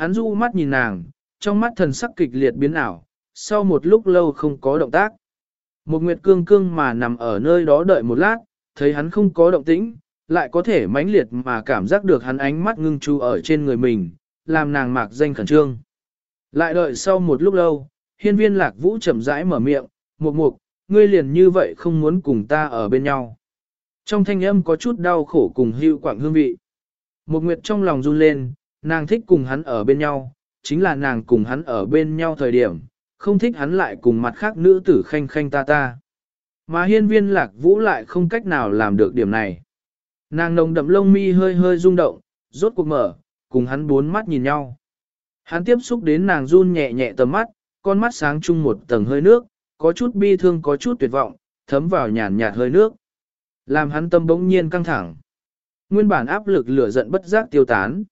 Hắn du mắt nhìn nàng, trong mắt thần sắc kịch liệt biến ảo, sau một lúc lâu không có động tác. Một nguyệt cương cương mà nằm ở nơi đó đợi một lát, thấy hắn không có động tĩnh, lại có thể mãnh liệt mà cảm giác được hắn ánh mắt ngưng chú ở trên người mình, làm nàng mạc danh khẩn trương. Lại đợi sau một lúc lâu, hiên viên lạc vũ chậm rãi mở miệng, mục mục, ngươi liền như vậy không muốn cùng ta ở bên nhau. Trong thanh âm có chút đau khổ cùng hưu quảng hương vị. Một nguyệt trong lòng run lên, nàng thích cùng hắn ở bên nhau, chính là nàng cùng hắn ở bên nhau thời điểm, không thích hắn lại cùng mặt khác nữ tử khanh khanh ta ta. Mà hiên viên lạc vũ lại không cách nào làm được điểm này. Nàng nồng đậm lông mi hơi hơi rung động, rốt cuộc mở, cùng hắn bốn mắt nhìn nhau. Hắn tiếp xúc đến nàng run nhẹ nhẹ tầm mắt, con mắt sáng chung một tầng hơi nước, có chút bi thương có chút tuyệt vọng, thấm vào nhàn nhạt hơi nước. Làm hắn tâm bỗng nhiên căng thẳng. Nguyên bản áp lực lửa giận bất giác tiêu tán.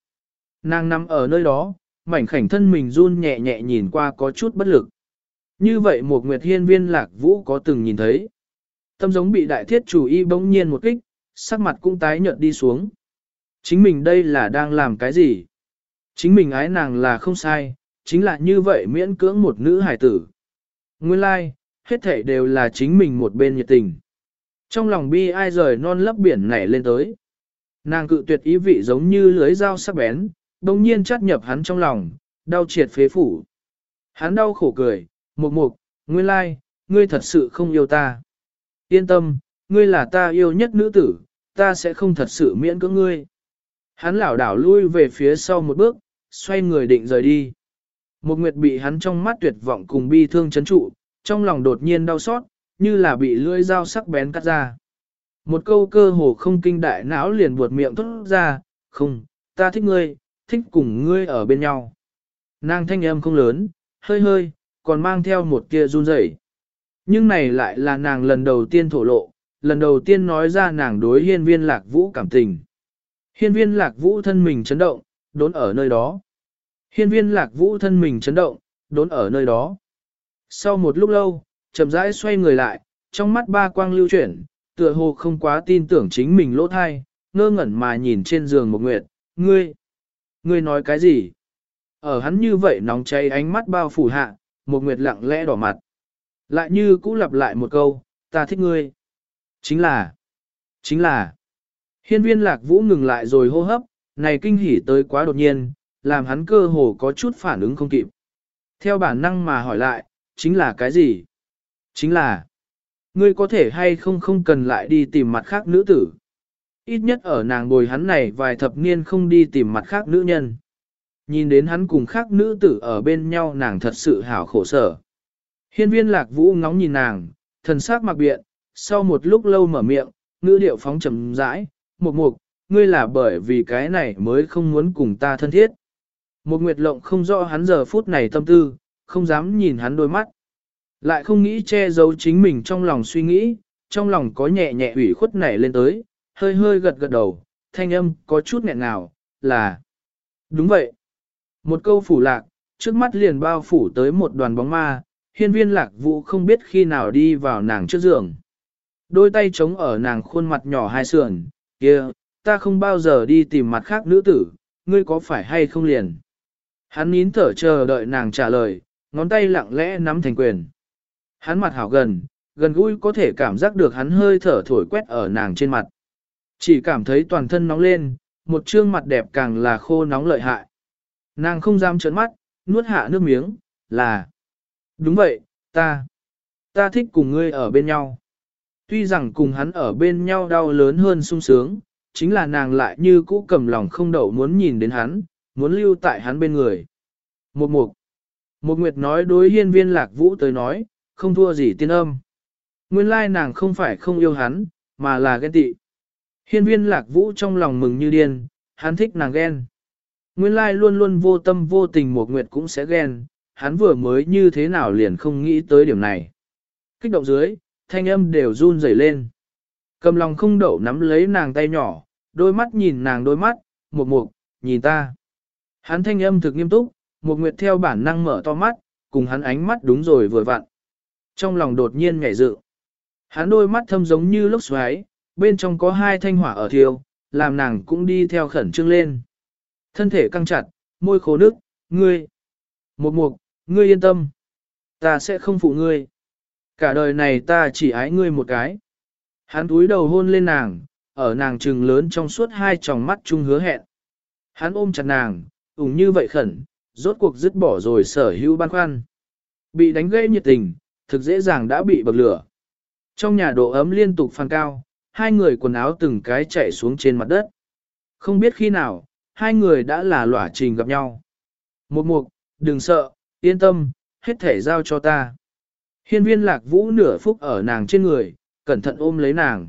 Nàng nằm ở nơi đó, mảnh khảnh thân mình run nhẹ nhẹ nhìn qua có chút bất lực. Như vậy một nguyệt hiên viên lạc vũ có từng nhìn thấy. Tâm giống bị đại thiết chủ y bỗng nhiên một kích, sắc mặt cũng tái nhợt đi xuống. Chính mình đây là đang làm cái gì? Chính mình ái nàng là không sai, chính là như vậy miễn cưỡng một nữ hải tử. Nguyên lai, like, hết thể đều là chính mình một bên nhiệt tình. Trong lòng bi ai rời non lấp biển nảy lên tới. Nàng cự tuyệt ý vị giống như lưới dao sắc bén, đồng nhiên chắt nhập hắn trong lòng, đau triệt phế phủ. Hắn đau khổ cười, mục mục, nguyên lai, ngươi thật sự không yêu ta. Yên tâm, ngươi là ta yêu nhất nữ tử, ta sẽ không thật sự miễn cưỡng ngươi. Hắn lảo đảo lui về phía sau một bước, xoay người định rời đi. Một nguyệt bị hắn trong mắt tuyệt vọng cùng bi thương chấn trụ, trong lòng đột nhiên đau xót, như là bị lưỡi dao sắc bén cắt ra. Một câu cơ hồ không kinh đại não liền buột miệng thốt ra, không, ta thích ngươi, thích cùng ngươi ở bên nhau. Nàng thanh âm không lớn, hơi hơi, còn mang theo một kia run rẩy. Nhưng này lại là nàng lần đầu tiên thổ lộ, lần đầu tiên nói ra nàng đối hiên viên lạc vũ cảm tình. Hiên viên lạc vũ thân mình chấn động, đốn ở nơi đó. Hiên viên lạc vũ thân mình chấn động, đốn ở nơi đó. Sau một lúc lâu, chậm rãi xoay người lại, trong mắt ba quang lưu chuyển, tựa hồ không quá tin tưởng chính mình lỗ thai, ngơ ngẩn mà nhìn trên giường một nguyệt, ngươi, ngươi nói cái gì? Ở hắn như vậy nóng cháy ánh mắt bao phủ hạ, một nguyệt lặng lẽ đỏ mặt. Lại như cũ lặp lại một câu, ta thích ngươi. Chính là, chính là, hiên viên lạc vũ ngừng lại rồi hô hấp, này kinh hỉ tới quá đột nhiên, làm hắn cơ hồ có chút phản ứng không kịp. Theo bản năng mà hỏi lại, chính là cái gì? Chính là, ngươi có thể hay không không cần lại đi tìm mặt khác nữ tử. Ít nhất ở nàng bồi hắn này vài thập niên không đi tìm mặt khác nữ nhân. Nhìn đến hắn cùng khác nữ tử ở bên nhau nàng thật sự hảo khổ sở. Hiên viên lạc vũ ngóng nhìn nàng, thần sắc mặc biện, sau một lúc lâu mở miệng, ngữ điệu phóng trầm rãi, một mục, ngươi là bởi vì cái này mới không muốn cùng ta thân thiết. Một nguyệt lộng không rõ hắn giờ phút này tâm tư, không dám nhìn hắn đôi mắt. Lại không nghĩ che giấu chính mình trong lòng suy nghĩ, trong lòng có nhẹ nhẹ ủy khuất nảy lên tới, hơi hơi gật gật đầu, thanh âm có chút nghẹn ngào, là Đúng vậy. Một câu phủ lạc, trước mắt liền bao phủ tới một đoàn bóng ma, hiên viên lạc vũ không biết khi nào đi vào nàng trước giường. Đôi tay chống ở nàng khuôn mặt nhỏ hai sườn, kia, ta không bao giờ đi tìm mặt khác nữ tử, ngươi có phải hay không liền. Hắn nín thở chờ đợi nàng trả lời, ngón tay lặng lẽ nắm thành quyền. Hắn mặt hảo gần, gần gũi có thể cảm giác được hắn hơi thở thổi quét ở nàng trên mặt. Chỉ cảm thấy toàn thân nóng lên, một trương mặt đẹp càng là khô nóng lợi hại. Nàng không dám trợn mắt, nuốt hạ nước miếng, là. Đúng vậy, ta. Ta thích cùng ngươi ở bên nhau. Tuy rằng cùng hắn ở bên nhau đau lớn hơn sung sướng, chính là nàng lại như cũ cầm lòng không đậu muốn nhìn đến hắn, muốn lưu tại hắn bên người. Một mục. Một nguyệt nói đối hiên viên lạc vũ tới nói, không thua gì tiên âm. Nguyên lai nàng không phải không yêu hắn, mà là ghen tị. Hiên viên lạc vũ trong lòng mừng như điên, hắn thích nàng ghen. Nguyên lai luôn luôn vô tâm vô tình một nguyệt cũng sẽ ghen, hắn vừa mới như thế nào liền không nghĩ tới điểm này. Kích động dưới, thanh âm đều run rẩy lên. Cầm lòng không đậu nắm lấy nàng tay nhỏ, đôi mắt nhìn nàng đôi mắt, một mục, nhìn ta. Hắn thanh âm thực nghiêm túc, một nguyệt theo bản năng mở to mắt, cùng hắn ánh mắt đúng rồi vừa vặn. Trong lòng đột nhiên nhảy dự. Hắn đôi mắt thâm giống như lốc xoáy, bên trong có hai thanh hỏa ở thiêu, làm nàng cũng đi theo khẩn trương lên. Thân thể căng chặt, môi khô nước, ngươi, một mục, ngươi yên tâm. Ta sẽ không phụ ngươi. Cả đời này ta chỉ ái ngươi một cái. Hắn túi đầu hôn lên nàng, ở nàng trừng lớn trong suốt hai tròng mắt chung hứa hẹn. Hắn ôm chặt nàng, ủng như vậy khẩn, rốt cuộc dứt bỏ rồi sở hữu băn khoăn. Bị đánh gây nhiệt tình, thực dễ dàng đã bị bậc lửa. Trong nhà độ ấm liên tục phàn cao, hai người quần áo từng cái chạy xuống trên mặt đất. Không biết khi nào, hai người đã là lỏa trình gặp nhau. Một mục, đừng sợ, yên tâm, hết thể giao cho ta. Hiên viên lạc vũ nửa phút ở nàng trên người, cẩn thận ôm lấy nàng.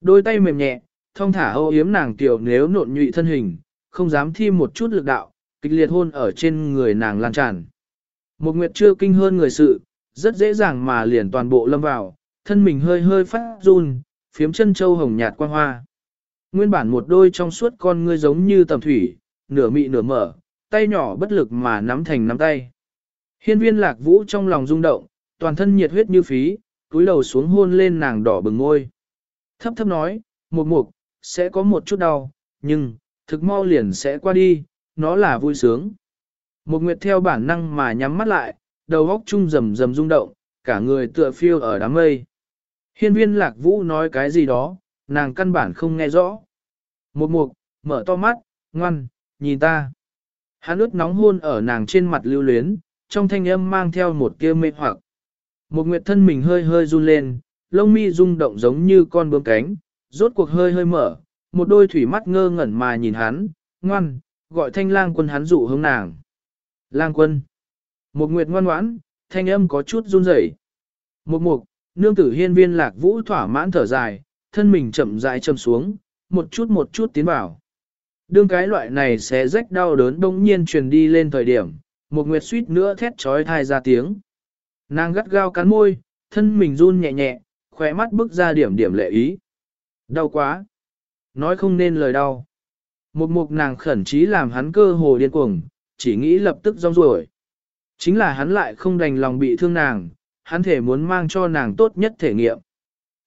Đôi tay mềm nhẹ, thông thả âu yếm nàng tiểu nếu nộn nhụy thân hình, không dám thi một chút lực đạo, kịch liệt hôn ở trên người nàng lan tràn. Một nguyệt chưa kinh hơn người sự, rất dễ dàng mà liền toàn bộ lâm vào, thân mình hơi hơi phát run, phiếm chân châu hồng nhạt quang hoa. Nguyên bản một đôi trong suốt con ngươi giống như tầm thủy, nửa mị nửa mở, tay nhỏ bất lực mà nắm thành nắm tay. Hiên viên lạc vũ trong lòng rung động, toàn thân nhiệt huyết như phí, túi đầu xuống hôn lên nàng đỏ bừng ngôi. Thấp thấp nói, một mục, sẽ có một chút đau, nhưng, thực mau liền sẽ qua đi, nó là vui sướng. Một nguyệt theo bản năng mà nhắm mắt lại, đầu óc chung rầm rầm rung động, cả người tựa phiêu ở đám mây. Hiên viên lạc vũ nói cái gì đó, nàng căn bản không nghe rõ. Một mục, mở to mắt, ngoan, nhìn ta. Hắn ướt nóng hôn ở nàng trên mặt lưu luyến, trong thanh âm mang theo một tia mê hoặc. Một nguyệt thân mình hơi hơi run lên, lông mi rung động giống như con bướm cánh, rốt cuộc hơi hơi mở, một đôi thủy mắt ngơ ngẩn mà nhìn hắn, ngoan, gọi thanh lang quân hắn dụ hướng nàng. Lang quân. Một nguyệt ngoan ngoãn, thanh âm có chút run rẩy. Một mục, nương tử hiên viên lạc vũ thỏa mãn thở dài, thân mình chậm rãi châm xuống, một chút một chút tiến vào. Đương cái loại này sẽ rách đau đớn đông nhiên truyền đi lên thời điểm, một nguyệt suýt nữa thét trói thai ra tiếng. Nàng gắt gao cắn môi, thân mình run nhẹ nhẹ, khỏe mắt bước ra điểm điểm lệ ý. Đau quá. Nói không nên lời đau. Một mục nàng khẩn trí làm hắn cơ hồ điên cuồng, chỉ nghĩ lập tức rong ruổi. Chính là hắn lại không đành lòng bị thương nàng, hắn thể muốn mang cho nàng tốt nhất thể nghiệm.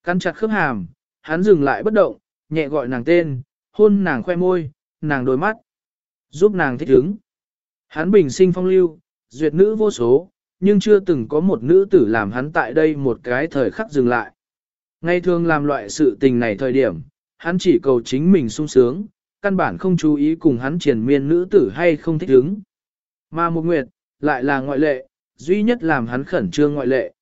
Cắn chặt khớp hàm, hắn dừng lại bất động, nhẹ gọi nàng tên, hôn nàng khoe môi, nàng đôi mắt, giúp nàng thích ứng. Hắn bình sinh phong lưu, duyệt nữ vô số, nhưng chưa từng có một nữ tử làm hắn tại đây một cái thời khắc dừng lại. Ngay thường làm loại sự tình này thời điểm, hắn chỉ cầu chính mình sung sướng, căn bản không chú ý cùng hắn triển miên nữ tử hay không thích ứng. Mà một nguyệt, lại là ngoại lệ, duy nhất làm hắn khẩn trương ngoại lệ.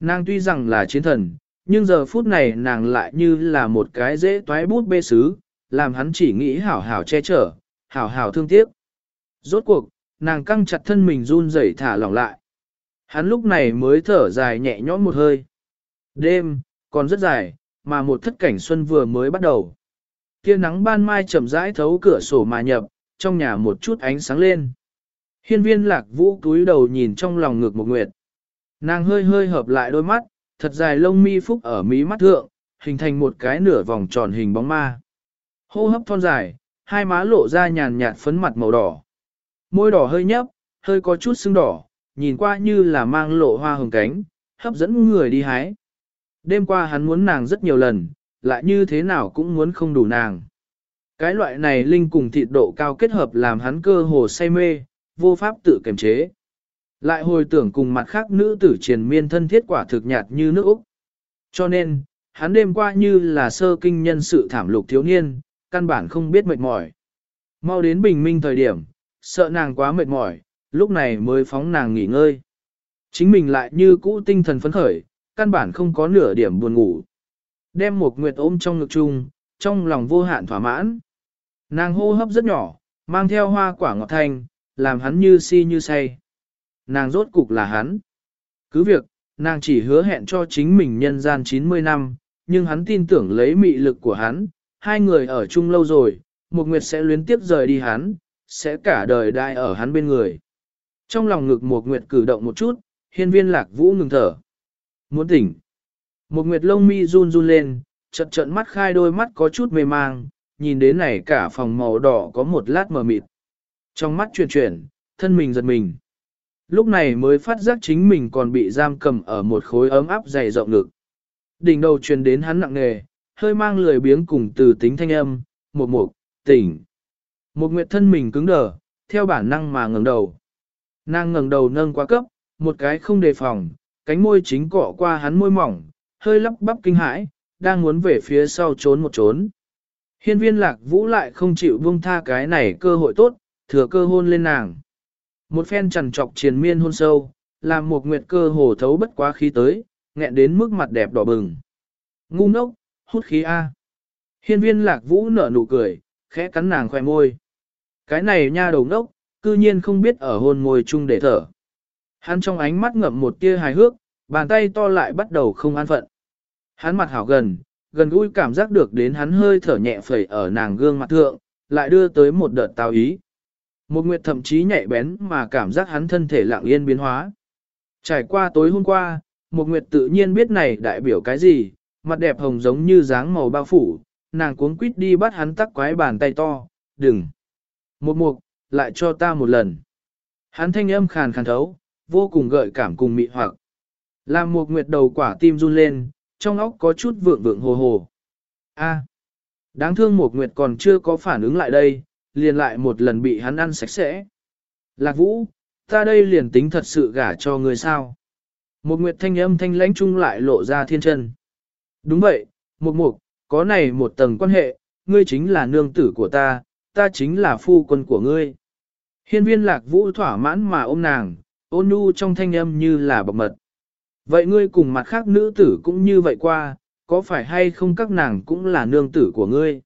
Nàng tuy rằng là chiến thần, nhưng giờ phút này nàng lại như là một cái dễ toái bút bê sứ, làm hắn chỉ nghĩ hảo hảo che chở, hảo hảo thương tiếc. Rốt cuộc, nàng căng chặt thân mình run rẩy thả lỏng lại. Hắn lúc này mới thở dài nhẹ nhõm một hơi. Đêm, còn rất dài, mà một thất cảnh xuân vừa mới bắt đầu. Tia nắng ban mai chậm rãi thấu cửa sổ mà nhập, trong nhà một chút ánh sáng lên. Hiên viên lạc vũ túi đầu nhìn trong lòng ngực một nguyệt. Nàng hơi hơi hợp lại đôi mắt, thật dài lông mi phúc ở mí mắt thượng, hình thành một cái nửa vòng tròn hình bóng ma. Hô hấp thon dài, hai má lộ ra nhàn nhạt phấn mặt màu đỏ. Môi đỏ hơi nhấp, hơi có chút sưng đỏ, nhìn qua như là mang lộ hoa hồng cánh, hấp dẫn người đi hái. Đêm qua hắn muốn nàng rất nhiều lần, lại như thế nào cũng muốn không đủ nàng. Cái loại này linh cùng thịt độ cao kết hợp làm hắn cơ hồ say mê, vô pháp tự kiềm chế. Lại hồi tưởng cùng mặt khác nữ tử triền miên thân thiết quả thực nhạt như nước Úc. Cho nên, hắn đêm qua như là sơ kinh nhân sự thảm lục thiếu niên, căn bản không biết mệt mỏi. Mau đến bình minh thời điểm, sợ nàng quá mệt mỏi, lúc này mới phóng nàng nghỉ ngơi. Chính mình lại như cũ tinh thần phấn khởi, căn bản không có nửa điểm buồn ngủ. Đem một nguyệt ôm trong ngực chung, trong lòng vô hạn thỏa mãn. Nàng hô hấp rất nhỏ, mang theo hoa quả ngọt thanh, làm hắn như si như say. Nàng rốt cục là hắn. Cứ việc, nàng chỉ hứa hẹn cho chính mình nhân gian 90 năm, nhưng hắn tin tưởng lấy mị lực của hắn, hai người ở chung lâu rồi, một nguyệt sẽ luyến tiếp rời đi hắn, sẽ cả đời đại ở hắn bên người. Trong lòng ngực một nguyệt cử động một chút, hiên viên lạc vũ ngừng thở. Muốn tỉnh. Một nguyệt lông mi run run lên, trận trận mắt khai đôi mắt có chút mê mang, nhìn đến này cả phòng màu đỏ có một lát mờ mịt. Trong mắt chuyển chuyển, thân mình giật mình. Lúc này mới phát giác chính mình còn bị giam cầm ở một khối ấm áp dày rộng ngực. Đỉnh đầu truyền đến hắn nặng nề, hơi mang lười biếng cùng từ tính thanh âm, một mục, tỉnh. Một nguyệt thân mình cứng đờ, theo bản năng mà ngẩng đầu. Nàng ngẩng đầu nâng quá cấp, một cái không đề phòng, cánh môi chính cọ qua hắn môi mỏng, hơi lắp bắp kinh hãi, đang muốn về phía sau trốn một trốn. Hiên viên lạc vũ lại không chịu buông tha cái này cơ hội tốt, thừa cơ hôn lên nàng. Một phen trằn trọc triền miên hôn sâu, làm một nguyệt cơ hồ thấu bất quá khí tới, nghẹn đến mức mặt đẹp đỏ bừng. Ngu ngốc, hút khí A. Hiên viên lạc vũ nở nụ cười, khẽ cắn nàng khoe môi. Cái này nha đầu ngốc, cư nhiên không biết ở hôn môi chung để thở. Hắn trong ánh mắt ngậm một tia hài hước, bàn tay to lại bắt đầu không an phận. Hắn mặt hảo gần, gần gũi cảm giác được đến hắn hơi thở nhẹ phẩy ở nàng gương mặt thượng, lại đưa tới một đợt tào ý. Một nguyệt thậm chí nhạy bén mà cảm giác hắn thân thể lặng yên biến hóa. Trải qua tối hôm qua, một nguyệt tự nhiên biết này đại biểu cái gì, mặt đẹp hồng giống như dáng màu bao phủ, nàng cuống quýt đi bắt hắn tắc quái bàn tay to, đừng. Một mục, lại cho ta một lần. Hắn thanh âm khàn khàn thấu, vô cùng gợi cảm cùng mị hoặc. Làm một nguyệt đầu quả tim run lên, trong óc có chút vượng vượng hồ hồ. A, đáng thương một nguyệt còn chưa có phản ứng lại đây, liền lại một lần bị hắn ăn sạch sẽ. Lạc vũ, ta đây liền tính thật sự gả cho người sao. Một nguyệt thanh âm thanh lãnh chung lại lộ ra thiên chân. Đúng vậy, một mục, có này một tầng quan hệ, ngươi chính là nương tử của ta, ta chính là phu quân của ngươi. Hiên viên lạc vũ thỏa mãn mà ôm nàng, ôn nhu trong thanh âm như là bọc mật. Vậy ngươi cùng mặt khác nữ tử cũng như vậy qua, có phải hay không các nàng cũng là nương tử của ngươi?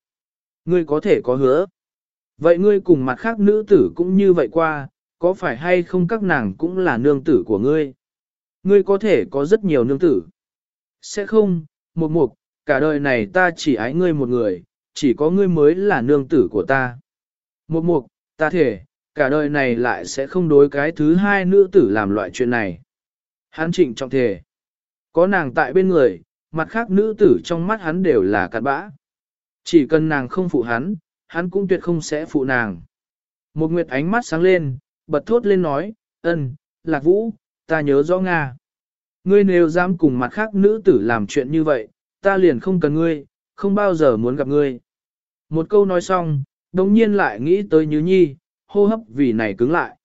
Ngươi có thể có hứa. Vậy ngươi cùng mặt khác nữ tử cũng như vậy qua, có phải hay không các nàng cũng là nương tử của ngươi? Ngươi có thể có rất nhiều nương tử. Sẽ không, một mục, cả đời này ta chỉ ái ngươi một người, chỉ có ngươi mới là nương tử của ta. Một mục, ta thể, cả đời này lại sẽ không đối cái thứ hai nữ tử làm loại chuyện này. Hắn trịnh trọng thể. Có nàng tại bên người, mặt khác nữ tử trong mắt hắn đều là cặn bã. Chỉ cần nàng không phụ hắn, hắn cũng tuyệt không sẽ phụ nàng. Một nguyệt ánh mắt sáng lên, bật thốt lên nói, ân, lạc vũ, ta nhớ rõ Nga. Ngươi nếu dám cùng mặt khác nữ tử làm chuyện như vậy, ta liền không cần ngươi, không bao giờ muốn gặp ngươi. Một câu nói xong, đồng nhiên lại nghĩ tới Như Nhi, hô hấp vì này cứng lại.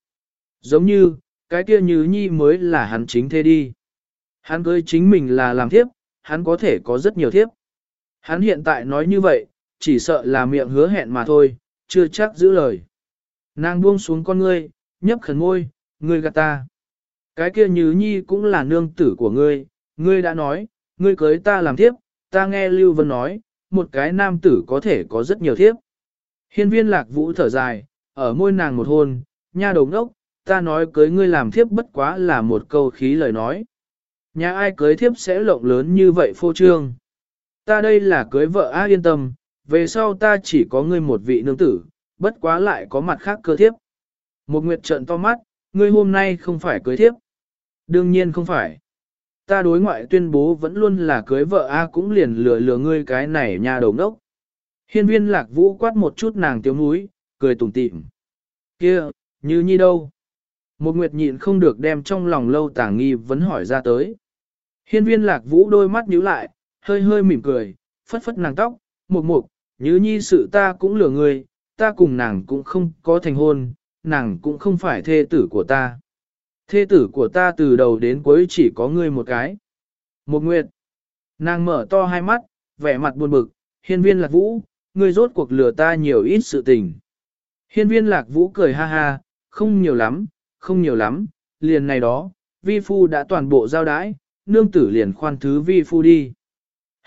Giống như, cái kia Như Nhi mới là hắn chính thế đi. Hắn cưới chính mình là làm thiếp, hắn có thể có rất nhiều thiếp. Hắn hiện tại nói như vậy, chỉ sợ là miệng hứa hẹn mà thôi, chưa chắc giữ lời. Nàng buông xuống con ngươi, nhấp khẩn môi, ngươi gạt ta. Cái kia Như Nhi cũng là nương tử của ngươi, ngươi đã nói, ngươi cưới ta làm thiếp, ta nghe Lưu Vân nói, một cái nam tử có thể có rất nhiều thiếp. Hiên viên lạc vũ thở dài, ở môi nàng một hôn, nha đầu ngốc, ta nói cưới ngươi làm thiếp bất quá là một câu khí lời nói. Nhà ai cưới thiếp sẽ lộng lớn như vậy phô trương. Ta đây là cưới vợ á yên tâm, về sau ta chỉ có ngươi một vị nương tử, bất quá lại có mặt khác cơ thiếp. Một nguyệt trận to mắt, ngươi hôm nay không phải cưới thiếp. Đương nhiên không phải ta đối ngoại tuyên bố vẫn luôn là cưới vợ A cũng liền lừa lừa ngươi cái này nhà đầu ngốc. Hiên viên lạc vũ quát một chút nàng tiếu núi, cười tủm tỉm. kia như nhi đâu? Một nguyệt nhịn không được đem trong lòng lâu tàng nghi vấn hỏi ra tới. Hiên viên lạc vũ đôi mắt nhíu lại, hơi hơi mỉm cười, phất phất nàng tóc, một mục, như nhi sự ta cũng lừa ngươi, ta cùng nàng cũng không có thành hôn, nàng cũng không phải thê tử của ta. Thê tử của ta từ đầu đến cuối chỉ có ngươi một cái. Một nguyệt. Nàng mở to hai mắt, vẻ mặt buồn bực, hiên viên lạc vũ, ngươi rốt cuộc lừa ta nhiều ít sự tình. Hiên viên lạc vũ cười ha ha, không nhiều lắm, không nhiều lắm, liền này đó, vi phu đã toàn bộ giao đãi, nương tử liền khoan thứ vi phu đi.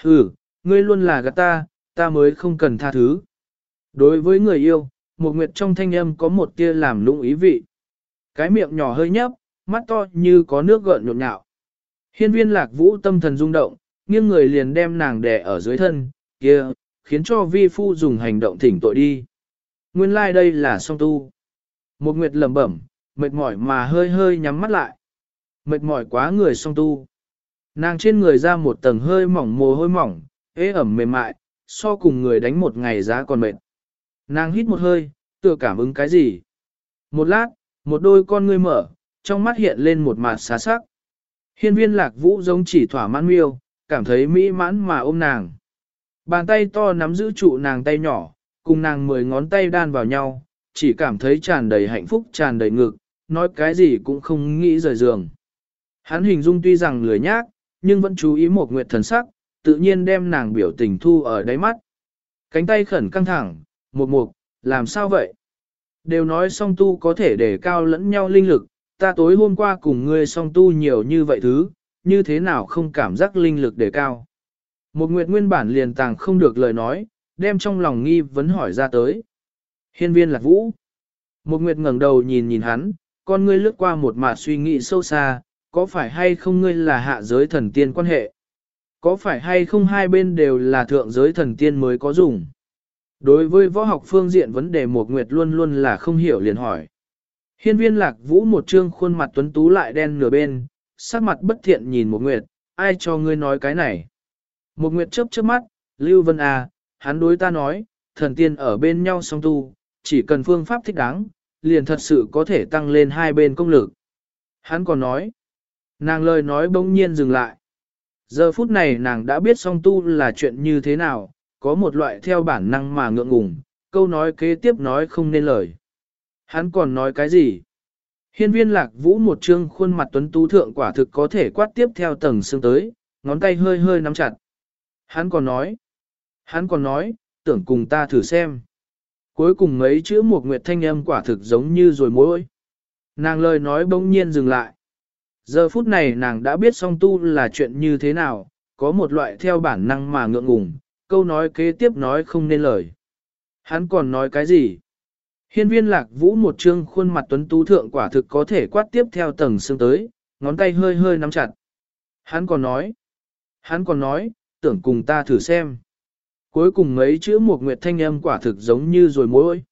Ừ, ngươi luôn là gạt ta, ta mới không cần tha thứ. Đối với người yêu, một nguyệt trong thanh âm có một tia làm lũng ý vị. Cái miệng nhỏ hơi nhấp, mắt to như có nước gợn nhộn nhạo. Hiên viên lạc vũ tâm thần rung động, nghiêng người liền đem nàng đè ở dưới thân, kia, khiến cho vi phu dùng hành động thỉnh tội đi. Nguyên lai like đây là song tu. Một nguyệt lẩm bẩm, mệt mỏi mà hơi hơi nhắm mắt lại. Mệt mỏi quá người song tu. Nàng trên người ra một tầng hơi mỏng mồ hôi mỏng, ế ẩm mềm mại, so cùng người đánh một ngày giá còn mệt. Nàng hít một hơi, tựa cảm ứng cái gì. Một lát, một đôi con ngươi mở, trong mắt hiện lên một mặt xá sắc. Hiên viên lạc vũ giống chỉ thỏa mãn miêu, cảm thấy mỹ mãn mà ôm nàng. Bàn tay to nắm giữ trụ nàng tay nhỏ, cùng nàng mười ngón tay đan vào nhau, chỉ cảm thấy tràn đầy hạnh phúc tràn đầy ngực, nói cái gì cũng không nghĩ rời giường. Hắn hình dung tuy rằng lười nhác, nhưng vẫn chú ý một nguyệt thần sắc, tự nhiên đem nàng biểu tình thu ở đáy mắt. Cánh tay khẩn căng thẳng, một mục, làm sao vậy? Đều nói song tu có thể để cao lẫn nhau linh lực, ta tối hôm qua cùng ngươi song tu nhiều như vậy thứ, như thế nào không cảm giác linh lực đề cao. Một nguyệt nguyên bản liền tàng không được lời nói, đem trong lòng nghi vấn hỏi ra tới. Hiên viên lạc vũ. Một nguyệt ngẩng đầu nhìn nhìn hắn, con ngươi lướt qua một mặt suy nghĩ sâu xa, có phải hay không ngươi là hạ giới thần tiên quan hệ? Có phải hay không hai bên đều là thượng giới thần tiên mới có dùng? Đối với võ học phương diện vấn đề một nguyệt luôn luôn là không hiểu liền hỏi. Hiên viên lạc vũ một trương khuôn mặt tuấn tú lại đen nửa bên, sắc mặt bất thiện nhìn một nguyệt, ai cho ngươi nói cái này? Một nguyệt chớp chớp mắt, Lưu Vân à, hắn đối ta nói, thần tiên ở bên nhau song tu, chỉ cần phương pháp thích đáng, liền thật sự có thể tăng lên hai bên công lực. Hắn còn nói, nàng lời nói bỗng nhiên dừng lại. Giờ phút này nàng đã biết song tu là chuyện như thế nào, có một loại theo bản năng mà ngượng ngùng, câu nói kế tiếp nói không nên lời. Hắn còn nói cái gì? Hiên viên lạc vũ một trương khuôn mặt tuấn tú thượng quả thực có thể quát tiếp theo tầng xương tới, ngón tay hơi hơi nắm chặt. Hắn còn nói, hắn còn nói, tưởng cùng ta thử xem. Cuối cùng mấy chữ một nguyệt thanh âm quả thực giống như rồi mối. Nàng lời nói bỗng nhiên dừng lại. Giờ phút này nàng đã biết song tu là chuyện như thế nào, có một loại theo bản năng mà ngượng ngùng, câu nói kế tiếp nói không nên lời. Hắn còn nói cái gì? Hiên viên lạc vũ một trương khuôn mặt tuấn tú thượng quả thực có thể quát tiếp theo tầng xương tới, ngón tay hơi hơi nắm chặt. Hắn còn nói, hắn còn nói, tưởng cùng ta thử xem. Cuối cùng mấy chữ một nguyệt thanh âm quả thực giống như rồi mối.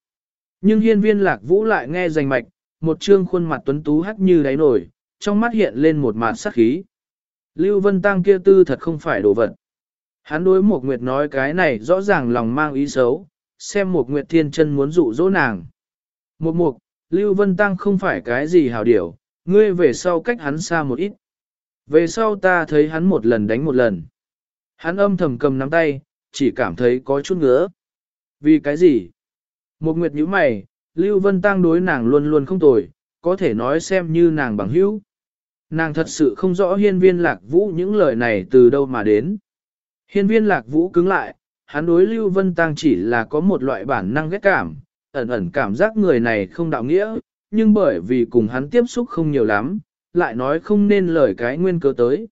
Nhưng hiên viên lạc vũ lại nghe rành mạch, một trương khuôn mặt tuấn tú hắt như đáy nổi, trong mắt hiện lên một mạt sắc khí. Lưu Vân Tăng kia tư thật không phải đồ vật. Hắn đối Mộc nguyệt nói cái này rõ ràng lòng mang ý xấu, xem Mộc nguyệt thiên chân muốn dụ dỗ nàng. Một Mộc, Lưu Vân Tăng không phải cái gì hào điểu, ngươi về sau cách hắn xa một ít. Về sau ta thấy hắn một lần đánh một lần. Hắn âm thầm cầm nắm tay, chỉ cảm thấy có chút ngứa. Vì cái gì? Một nguyệt nhíu mày, Lưu Vân Tăng đối nàng luôn luôn không tồi, có thể nói xem như nàng bằng hữu. Nàng thật sự không rõ hiên viên lạc vũ những lời này từ đâu mà đến. Hiên viên lạc vũ cứng lại, hắn đối Lưu Vân Tăng chỉ là có một loại bản năng ghét cảm, ẩn ẩn cảm giác người này không đạo nghĩa, nhưng bởi vì cùng hắn tiếp xúc không nhiều lắm, lại nói không nên lời cái nguyên cơ tới.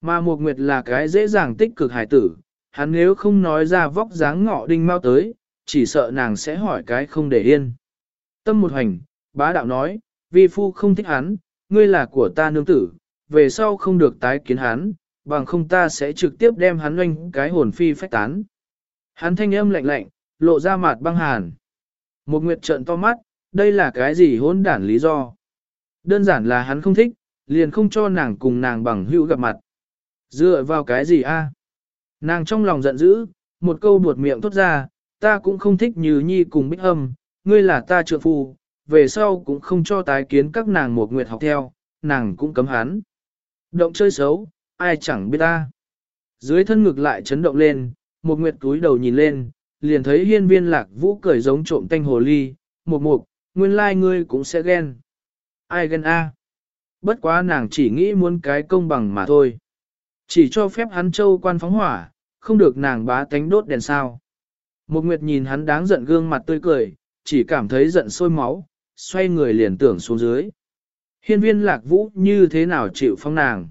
Mà một nguyệt là cái dễ dàng tích cực hài tử, hắn nếu không nói ra vóc dáng ngọ đinh mau tới, chỉ sợ nàng sẽ hỏi cái không để yên. Tâm một hành, bá đạo nói, vi phu không thích hắn, ngươi là của ta nương tử, về sau không được tái kiến hắn, bằng không ta sẽ trực tiếp đem hắn oanh cái hồn phi phách tán. Hắn thanh âm lạnh lạnh, lộ ra mặt băng hàn. Một nguyệt trợn to mắt, đây là cái gì hỗn đản lý do? Đơn giản là hắn không thích, liền không cho nàng cùng nàng bằng hữu gặp mặt. Dựa vào cái gì a? Nàng trong lòng giận dữ, một câu buột miệng thốt ra, ta cũng không thích như nhi cùng bích âm, ngươi là ta trượng phu, về sau cũng không cho tái kiến các nàng một nguyệt học theo, nàng cũng cấm hắn. Động chơi xấu, ai chẳng biết ta. Dưới thân ngực lại chấn động lên, một nguyệt túi đầu nhìn lên, liền thấy hiên viên lạc vũ cười giống trộm tanh hồ ly, một mục, nguyên lai like ngươi cũng sẽ ghen. Ai ghen a? Bất quá nàng chỉ nghĩ muốn cái công bằng mà thôi. Chỉ cho phép hắn châu quan phóng hỏa, không được nàng bá tánh đốt đèn sao. Một nguyệt nhìn hắn đáng giận gương mặt tươi cười, chỉ cảm thấy giận sôi máu, xoay người liền tưởng xuống dưới. Hiên viên lạc vũ như thế nào chịu phong nàng.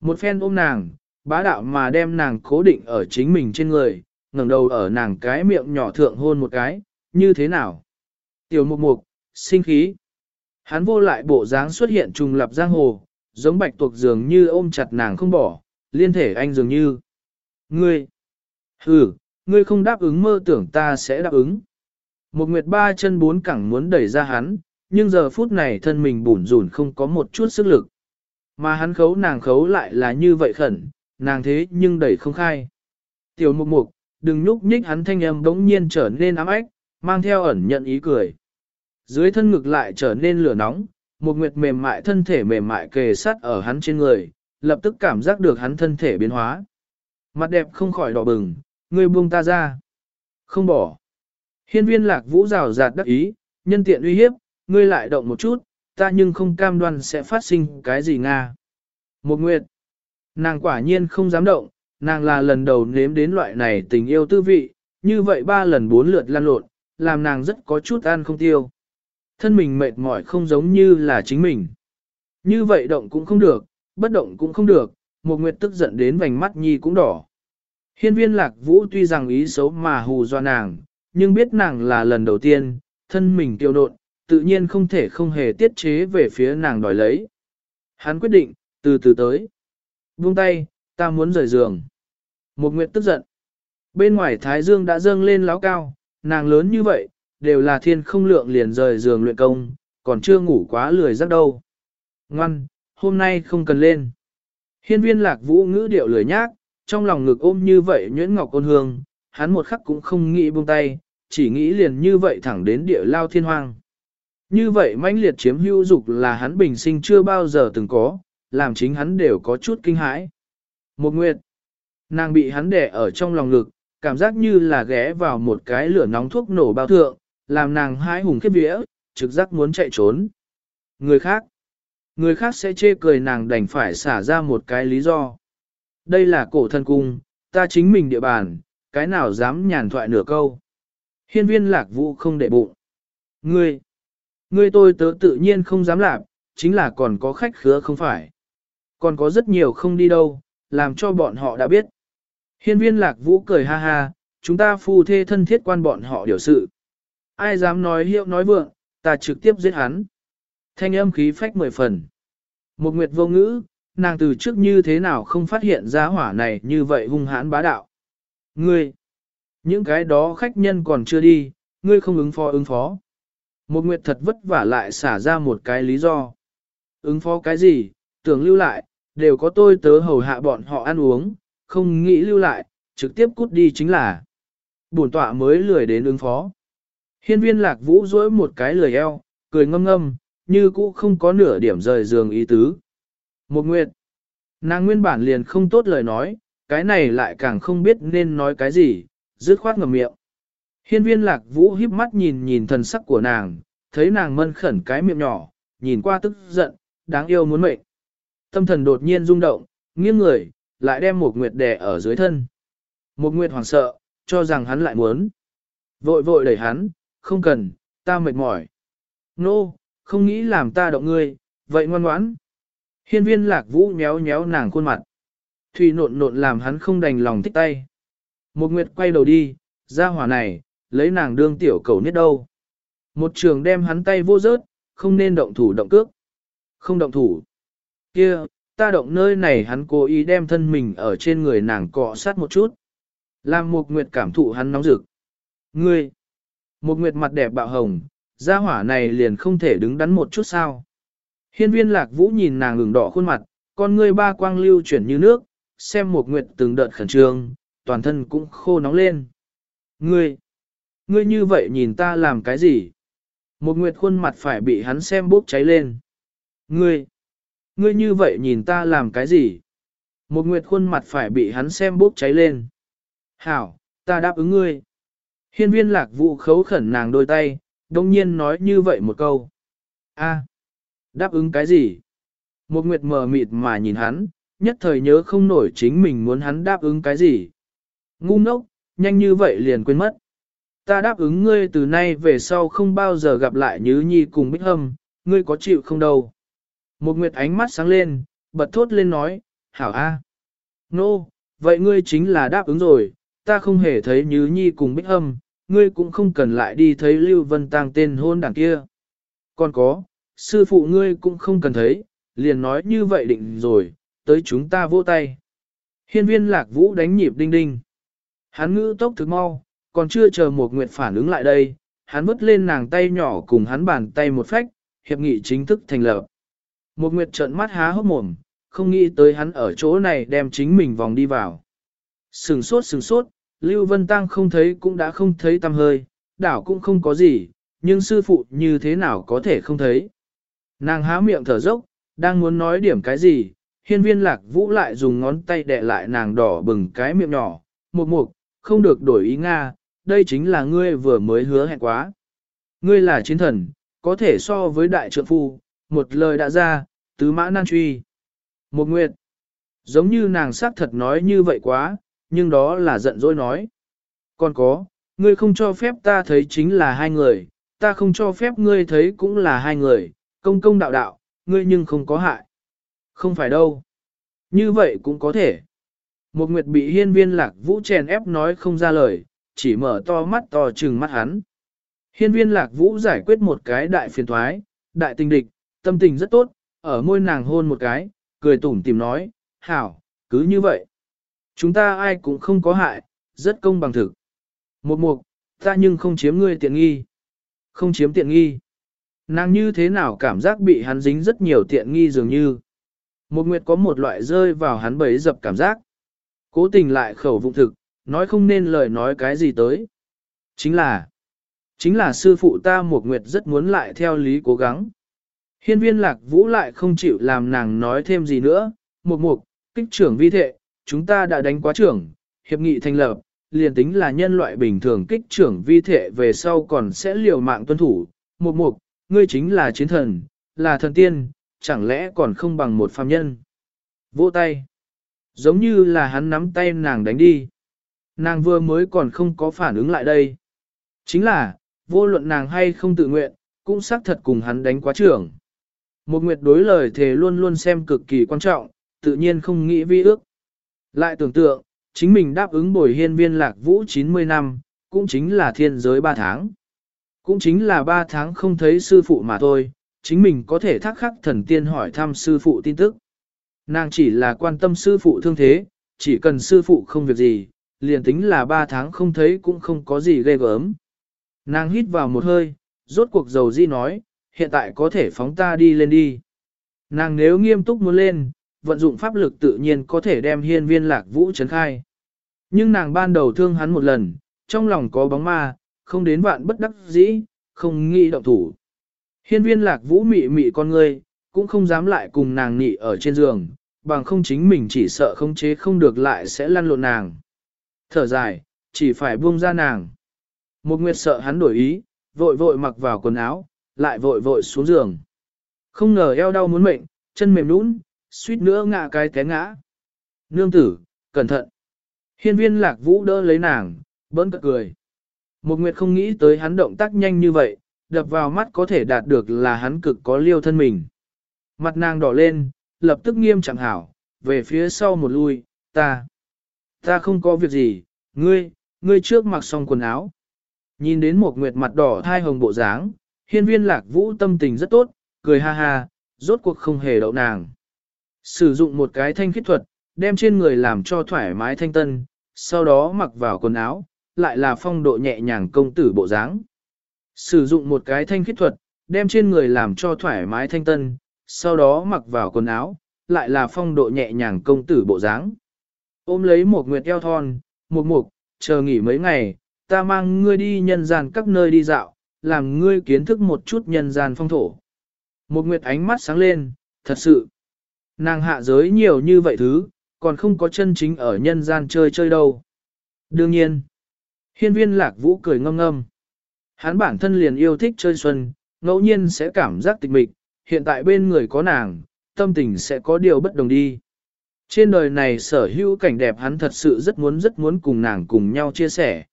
Một phen ôm nàng, bá đạo mà đem nàng cố định ở chính mình trên người, ngẩng đầu ở nàng cái miệng nhỏ thượng hôn một cái, như thế nào? Tiểu mục mục, sinh khí. Hắn vô lại bộ dáng xuất hiện trùng lập giang hồ, giống bạch tuộc dường như ôm chặt nàng không bỏ, liên thể anh dường như. Ngươi, hừ, ngươi không đáp ứng mơ tưởng ta sẽ đáp ứng. Một nguyệt ba chân bốn cẳng muốn đẩy ra hắn, nhưng giờ phút này thân mình bủn rủn không có một chút sức lực. Mà hắn khấu nàng khấu lại là như vậy khẩn, nàng thế nhưng đẩy không khai. Tiểu mục mục, đừng nhúc nhích hắn thanh âm bỗng nhiên trở nên ám ách, mang theo ẩn nhận ý cười. Dưới thân ngực lại trở nên lửa nóng, một nguyệt mềm mại thân thể mềm mại kề sát ở hắn trên người, lập tức cảm giác được hắn thân thể biến hóa. Mặt đẹp không khỏi đỏ bừng, ngươi buông ta ra. Không bỏ. Hiên viên lạc vũ rào rạt đắc ý, nhân tiện uy hiếp, ngươi lại động một chút, ta nhưng không cam đoan sẽ phát sinh cái gì Nga. Một nguyệt, nàng quả nhiên không dám động, nàng là lần đầu nếm đến loại này tình yêu tư vị, như vậy ba lần bốn lượt lan lộn, làm nàng rất có chút ăn không tiêu. Thân mình mệt mỏi không giống như là chính mình. Như vậy động cũng không được, bất động cũng không được, một nguyệt tức giận đến vành mắt nhi cũng đỏ. Hiên viên lạc vũ tuy rằng ý xấu mà hù do nàng, nhưng biết nàng là lần đầu tiên, thân mình tiêu nộn, tự nhiên không thể không hề tiết chế về phía nàng đòi lấy. Hắn quyết định, từ từ tới. Buông tay, ta muốn rời giường. Một nguyệt tức giận. Bên ngoài Thái Dương đã dâng lên láo cao, nàng lớn như vậy, đều là thiên không lượng liền rời giường luyện công, còn chưa ngủ quá lười giấc đâu. Ngoan, hôm nay không cần lên. Hiên viên lạc vũ ngữ điệu lười nhác, trong lòng ngực ôm như vậy nhuyễn ngọc ôn hương, hắn một khắc cũng không nghĩ buông tay, chỉ nghĩ liền như vậy thẳng đến địa lao thiên hoang. Như vậy mãnh liệt chiếm hữu dục là hắn bình sinh chưa bao giờ từng có, làm chính hắn đều có chút kinh hãi. Một nguyệt, nàng bị hắn đè ở trong lòng ngực, cảm giác như là ghé vào một cái lửa nóng thuốc nổ bao thượng, làm nàng hái hùng khiếp vía, trực giác muốn chạy trốn. Người khác, người khác sẽ chê cười nàng đành phải xả ra một cái lý do. Đây là cổ thân cung, ta chính mình địa bàn, cái nào dám nhàn thoại nửa câu. Hiên viên lạc vũ không để bụng. Ngươi, ngươi tôi tớ tự nhiên không dám làm, chính là còn có khách khứa không phải. Còn có rất nhiều không đi đâu, làm cho bọn họ đã biết. Hiên viên lạc vũ cười ha ha, chúng ta phu thê thân thiết quan bọn họ điều sự. Ai dám nói hiệu nói vượng, ta trực tiếp giết hắn. Thanh âm khí phách mười phần. Một nguyệt vô ngữ, nàng từ trước như thế nào không phát hiện ra hỏa này như vậy hung hãn bá đạo. Ngươi, những cái đó khách nhân còn chưa đi, ngươi không ứng phó ứng phó. Một nguyệt thật vất vả lại xả ra một cái lý do. Ứng phó cái gì, tưởng lưu lại, đều có tôi tớ hầu hạ bọn họ ăn uống, không nghĩ lưu lại, trực tiếp cút đi chính là. Bổn tọa mới lười đến ứng phó. Hiên viên lạc vũ dỗi một cái lười eo, cười ngâm ngâm, như cũ không có nửa điểm rời giường ý tứ. Một nguyệt, nàng nguyên bản liền không tốt lời nói, cái này lại càng không biết nên nói cái gì, dứt khoát ngầm miệng. Hiên viên lạc vũ híp mắt nhìn nhìn thần sắc của nàng, thấy nàng mân khẩn cái miệng nhỏ, nhìn qua tức giận, đáng yêu muốn mệnh. Tâm thần đột nhiên rung động, nghiêng người, lại đem một nguyệt đè ở dưới thân. Một nguyệt hoảng sợ, cho rằng hắn lại muốn. Vội vội đẩy hắn, không cần, ta mệt mỏi. Nô, no, không nghĩ làm ta động ngươi, vậy ngoan ngoãn. Hiên viên lạc vũ nhéo nhéo nàng khuôn mặt. Thủy nộn nộn làm hắn không đành lòng thích tay. Một nguyệt quay đầu đi, ra hỏa này, lấy nàng đương tiểu cầu niết đâu. Một trường đem hắn tay vô rớt, không nên động thủ động cước. Không động thủ. kia ta động nơi này hắn cố ý đem thân mình ở trên người nàng cọ sát một chút. Làm một nguyệt cảm thụ hắn nóng rực. Ngươi! Một nguyệt mặt đẹp bạo hồng, gia hỏa này liền không thể đứng đắn một chút sao. Hiên viên lạc vũ nhìn nàng ngừng đỏ khuôn mặt, con ngươi ba quang lưu chuyển như nước, xem một nguyệt từng đợt khẩn trương, toàn thân cũng khô nóng lên. Ngươi! Ngươi như vậy nhìn ta làm cái gì? Một nguyệt khuôn mặt phải bị hắn xem bốc cháy lên. Ngươi! Ngươi như vậy nhìn ta làm cái gì? Một nguyệt khuôn mặt phải bị hắn xem bốc cháy lên. Hảo, ta đáp ứng ngươi. Hiên viên lạc vụ khấu khẩn nàng đôi tay, đồng nhiên nói như vậy một câu. A, đáp ứng cái gì? Một nguyệt mờ mịt mà nhìn hắn, nhất thời nhớ không nổi chính mình muốn hắn đáp ứng cái gì. Ngu ngốc, nhanh như vậy liền quên mất. Ta đáp ứng ngươi từ nay về sau không bao giờ gặp lại Nhứ Nhi cùng Bích Hâm, ngươi có chịu không đâu. Một nguyệt ánh mắt sáng lên, bật thốt lên nói, hảo a. Nô, no, vậy ngươi chính là đáp ứng rồi, ta không hề thấy Nhứ Nhi cùng Bích Hâm, ngươi cũng không cần lại đi thấy Lưu Vân Tăng tên hôn đảng kia. Còn có, sư phụ ngươi cũng không cần thấy, liền nói như vậy định rồi, tới chúng ta vỗ tay. Hiên viên lạc vũ đánh nhịp đinh đinh. Hắn ngữ tốc thực mau, còn chưa chờ một nguyệt phản ứng lại đây, hắn vứt lên nàng tay nhỏ cùng hắn bàn tay một phách, hiệp nghị chính thức thành lập. Một nguyệt trợn mắt há hốc mồm, không nghĩ tới hắn ở chỗ này đem chính mình vòng đi vào. Sừng sốt sừng sốt, Lưu Vân Tăng không thấy cũng đã không thấy tăm hơi, đảo cũng không có gì, nhưng sư phụ như thế nào có thể không thấy. Nàng há miệng thở dốc, đang muốn nói điểm cái gì, hiên viên lạc vũ lại dùng ngón tay đè lại nàng đỏ bừng cái miệng nhỏ, một mục, không được đổi ý Nga, đây chính là ngươi vừa mới hứa hẹn quá. Ngươi là chiến thần, có thể so với đại trượng phu, một lời đã ra, tứ mã nan truy. Một nguyệt, giống như nàng xác thật nói như vậy quá, nhưng đó là giận dỗi nói. Còn có, ngươi không cho phép ta thấy chính là hai người, ta không cho phép ngươi thấy cũng là hai người, công công đạo đạo, ngươi nhưng không có hại. Không phải đâu. Như vậy cũng có thể. Một nguyệt bị hiên viên lạc vũ chèn ép nói không ra lời, chỉ mở to mắt to trừng mắt hắn. Hiên viên lạc vũ giải quyết một cái đại phiền thoái, đại tình địch, tâm tình rất tốt, ở môi nàng hôn một cái, cười tủm tìm nói, hảo, cứ như vậy. Chúng ta ai cũng không có hại, rất công bằng thực. Một mục, ta nhưng không chiếm ngươi tiện nghi. Không chiếm tiện nghi. Nàng như thế nào cảm giác bị hắn dính rất nhiều tiện nghi dường như. Một nguyệt có một loại rơi vào hắn bấy dập cảm giác. Cố tình lại khẩu vụng thực, nói không nên lời nói cái gì tới. Chính là, chính là sư phụ ta một nguyệt rất muốn lại theo lý cố gắng. Hiên viên lạc vũ lại không chịu làm nàng nói thêm gì nữa, một mục, kích trưởng vi thệ, chúng ta đã đánh quá trưởng, hiệp nghị thành lập, liền tính là nhân loại bình thường kích trưởng vi thệ về sau còn sẽ liều mạng tuân thủ. Một mục, ngươi chính là chiến thần, là thần tiên, chẳng lẽ còn không bằng một phàm nhân. Vỗ tay. Giống như là hắn nắm tay nàng đánh đi. Nàng vừa mới còn không có phản ứng lại đây. Chính là, vô luận nàng hay không tự nguyện, cũng xác thật cùng hắn đánh quá trưởng. Một nguyệt đối lời thề luôn luôn xem cực kỳ quan trọng, tự nhiên không nghĩ vi ước. Lại tưởng tượng, chính mình đáp ứng bồi hiên viên lạc vũ 90 năm, cũng chính là thiên giới 3 tháng. Cũng chính là 3 tháng không thấy sư phụ mà thôi, chính mình có thể thắc khắc thần tiên hỏi thăm sư phụ tin tức. Nàng chỉ là quan tâm sư phụ thương thế, chỉ cần sư phụ không việc gì, liền tính là 3 tháng không thấy cũng không có gì ghê gớm. Nàng hít vào một hơi, rốt cuộc dầu di nói, hiện tại có thể phóng ta đi lên đi. Nàng nếu nghiêm túc muốn lên, vận dụng pháp lực tự nhiên có thể đem hiên viên lạc vũ chấn khai. Nhưng nàng ban đầu thương hắn một lần, trong lòng có bóng ma, không đến vạn bất đắc dĩ, không nghĩ động thủ. Hiên viên lạc vũ mị mị con ngươi, cũng không dám lại cùng nàng nị ở trên giường, bằng không chính mình chỉ sợ không chế không được lại sẽ lăn lộn nàng. Thở dài, chỉ phải buông ra nàng. Một nguyệt sợ hắn đổi ý, vội vội mặc vào quần áo, lại vội vội xuống giường. Không ngờ eo đau muốn mệnh, chân mềm nũng, suýt nữa ngã cái té ngã. Nương tử, cẩn thận. Hiên viên lạc vũ đỡ lấy nàng, bỡn cợt cười. Một nguyệt không nghĩ tới hắn động tác nhanh như vậy, đập vào mắt có thể đạt được là hắn cực có liêu thân mình. Mặt nàng đỏ lên, lập tức nghiêm chẳng hảo, về phía sau một lui, ta. Ta không có việc gì, ngươi, ngươi trước mặc xong quần áo. Nhìn đến một nguyệt mặt đỏ thai hồng bộ dáng, hiên viên lạc vũ tâm tình rất tốt, cười ha ha, rốt cuộc không hề đậu nàng. Sử dụng một cái thanh khích thuật, đem trên người làm cho thoải mái thanh tân, sau đó mặc vào quần áo, lại là phong độ nhẹ nhàng công tử bộ dáng. Sử dụng một cái thanh khiết thuật, đem trên người làm cho thoải mái thanh tân, sau đó mặc vào quần áo, lại là phong độ nhẹ nhàng công tử bộ dáng. Ôm lấy một nguyệt eo thon, một mục, chờ nghỉ mấy ngày, ta mang ngươi đi nhân gian các nơi đi dạo, làm ngươi kiến thức một chút nhân gian phong thổ. Một nguyệt ánh mắt sáng lên, thật sự. Nàng hạ giới nhiều như vậy thứ, còn không có chân chính ở nhân gian chơi chơi đâu. Đương nhiên, hiên viên lạc vũ cười ngâm ngâm. Hắn bản thân liền yêu thích chơi xuân, ngẫu nhiên sẽ cảm giác tịch mịch, hiện tại bên người có nàng, tâm tình sẽ có điều bất đồng đi. Trên đời này sở hữu cảnh đẹp hắn thật sự rất muốn rất muốn cùng nàng cùng nhau chia sẻ.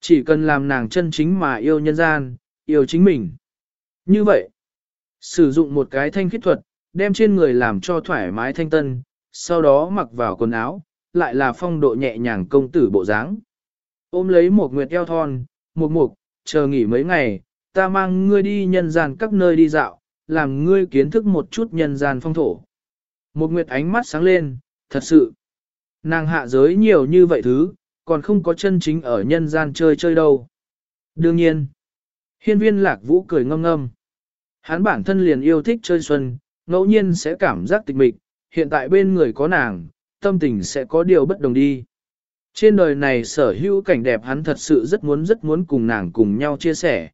Chỉ cần làm nàng chân chính mà yêu nhân gian, yêu chính mình. Như vậy, sử dụng một cái thanh khích thuật, đem trên người làm cho thoải mái thanh tân, sau đó mặc vào quần áo, lại là phong độ nhẹ nhàng công tử bộ dáng. Ôm lấy một nguyệt eo thon, một mục, chờ nghỉ mấy ngày, ta mang ngươi đi nhân gian các nơi đi dạo, làm ngươi kiến thức một chút nhân gian phong thổ. Một nguyệt ánh mắt sáng lên, thật sự. Nàng hạ giới nhiều như vậy thứ, còn không có chân chính ở nhân gian chơi chơi đâu. Đương nhiên, hiên viên lạc vũ cười ngâm ngâm. Hắn bản thân liền yêu thích chơi xuân, ngẫu nhiên sẽ cảm giác tịch mịch, hiện tại bên người có nàng, tâm tình sẽ có điều bất đồng đi. Trên đời này sở hữu cảnh đẹp hắn thật sự rất muốn rất muốn cùng nàng cùng nhau chia sẻ.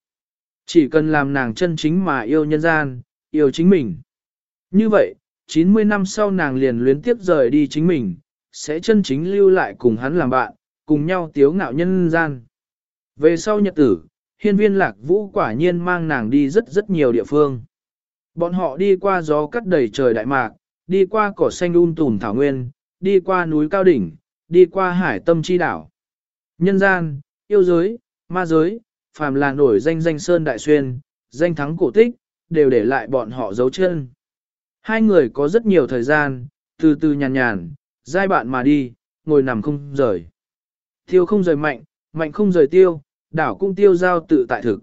Chỉ cần làm nàng chân chính mà yêu nhân gian, yêu chính mình. Như vậy, 90 năm sau nàng liền luyến tiếp rời đi chính mình, sẽ chân chính lưu lại cùng hắn làm bạn, cùng nhau tiếu ngạo nhân gian. Về sau nhật tử, hiên viên lạc vũ quả nhiên mang nàng đi rất rất nhiều địa phương. Bọn họ đi qua gió cắt đầy trời đại mạc, đi qua cỏ xanh um tùm thảo nguyên, đi qua núi cao đỉnh, đi qua hải tâm chi đảo. Nhân gian, yêu giới, ma giới, phàm là nổi danh danh sơn đại xuyên, danh thắng cổ tích, đều để lại bọn họ dấu chân. Hai người có rất nhiều thời gian, từ từ nhàn nhàn, giai bạn mà đi, ngồi nằm không rời. Tiêu không rời mạnh, mạnh không rời tiêu, đảo cũng tiêu giao tự tại thực.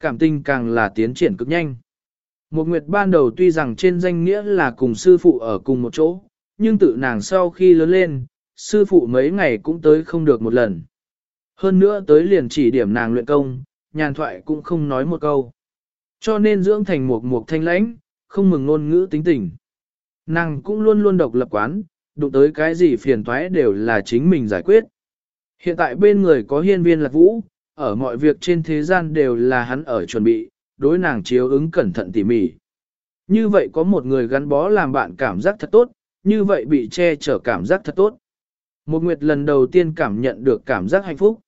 Cảm tình càng là tiến triển cực nhanh. Một nguyệt ban đầu tuy rằng trên danh nghĩa là cùng sư phụ ở cùng một chỗ, nhưng tự nàng sau khi lớn lên, sư phụ mấy ngày cũng tới không được một lần. Hơn nữa tới liền chỉ điểm nàng luyện công, nhàn thoại cũng không nói một câu. Cho nên dưỡng thành một mục thanh lãnh, không mừng ngôn ngữ tính tình. Nàng cũng luôn luôn độc lập quán, đụng tới cái gì phiền toái đều là chính mình giải quyết. Hiện tại bên người có hiên viên lạc vũ, ở mọi việc trên thế gian đều là hắn ở chuẩn bị, đối nàng chiếu ứng cẩn thận tỉ mỉ. Như vậy có một người gắn bó làm bạn cảm giác thật tốt, như vậy bị che chở cảm giác thật tốt. Một nguyệt lần đầu tiên cảm nhận được cảm giác hạnh phúc.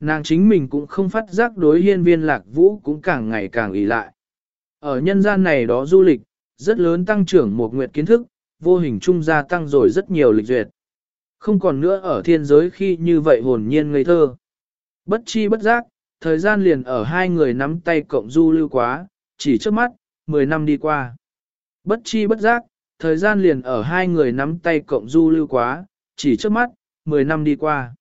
Nàng chính mình cũng không phát giác đối hiên viên lạc vũ cũng càng ngày càng ý lại. Ở nhân gian này đó du lịch, rất lớn tăng trưởng một nguyệt kiến thức, vô hình trung gia tăng rồi rất nhiều lịch duyệt. Không còn nữa ở thiên giới khi như vậy hồn nhiên ngây thơ. Bất chi bất giác, thời gian liền ở hai người nắm tay cộng du lưu quá, chỉ trước mắt, 10 năm đi qua. Bất chi bất giác, thời gian liền ở hai người nắm tay cộng du lưu quá, chỉ trước mắt, 10 năm đi qua.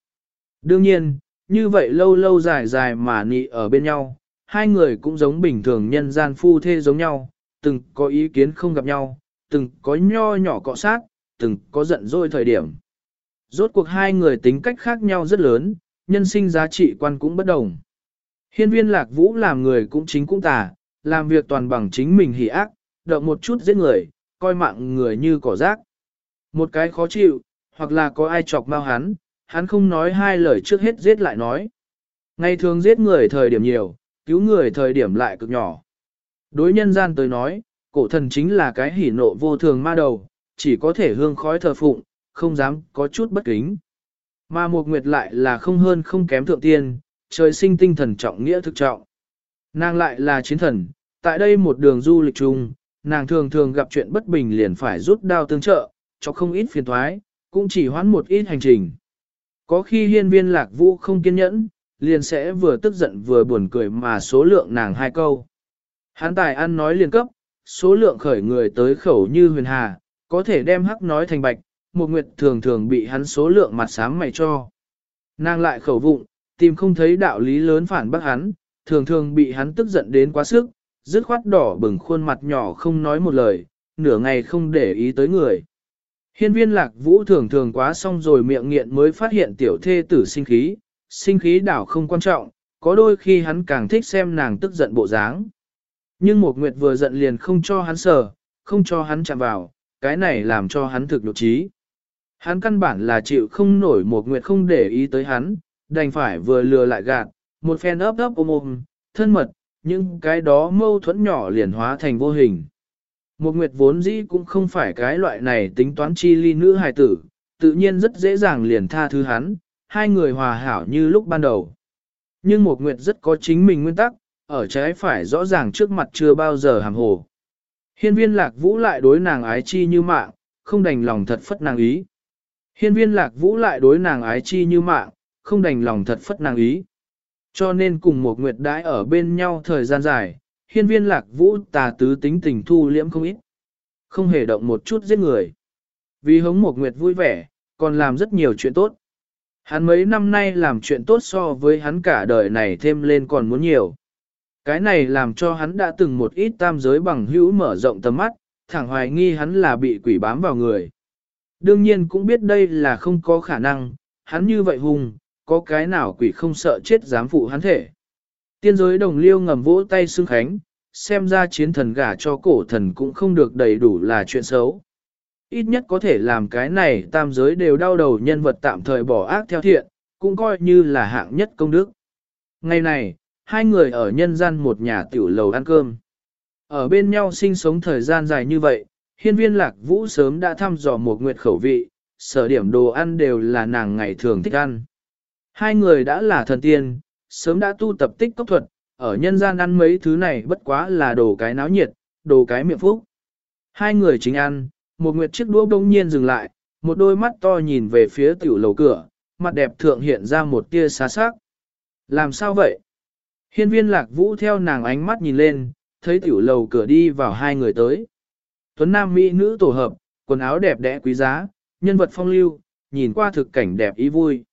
Đương nhiên, như vậy lâu lâu dài dài mà nị ở bên nhau, hai người cũng giống bình thường nhân gian phu thê giống nhau, từng có ý kiến không gặp nhau, từng có nho nhỏ cọ sát, từng có giận dỗi thời điểm. Rốt cuộc hai người tính cách khác nhau rất lớn, nhân sinh giá trị quan cũng bất đồng. Hiên viên lạc vũ làm người cũng chính cũng tà, làm việc toàn bằng chính mình hỉ ác, động một chút giết người, coi mạng người như cỏ rác. Một cái khó chịu, hoặc là có ai chọc mau hắn, hắn không nói hai lời trước hết giết lại nói. Ngày thường giết người thời điểm nhiều, cứu người thời điểm lại cực nhỏ. Đối nhân gian tới nói, cổ thần chính là cái hỉ nộ vô thường ma đầu, chỉ có thể hương khói thờ phụng, không dám có chút bất kính. Mà một nguyệt lại là không hơn không kém thượng tiên, trời sinh tinh thần trọng nghĩa thực trọng. Nàng lại là chiến thần, tại đây một đường du lịch chung, nàng thường thường gặp chuyện bất bình liền phải rút đao tương trợ, cho không ít phiền thoái, cũng chỉ hoãn một ít hành trình. Có khi hiên viên lạc vũ không kiên nhẫn, liền sẽ vừa tức giận vừa buồn cười mà số lượng nàng hai câu. Hán tài ăn nói liền cấp, số lượng khởi người tới khẩu như huyền hà, có thể đem hắc nói thành bạch, một nguyệt thường thường bị hắn số lượng mặt sáng mày cho. Nàng lại khẩu vụng, tìm không thấy đạo lý lớn phản bác hắn, thường thường bị hắn tức giận đến quá sức, dứt khoát đỏ bừng khuôn mặt nhỏ không nói một lời, nửa ngày không để ý tới người. Hiên viên lạc vũ thường thường quá xong rồi miệng nghiện mới phát hiện tiểu thê tử sinh khí, sinh khí đảo không quan trọng, có đôi khi hắn càng thích xem nàng tức giận bộ dáng. Nhưng một nguyệt vừa giận liền không cho hắn sờ, không cho hắn chạm vào, cái này làm cho hắn thực nhục trí. Hắn căn bản là chịu không nổi một nguyệt không để ý tới hắn, đành phải vừa lừa lại gạt, một phen ấp ấp ôm ôm, thân mật, nhưng cái đó mâu thuẫn nhỏ liền hóa thành vô hình. Một nguyệt vốn dĩ cũng không phải cái loại này tính toán chi ly nữ hài tử, tự nhiên rất dễ dàng liền tha thứ hắn, hai người hòa hảo như lúc ban đầu. Nhưng một nguyệt rất có chính mình nguyên tắc, ở trái phải rõ ràng trước mặt chưa bao giờ hàm hồ. Hiên viên lạc vũ lại đối nàng ái chi như mạng, không đành lòng thật phất nàng ý. Hiên viên lạc vũ lại đối nàng ái chi như mạng, không đành lòng thật phất nàng ý. Cho nên cùng một nguyệt đãi ở bên nhau thời gian dài, hiên viên lạc vũ tà tứ tính tình thu liễm không ít. Không hề động một chút giết người. Vì hống một nguyệt vui vẻ, còn làm rất nhiều chuyện tốt. Hắn mấy năm nay làm chuyện tốt so với hắn cả đời này thêm lên còn muốn nhiều. Cái này làm cho hắn đã từng một ít tam giới bằng hữu mở rộng tầm mắt, thẳng hoài nghi hắn là bị quỷ bám vào người. Đương nhiên cũng biết đây là không có khả năng, hắn như vậy hùng, có cái nào quỷ không sợ chết dám phụ hắn thể. Tiên giới đồng liêu ngầm vỗ tay xưng khánh, xem ra chiến thần gả cho cổ thần cũng không được đầy đủ là chuyện xấu. Ít nhất có thể làm cái này tam giới đều đau đầu nhân vật tạm thời bỏ ác theo thiện, cũng coi như là hạng nhất công đức. Ngày này, hai người ở nhân gian một nhà tiểu lầu ăn cơm. Ở bên nhau sinh sống thời gian dài như vậy, hiên viên lạc vũ sớm đã thăm dò một nguyệt khẩu vị, sở điểm đồ ăn đều là nàng ngày thường thích ăn. Hai người đã là thần tiên, sớm đã tu tập tích cốc thuật, ở nhân gian ăn mấy thứ này bất quá là đồ cái náo nhiệt, đồ cái miệng phúc. Hai người chính ăn, một nguyệt chiếc đũa bỗng nhiên dừng lại, một đôi mắt to nhìn về phía tiểu lầu cửa, mặt đẹp thượng hiện ra một tia xá sắc. Làm sao vậy? Hiên viên lạc vũ theo nàng ánh mắt nhìn lên, thấy tiểu lầu cửa đi vào hai người tới. Tuấn Nam Mỹ nữ tổ hợp, quần áo đẹp đẽ quý giá, nhân vật phong lưu, nhìn qua thực cảnh đẹp ý vui.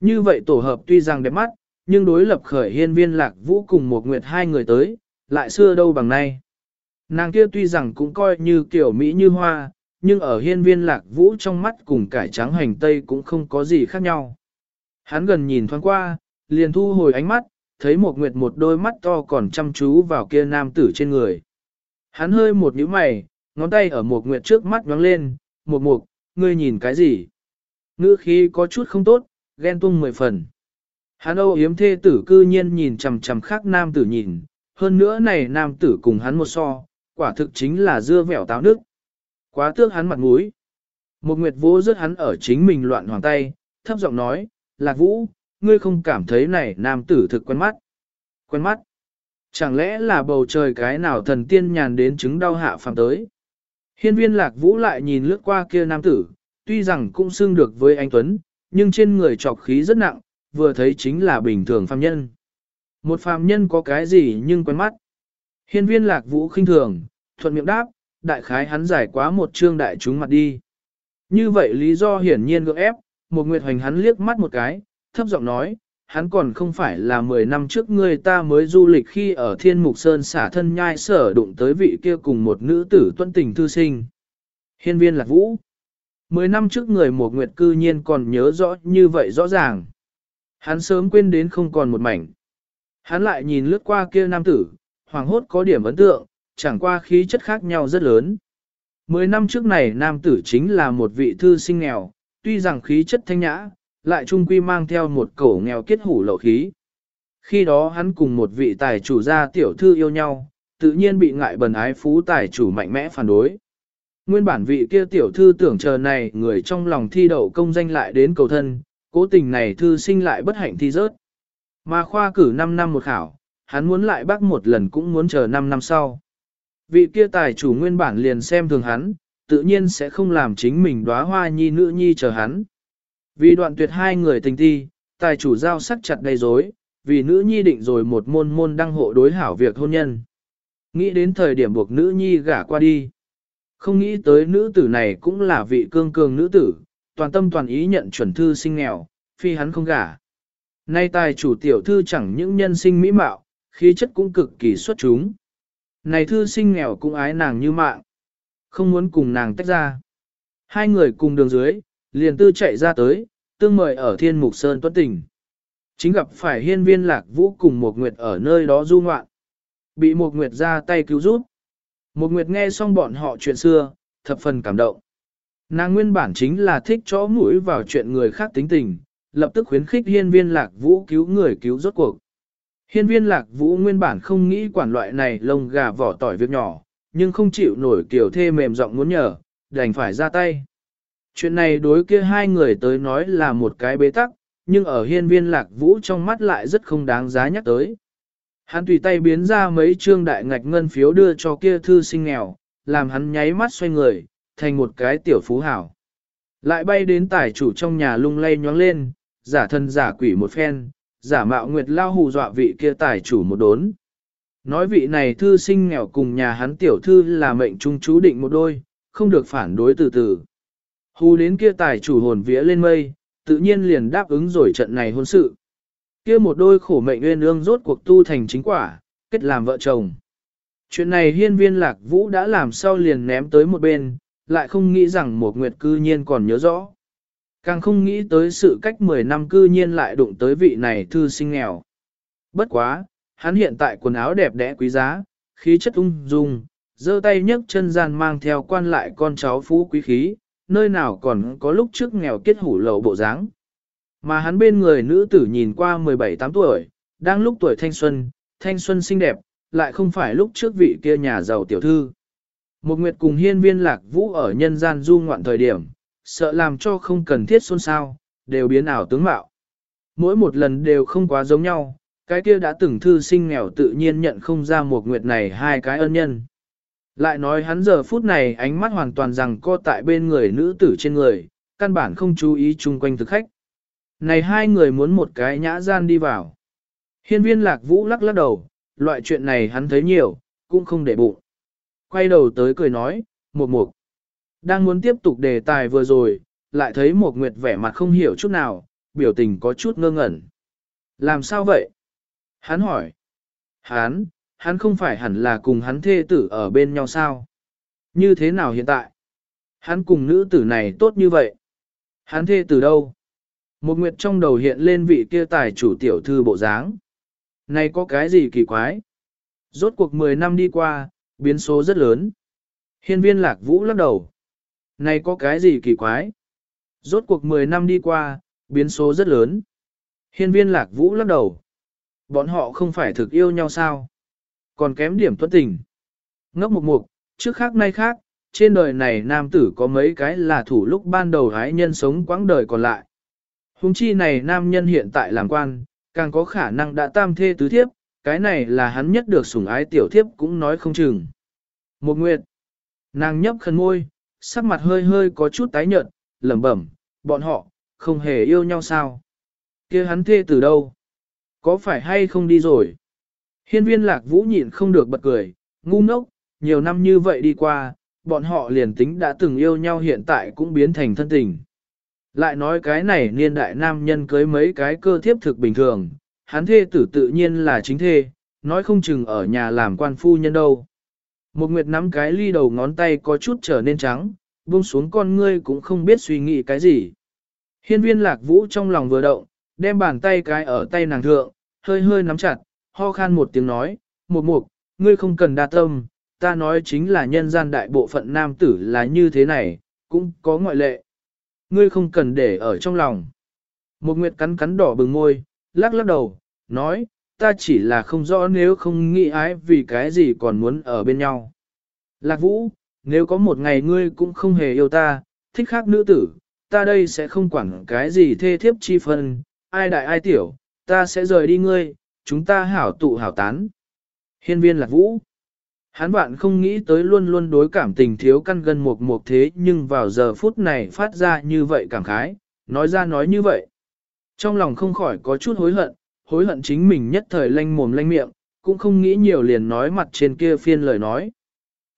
Như vậy tổ hợp tuy rằng đẹp mắt, nhưng đối lập khởi hiên viên lạc vũ cùng một nguyệt hai người tới, lại xưa đâu bằng nay. Nàng kia tuy rằng cũng coi như kiểu Mỹ như hoa, nhưng ở hiên viên lạc vũ trong mắt cùng cải trắng hành tây cũng không có gì khác nhau. Hắn gần nhìn thoáng qua, liền thu hồi ánh mắt, thấy một nguyệt một đôi mắt to còn chăm chú vào kia nam tử trên người. Hắn hơi một nhíu mày, ngón tay ở một nguyệt trước mắt nhoáng lên, một mục, ngươi nhìn cái gì? Ngữ khí có chút không tốt, ghen tung mười phần. Hắn âu hiếm thê tử cư nhiên nhìn chằm chằm khác nam tử nhìn, hơn nữa này nam tử cùng hắn một so, quả thực chính là dưa vẻo táo nước. Quá tước hắn mặt mũi. Một nguyệt vô rớt hắn ở chính mình loạn hoàng tay, thấp giọng nói, lạc vũ, ngươi không cảm thấy này nam tử thực quen mắt. Quen mắt. Chẳng lẽ là bầu trời cái nào thần tiên nhàn đến chứng đau hạ phàm tới. Hiên viên lạc vũ lại nhìn lướt qua kia nam tử, tuy rằng cũng xưng được với anh Tuấn, nhưng trên người trọc khí rất nặng, vừa thấy chính là bình thường phàm nhân. Một phàm nhân có cái gì nhưng quen mắt. Hiên viên lạc vũ khinh thường, thuận miệng đáp, đại khái hắn giải quá một chương đại chúng mặt đi. Như vậy lý do hiển nhiên gượng ép, một nguyệt hoành hắn liếc mắt một cái, thấp giọng nói, hắn còn không phải là 10 năm trước người ta mới du lịch khi ở Thiên Mục Sơn xả thân nhai sở đụng tới vị kia cùng một nữ tử tuân tình thư sinh. Hiên viên lạc vũ. 10 năm trước người một nguyệt cư nhiên còn nhớ rõ như vậy rõ ràng. Hắn sớm quên đến không còn một mảnh. Hắn lại nhìn lướt qua kia nam tử, hoàng hốt có điểm ấn tượng, chẳng qua khí chất khác nhau rất lớn. Mười năm trước này nam tử chính là một vị thư sinh nghèo, tuy rằng khí chất thanh nhã, lại trung quy mang theo một cổ nghèo kết hủ lậu khí. Khi đó hắn cùng một vị tài chủ gia tiểu thư yêu nhau, tự nhiên bị ngại bần ái phú tài chủ mạnh mẽ phản đối. Nguyên bản vị kia tiểu thư tưởng chờ này người trong lòng thi đậu công danh lại đến cầu thân, cố tình này thư sinh lại bất hạnh thi rớt. Mà khoa cử 5 năm một khảo, hắn muốn lại bác một lần cũng muốn chờ 5 năm sau. Vị kia tài chủ nguyên bản liền xem thường hắn, tự nhiên sẽ không làm chính mình đóa hoa nhi nữ nhi chờ hắn. Vì đoạn tuyệt hai người tình thi, tài chủ giao sắc chặt đầy dối, vì nữ nhi định rồi một môn môn đăng hộ đối hảo việc hôn nhân. Nghĩ đến thời điểm buộc nữ nhi gả qua đi. Không nghĩ tới nữ tử này cũng là vị cương cường nữ tử, toàn tâm toàn ý nhận chuẩn thư sinh nghèo, phi hắn không gả. Nay tài chủ tiểu thư chẳng những nhân sinh mỹ mạo, khí chất cũng cực kỳ xuất chúng. Này thư sinh nghèo cũng ái nàng như mạng. Không muốn cùng nàng tách ra. Hai người cùng đường dưới, liền tư chạy ra tới, tương mời ở thiên mục sơn tuấn tình. Chính gặp phải hiên viên lạc vũ cùng một nguyệt ở nơi đó du ngoạn. Bị một nguyệt ra tay cứu giúp. Một nguyệt nghe xong bọn họ chuyện xưa, thập phần cảm động. Nàng nguyên bản chính là thích chó mũi vào chuyện người khác tính tình, lập tức khuyến khích hiên viên lạc vũ cứu người cứu rốt cuộc. Hiên viên lạc vũ nguyên bản không nghĩ quản loại này lông gà vỏ tỏi việc nhỏ, nhưng không chịu nổi kiểu thê mềm giọng muốn nhờ, đành phải ra tay. Chuyện này đối kia hai người tới nói là một cái bế tắc, nhưng ở hiên viên lạc vũ trong mắt lại rất không đáng giá nhắc tới. Hắn tùy tay biến ra mấy trương đại ngạch ngân phiếu đưa cho kia thư sinh nghèo, làm hắn nháy mắt xoay người, thành một cái tiểu phú hảo. Lại bay đến tài chủ trong nhà lung lay nhoáng lên, giả thân giả quỷ một phen, giả mạo nguyệt lao hù dọa vị kia tài chủ một đốn. Nói vị này thư sinh nghèo cùng nhà hắn tiểu thư là mệnh trung chú định một đôi, không được phản đối từ từ. Hù đến kia tài chủ hồn vía lên mây, tự nhiên liền đáp ứng rồi trận này hôn sự. Kia một đôi khổ mệnh nguyên ương rốt cuộc tu thành chính quả, kết làm vợ chồng. Chuyện này hiên viên lạc vũ đã làm sau liền ném tới một bên, lại không nghĩ rằng một nguyệt cư nhiên còn nhớ rõ. Càng không nghĩ tới sự cách 10 năm cư nhiên lại đụng tới vị này thư sinh nghèo. Bất quá, hắn hiện tại quần áo đẹp đẽ quý giá, khí chất ung dung, giơ tay nhấc chân gian mang theo quan lại con cháu phú quý khí, nơi nào còn có lúc trước nghèo kết hủ lầu bộ dáng. Mà hắn bên người nữ tử nhìn qua 17-8 tuổi, đang lúc tuổi thanh xuân, thanh xuân xinh đẹp, lại không phải lúc trước vị kia nhà giàu tiểu thư. Một nguyệt cùng hiên viên lạc vũ ở nhân gian du ngoạn thời điểm, sợ làm cho không cần thiết xôn xao, đều biến ảo tướng mạo. Mỗi một lần đều không quá giống nhau, cái kia đã từng thư sinh nghèo tự nhiên nhận không ra một nguyệt này hai cái ân nhân. Lại nói hắn giờ phút này ánh mắt hoàn toàn rằng co tại bên người nữ tử trên người, căn bản không chú ý chung quanh thực khách. Này hai người muốn một cái nhã gian đi vào. Hiên viên lạc vũ lắc lắc đầu, loại chuyện này hắn thấy nhiều, cũng không để bụng. Quay đầu tới cười nói, một mục. Đang muốn tiếp tục đề tài vừa rồi, lại thấy một nguyệt vẻ mặt không hiểu chút nào, biểu tình có chút ngơ ngẩn. Làm sao vậy? Hắn hỏi. Hắn, hắn không phải hẳn là cùng hắn thê tử ở bên nhau sao? Như thế nào hiện tại? Hắn cùng nữ tử này tốt như vậy. Hắn thê tử đâu? Một nguyệt trong đầu hiện lên vị kia tài chủ tiểu thư bộ dáng. Này có cái gì kỳ quái? Rốt cuộc 10 năm đi qua, biến số rất lớn. Hiên viên lạc vũ lắc đầu. Này có cái gì kỳ quái? Rốt cuộc 10 năm đi qua, biến số rất lớn. Hiên viên lạc vũ lắc đầu. Bọn họ không phải thực yêu nhau sao? Còn kém điểm tuân tình. Ngốc mục mục, trước khác nay khác, trên đời này nam tử có mấy cái là thủ lúc ban đầu hái nhân sống quãng đời còn lại. Hùng chi này nam nhân hiện tại làm quan, càng có khả năng đã tam thê tứ thiếp, cái này là hắn nhất được sủng ái tiểu thiếp cũng nói không chừng. Một nguyệt, nàng nhấp khẩn môi, sắc mặt hơi hơi có chút tái nhợt, lẩm bẩm, bọn họ, không hề yêu nhau sao? kia hắn thê từ đâu? Có phải hay không đi rồi? Hiên viên lạc vũ nhịn không được bật cười, ngu ngốc, nhiều năm như vậy đi qua, bọn họ liền tính đã từng yêu nhau hiện tại cũng biến thành thân tình. Lại nói cái này niên đại nam nhân cưới mấy cái cơ thiếp thực bình thường, hắn thê tử tự nhiên là chính thê, nói không chừng ở nhà làm quan phu nhân đâu. Một nguyệt nắm cái ly đầu ngón tay có chút trở nên trắng, buông xuống con ngươi cũng không biết suy nghĩ cái gì. Hiên viên lạc vũ trong lòng vừa động, đem bàn tay cái ở tay nàng thượng, hơi hơi nắm chặt, ho khan một tiếng nói, một mục, ngươi không cần đa tâm, ta nói chính là nhân gian đại bộ phận nam tử là như thế này, cũng có ngoại lệ. Ngươi không cần để ở trong lòng. Một nguyệt cắn cắn đỏ bừng môi, lắc lắc đầu, nói, ta chỉ là không rõ nếu không nghĩ ái vì cái gì còn muốn ở bên nhau. Lạc vũ, nếu có một ngày ngươi cũng không hề yêu ta, thích khác nữ tử, ta đây sẽ không quản cái gì thê thiếp chi phân, ai đại ai tiểu, ta sẽ rời đi ngươi, chúng ta hảo tụ hảo tán. Hiên viên lạc vũ. Hắn bạn không nghĩ tới luôn luôn đối cảm tình thiếu căn gần một một thế nhưng vào giờ phút này phát ra như vậy cảm khái, nói ra nói như vậy. Trong lòng không khỏi có chút hối hận, hối hận chính mình nhất thời lanh mồm lanh miệng, cũng không nghĩ nhiều liền nói mặt trên kia phiên lời nói.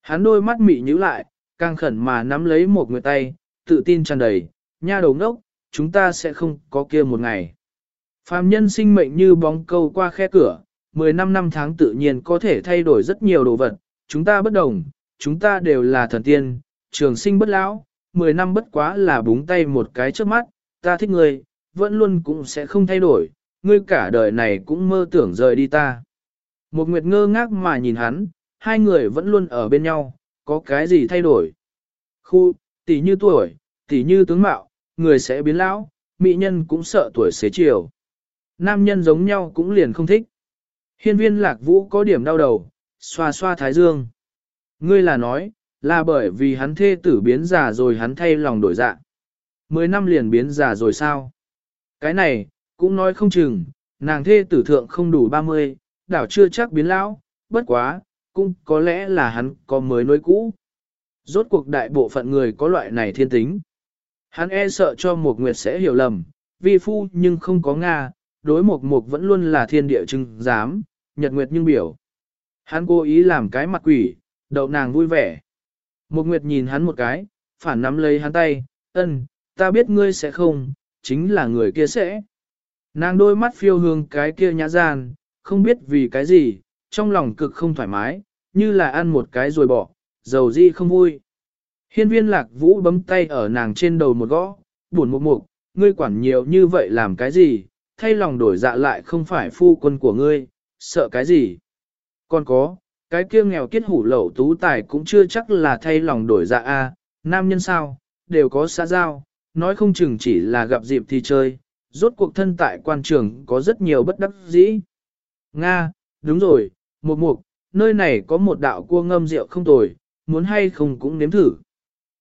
Hắn đôi mắt mị nhíu lại, càng khẩn mà nắm lấy một người tay, tự tin tràn đầy, nha đầu ngốc, chúng ta sẽ không có kia một ngày. Phàm nhân sinh mệnh như bóng câu qua khe cửa, 15 năm tháng tự nhiên có thể thay đổi rất nhiều đồ vật, chúng ta bất đồng, chúng ta đều là thần tiên, trường sinh bất lão, 10 năm bất quá là búng tay một cái trước mắt, ta thích ngươi, vẫn luôn cũng sẽ không thay đổi, ngươi cả đời này cũng mơ tưởng rời đi ta. Một nguyệt ngơ ngác mà nhìn hắn, hai người vẫn luôn ở bên nhau, có cái gì thay đổi. Khu, tỷ như tuổi, tỷ như tướng mạo, người sẽ biến lão, mỹ nhân cũng sợ tuổi xế chiều. Nam nhân giống nhau cũng liền không thích. Hiên viên lạc vũ có điểm đau đầu, xoa xoa thái dương. Ngươi là nói, là bởi vì hắn thê tử biến già rồi hắn thay lòng đổi dạ. Mười năm liền biến già rồi sao? Cái này, cũng nói không chừng, nàng thê tử thượng không đủ 30, đảo chưa chắc biến lão, bất quá, cũng có lẽ là hắn có mới nối cũ. Rốt cuộc đại bộ phận người có loại này thiên tính. Hắn e sợ cho một nguyệt sẽ hiểu lầm, vi phu nhưng không có Nga, đối một mục vẫn luôn là thiên địa chứng giám, nhật nguyệt nhưng biểu. Hắn cố ý làm cái mặt quỷ, đậu nàng vui vẻ. Một nguyệt nhìn hắn một cái, phản nắm lấy hắn tay, ân, ta biết ngươi sẽ không, chính là người kia sẽ. Nàng đôi mắt phiêu hương cái kia nhã gian, không biết vì cái gì, trong lòng cực không thoải mái, như là ăn một cái rồi bỏ, dầu di không vui. Hiên viên lạc vũ bấm tay ở nàng trên đầu một gõ, buồn một mục, ngươi quản nhiều như vậy làm cái gì, thay lòng đổi dạ lại không phải phu quân của ngươi, sợ cái gì. Còn có, cái kia nghèo kiết hủ lậu tú tài cũng chưa chắc là thay lòng đổi dạ a nam nhân sao, đều có xã giao, nói không chừng chỉ là gặp dịp thì chơi, rốt cuộc thân tại quan trường có rất nhiều bất đắc dĩ. Nga, đúng rồi, một mục, nơi này có một đạo cua ngâm rượu không tồi, muốn hay không cũng nếm thử.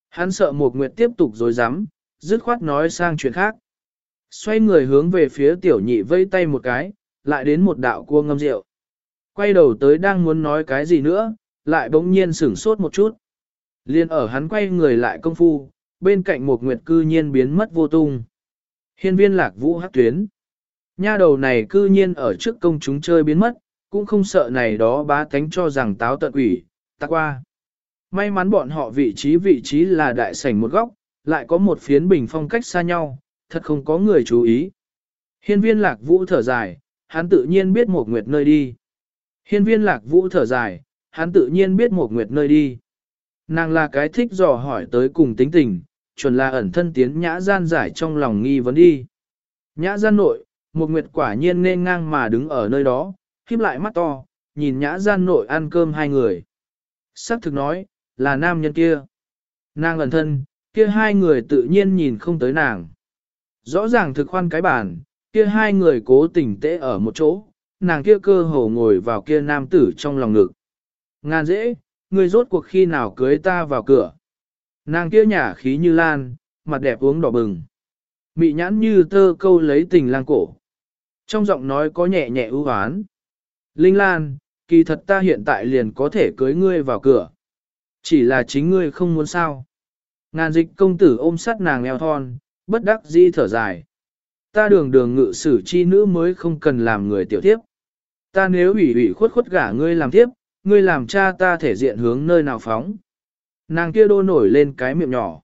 Hắn sợ một nguyệt tiếp tục dối rắm dứt khoát nói sang chuyện khác. Xoay người hướng về phía tiểu nhị vây tay một cái, lại đến một đạo cua ngâm rượu. Quay đầu tới đang muốn nói cái gì nữa, lại bỗng nhiên sửng sốt một chút. Liên ở hắn quay người lại công phu, bên cạnh một nguyệt cư nhiên biến mất vô tung. Hiên viên lạc vũ hắc tuyến. Nha đầu này cư nhiên ở trước công chúng chơi biến mất, cũng không sợ này đó bá tánh cho rằng táo tận quỷ, ta qua. May mắn bọn họ vị trí vị trí là đại sảnh một góc, lại có một phiến bình phong cách xa nhau, thật không có người chú ý. Hiên viên lạc vũ thở dài, hắn tự nhiên biết một nguyệt nơi đi. Hiên viên lạc vũ thở dài, hắn tự nhiên biết một nguyệt nơi đi. Nàng là cái thích dò hỏi tới cùng tính tình, chuẩn là ẩn thân tiến nhã gian giải trong lòng nghi vấn đi. Nhã gian nội, một nguyệt quả nhiên nên ngang mà đứng ở nơi đó, khiếp lại mắt to, nhìn nhã gian nội ăn cơm hai người. Sắc thực nói, là nam nhân kia. Nàng ẩn thân, kia hai người tự nhiên nhìn không tới nàng. Rõ ràng thực khoan cái bản, kia hai người cố tình tễ ở một chỗ, nàng kia cơ hồ ngồi vào kia nam tử trong lòng ngực. Ngàn dễ, người rốt cuộc khi nào cưới ta vào cửa. Nàng kia nhả khí như lan, mặt đẹp uống đỏ bừng. Mị nhãn như tơ câu lấy tình lang cổ. Trong giọng nói có nhẹ nhẹ ưu hoán. Linh Lan, kỳ thật ta hiện tại liền có thể cưới ngươi vào cửa. Chỉ là chính ngươi không muốn sao. Ngàn dịch công tử ôm sát nàng eo thon, bất đắc di thở dài. Ta đường đường ngự sử chi nữ mới không cần làm người tiểu tiếp. Ta nếu ủy ủy khuất khuất gả ngươi làm tiếp, ngươi làm cha ta thể diện hướng nơi nào phóng. Nàng kia đô nổi lên cái miệng nhỏ.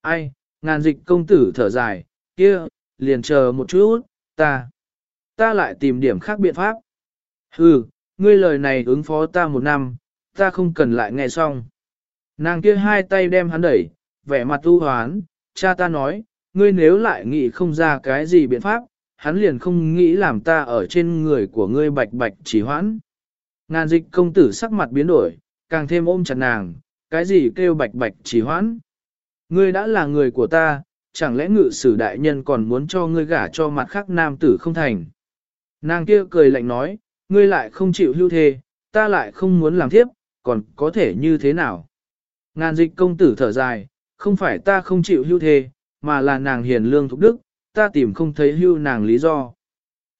Ai, ngàn dịch công tử thở dài, kia, liền chờ một chút, ta. Ta lại tìm điểm khác biện pháp. Hừ, ngươi lời này ứng phó ta một năm, ta không cần lại nghe xong. Nàng kia hai tay đem hắn đẩy, vẻ mặt tu hoán, cha ta nói, ngươi nếu lại nghĩ không ra cái gì biện pháp, hắn liền không nghĩ làm ta ở trên người của ngươi bạch bạch chỉ hoãn. Ngàn dịch công tử sắc mặt biến đổi, càng thêm ôm chặt nàng, cái gì kêu bạch bạch chỉ hoãn. Ngươi đã là người của ta, chẳng lẽ ngự sử đại nhân còn muốn cho ngươi gả cho mặt khác nam tử không thành. Nàng kia cười lạnh nói, ngươi lại không chịu hưu thê, ta lại không muốn làm thiếp, còn có thể như thế nào? Ngàn dịch công tử thở dài, không phải ta không chịu hưu thê, mà là nàng hiền lương thục đức, ta tìm không thấy hưu nàng lý do.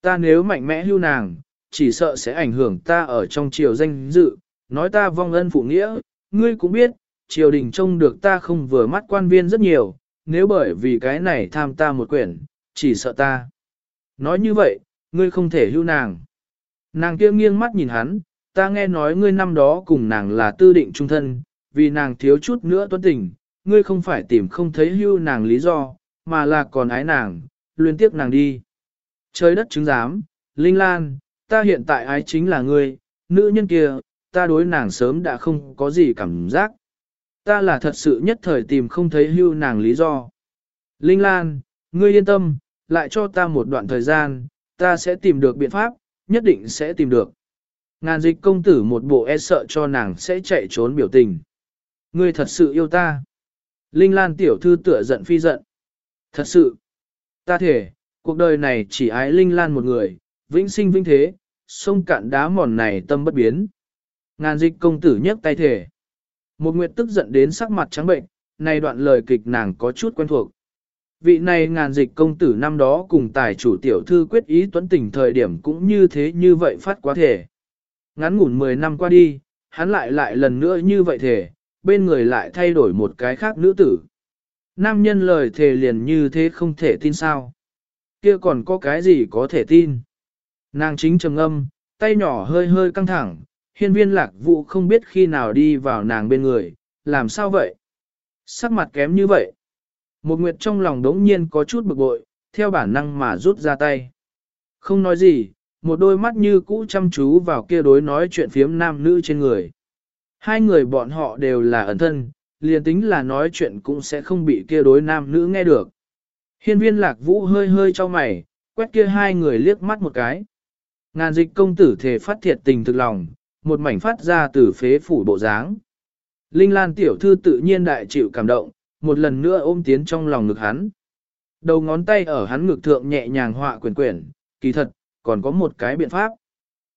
Ta nếu mạnh mẽ hưu nàng, chỉ sợ sẽ ảnh hưởng ta ở trong triều danh dự, nói ta vong ân phụ nghĩa, ngươi cũng biết, triều đình trông được ta không vừa mắt quan viên rất nhiều, nếu bởi vì cái này tham ta một quyển, chỉ sợ ta. Nói như vậy, ngươi không thể hưu nàng. Nàng kia nghiêng mắt nhìn hắn, ta nghe nói ngươi năm đó cùng nàng là tư định trung thân, vì nàng thiếu chút nữa tuấn tình, ngươi không phải tìm không thấy hưu nàng lý do, mà là còn ái nàng, luyến tiếp nàng đi. Trời đất chứng giám, Linh Lan, ta hiện tại ái chính là ngươi, nữ nhân kia, ta đối nàng sớm đã không có gì cảm giác. Ta là thật sự nhất thời tìm không thấy hưu nàng lý do. Linh Lan, ngươi yên tâm, lại cho ta một đoạn thời gian, ta sẽ tìm được biện pháp, nhất định sẽ tìm được. Ngàn dịch công tử một bộ e sợ cho nàng sẽ chạy trốn biểu tình. Ngươi thật sự yêu ta. Linh Lan tiểu thư tựa giận phi giận. Thật sự, ta thể, cuộc đời này chỉ ái Linh Lan một người, vĩnh sinh vĩnh thế, sông cạn đá mòn này tâm bất biến. Ngàn dịch công tử nhấc tay thể. Một nguyệt tức giận đến sắc mặt trắng bệnh, này đoạn lời kịch nàng có chút quen thuộc. Vị này ngàn dịch công tử năm đó cùng tài chủ tiểu thư quyết ý tuấn tình thời điểm cũng như thế như vậy phát quá thể. Ngắn ngủn 10 năm qua đi, hắn lại lại lần nữa như vậy thể, bên người lại thay đổi một cái khác nữ tử. Nam nhân lời thề liền như thế không thể tin sao. Kia còn có cái gì có thể tin. Nàng chính trầm âm, tay nhỏ hơi hơi căng thẳng, hiên viên lạc vụ không biết khi nào đi vào nàng bên người, làm sao vậy? Sắc mặt kém như vậy. Một nguyệt trong lòng đống nhiên có chút bực bội, theo bản năng mà rút ra tay. Không nói gì, một đôi mắt như cũ chăm chú vào kia đối nói chuyện phiếm nam nữ trên người. Hai người bọn họ đều là ẩn thân, liền tính là nói chuyện cũng sẽ không bị kia đối nam nữ nghe được. Hiên viên lạc vũ hơi hơi cho mày, quét kia hai người liếc mắt một cái. Ngàn dịch công tử thể phát thiệt tình thực lòng, một mảnh phát ra từ phế phủ bộ dáng. Linh Lan tiểu thư tự nhiên đại chịu cảm động, một lần nữa ôm tiến trong lòng ngực hắn. Đầu ngón tay ở hắn ngực thượng nhẹ nhàng họa quyển quyển, kỳ thật, còn có một cái biện pháp.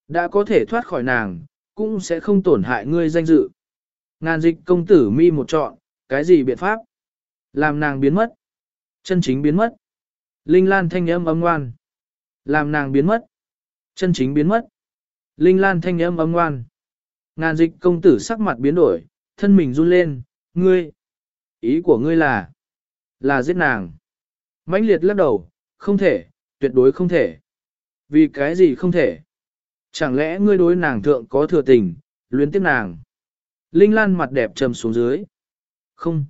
Đã có thể thoát khỏi nàng, cũng sẽ không tổn hại ngươi danh dự. Ngàn dịch công tử mi một chọn, cái gì biện pháp? Làm nàng biến mất. Chân chính biến mất. Linh Lan thanh âm âm ngoan. Làm nàng biến mất. Chân chính biến mất. Linh Lan thanh âm âm ngoan. Ngàn dịch công tử sắc mặt biến đổi, thân mình run lên, ngươi. Ý của ngươi là, là giết nàng. mãnh liệt lắc đầu, không thể, tuyệt đối không thể. Vì cái gì không thể? Chẳng lẽ ngươi đối nàng thượng có thừa tình, luyến tiếc nàng? Linh Lan mặt đẹp trầm xuống dưới. Không,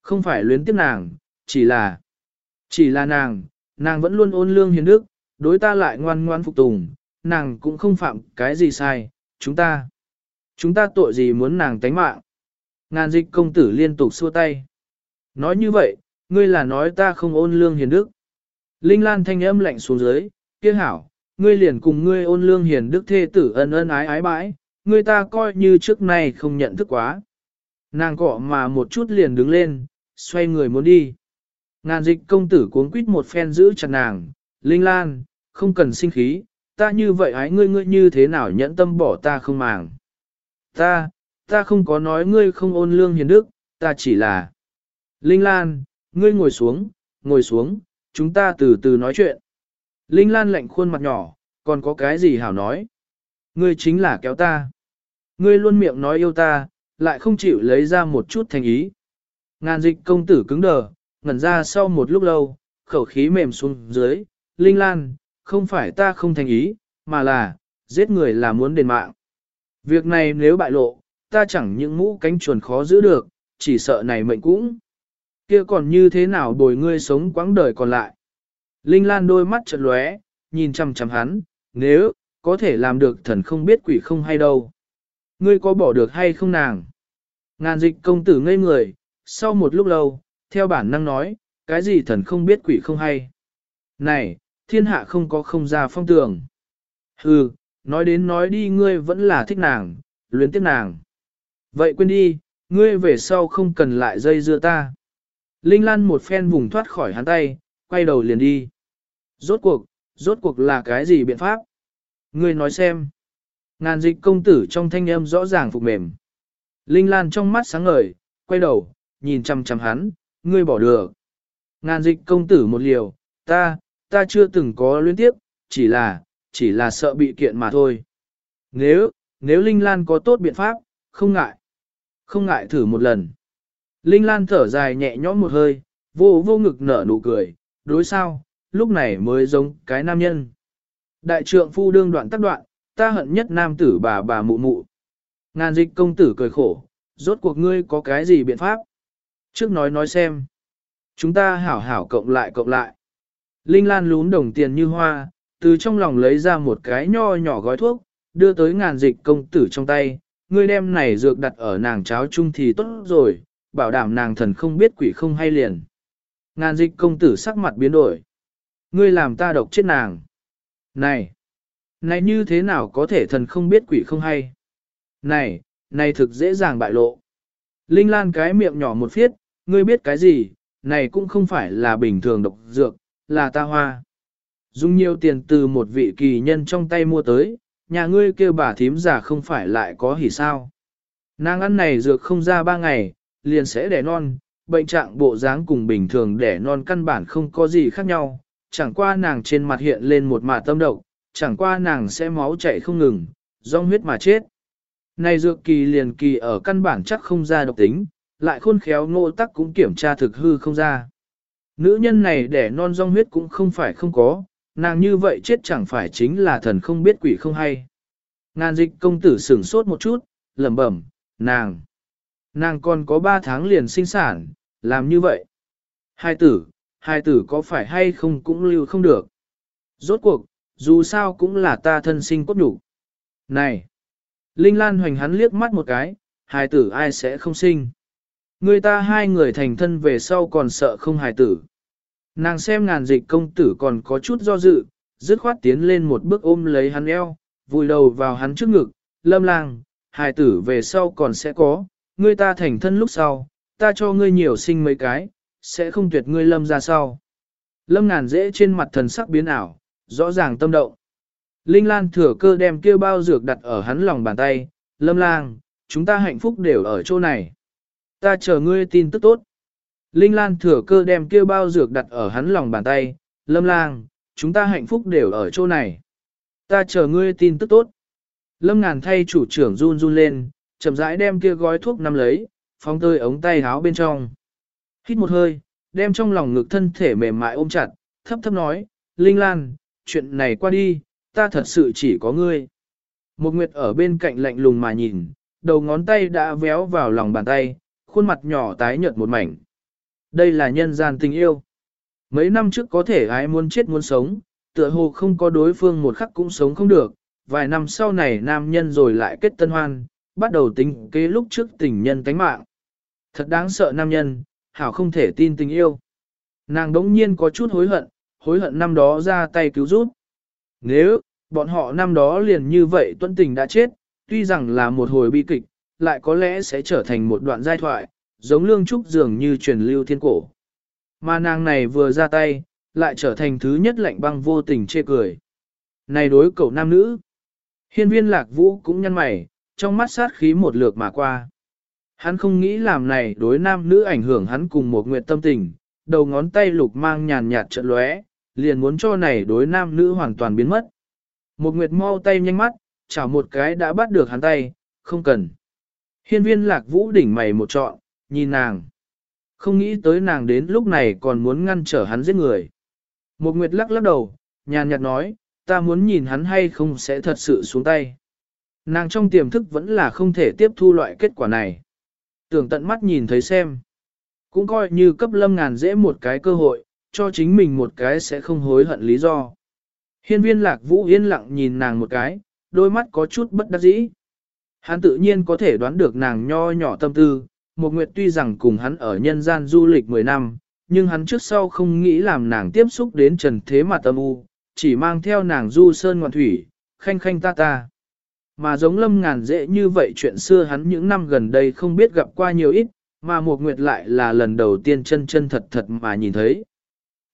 không phải luyến tiếc nàng, chỉ là, chỉ là nàng, nàng vẫn luôn ôn lương hiền đức, đối ta lại ngoan ngoan phục tùng, nàng cũng không phạm cái gì sai, chúng ta, chúng ta tội gì muốn nàng tánh mạng. Ngàn dịch công tử liên tục xua tay. Nói như vậy, ngươi là nói ta không ôn lương hiền đức. Linh Lan thanh âm lạnh xuống dưới, kia hảo, ngươi liền cùng ngươi ôn lương hiền đức thê tử ân ân ái ái bãi, ngươi ta coi như trước nay không nhận thức quá. Nàng cọ mà một chút liền đứng lên, xoay người muốn đi. Ngàn dịch công tử cuốn quýt một phen giữ chặt nàng, Linh Lan, không cần sinh khí, ta như vậy ái ngươi ngươi như thế nào nhẫn tâm bỏ ta không màng. Ta, ta không có nói ngươi không ôn lương hiền đức, ta chỉ là... Linh Lan, ngươi ngồi xuống, ngồi xuống, chúng ta từ từ nói chuyện. Linh Lan lạnh khuôn mặt nhỏ, còn có cái gì hảo nói? Ngươi chính là kéo ta. Ngươi luôn miệng nói yêu ta, lại không chịu lấy ra một chút thành ý. Ngàn dịch công tử cứng đờ, ngẩn ra sau một lúc lâu, khẩu khí mềm xuống dưới. Linh Lan, không phải ta không thành ý, mà là, giết người là muốn đền mạng. Việc này nếu bại lộ, ta chẳng những mũ cánh chuồn khó giữ được, chỉ sợ này mệnh cũng. kia còn như thế nào bồi ngươi sống quãng đời còn lại. Linh Lan đôi mắt chợt lóe, nhìn chằm chằm hắn, nếu, có thể làm được thần không biết quỷ không hay đâu. Ngươi có bỏ được hay không nàng? Ngàn dịch công tử ngây người, sau một lúc lâu, theo bản năng nói, cái gì thần không biết quỷ không hay. Này, thiên hạ không có không ra phong tường. Hừ, nói đến nói đi ngươi vẫn là thích nàng, luyến tiếc nàng. Vậy quên đi, ngươi về sau không cần lại dây dưa ta. Linh Lan một phen vùng thoát khỏi hắn tay, quay đầu liền đi. Rốt cuộc, rốt cuộc là cái gì biện pháp? Ngươi nói xem. Ngàn dịch công tử trong thanh âm rõ ràng phục mềm. Linh Lan trong mắt sáng ngời, quay đầu, nhìn chăm chăm hắn, ngươi bỏ được. Ngàn dịch công tử một liều, ta, ta chưa từng có luyến tiếp, chỉ là, chỉ là sợ bị kiện mà thôi. Nếu, nếu Linh Lan có tốt biện pháp, không ngại. Không ngại thử một lần. Linh Lan thở dài nhẹ nhõm một hơi, vô vô ngực nở nụ cười, đối sao, lúc này mới giống cái nam nhân. Đại trượng phu đương đoạn tắc đoạn, ta hận nhất nam tử bà bà mụ mụ. Ngàn dịch công tử cười khổ, rốt cuộc ngươi có cái gì biện pháp? Trước nói nói xem. Chúng ta hảo hảo cộng lại cộng lại. Linh Lan lún đồng tiền như hoa, từ trong lòng lấy ra một cái nho nhỏ gói thuốc, đưa tới ngàn dịch công tử trong tay. Ngươi đem này dược đặt ở nàng cháo chung thì tốt rồi, bảo đảm nàng thần không biết quỷ không hay liền. Ngàn dịch công tử sắc mặt biến đổi. Ngươi làm ta độc chết nàng. Này! Này như thế nào có thể thần không biết quỷ không hay? Này, này thực dễ dàng bại lộ. Linh Lan cái miệng nhỏ một phiết, ngươi biết cái gì, này cũng không phải là bình thường độc dược, là ta hoa. Dùng nhiều tiền từ một vị kỳ nhân trong tay mua tới, nhà ngươi kêu bà thím già không phải lại có hỉ sao. Nàng ăn này dược không ra ba ngày, liền sẽ đẻ non, bệnh trạng bộ dáng cùng bình thường đẻ non căn bản không có gì khác nhau, chẳng qua nàng trên mặt hiện lên một mả tâm độc, chẳng qua nàng sẽ máu chảy không ngừng, do huyết mà chết. Này dược kỳ liền kỳ ở căn bản chắc không ra độc tính, lại khôn khéo ngộ tắc cũng kiểm tra thực hư không ra. Nữ nhân này đẻ non rong huyết cũng không phải không có, nàng như vậy chết chẳng phải chính là thần không biết quỷ không hay. Ngàn dịch công tử sửng sốt một chút, lẩm bẩm, nàng, nàng còn có ba tháng liền sinh sản, làm như vậy. Hai tử, hai tử có phải hay không cũng lưu không được. Rốt cuộc, dù sao cũng là ta thân sinh cốt nhục. Này! Linh Lan hoành hắn liếc mắt một cái, hai tử ai sẽ không sinh. Người ta hai người thành thân về sau còn sợ không hài tử. Nàng xem ngàn dịch công tử còn có chút do dự, dứt khoát tiến lên một bước ôm lấy hắn eo, vùi đầu vào hắn trước ngực, lâm lang, hài tử về sau còn sẽ có, người ta thành thân lúc sau, ta cho ngươi nhiều sinh mấy cái, sẽ không tuyệt ngươi lâm ra sau. Lâm ngàn dễ trên mặt thần sắc biến ảo, rõ ràng tâm động. Linh Lan thừa cơ đem kia bao dược đặt ở hắn lòng bàn tay, lâm lang, chúng ta hạnh phúc đều ở chỗ này. Ta chờ ngươi tin tức tốt. Linh Lan thừa cơ đem kia bao dược đặt ở hắn lòng bàn tay, lâm lang, chúng ta hạnh phúc đều ở chỗ này. Ta chờ ngươi tin tức tốt. Lâm ngàn thay chủ trưởng run run lên, chậm rãi đem kia gói thuốc nắm lấy, phóng tơi ống tay háo bên trong. Hít một hơi, đem trong lòng ngực thân thể mềm mại ôm chặt, thấp thấp nói, Linh Lan, chuyện này qua đi, ta thật sự chỉ có ngươi. Một nguyệt ở bên cạnh lạnh lùng mà nhìn, đầu ngón tay đã véo vào lòng bàn tay, khuôn mặt nhỏ tái nhợt một mảnh. Đây là nhân gian tình yêu. Mấy năm trước có thể ai muốn chết muốn sống, tựa hồ không có đối phương một khắc cũng sống không được, vài năm sau này nam nhân rồi lại kết tân hoan, bắt đầu tính kế lúc trước tình nhân tánh mạng. Thật đáng sợ nam nhân, hảo không thể tin tình yêu. Nàng đống nhiên có chút hối hận, hối hận năm đó ra tay cứu giúp. Nếu, bọn họ năm đó liền như vậy tuân tình đã chết, tuy rằng là một hồi bi kịch, lại có lẽ sẽ trở thành một đoạn giai thoại, giống lương trúc dường như truyền lưu thiên cổ. Mà nàng này vừa ra tay, lại trở thành thứ nhất lạnh băng vô tình chê cười. Này đối cậu nam nữ. Hiên viên lạc vũ cũng nhăn mày, trong mắt sát khí một lượt mà qua. Hắn không nghĩ làm này đối nam nữ ảnh hưởng hắn cùng một nguyện tâm tình, đầu ngón tay lục mang nhàn nhạt trận lóe, liền muốn cho này đối nam nữ hoàn toàn biến mất. Một nguyệt mau tay nhanh mắt, chảo một cái đã bắt được hắn tay, không cần. Hiên viên lạc vũ đỉnh mày một trọn, nhìn nàng. Không nghĩ tới nàng đến lúc này còn muốn ngăn trở hắn giết người. Một nguyệt lắc lắc đầu, nhàn nhạt nói, ta muốn nhìn hắn hay không sẽ thật sự xuống tay. Nàng trong tiềm thức vẫn là không thể tiếp thu loại kết quả này. Tưởng tận mắt nhìn thấy xem. Cũng coi như cấp lâm ngàn dễ một cái cơ hội, cho chính mình một cái sẽ không hối hận lý do. Hiên viên lạc vũ yên lặng nhìn nàng một cái, đôi mắt có chút bất đắc dĩ. Hắn tự nhiên có thể đoán được nàng nho nhỏ tâm tư, một nguyệt tuy rằng cùng hắn ở nhân gian du lịch 10 năm, nhưng hắn trước sau không nghĩ làm nàng tiếp xúc đến trần thế mà tâm u, chỉ mang theo nàng du sơn ngoạn thủy, khanh khanh ta ta. Mà giống lâm ngàn dễ như vậy chuyện xưa hắn những năm gần đây không biết gặp qua nhiều ít, mà một nguyệt lại là lần đầu tiên chân chân thật thật mà nhìn thấy.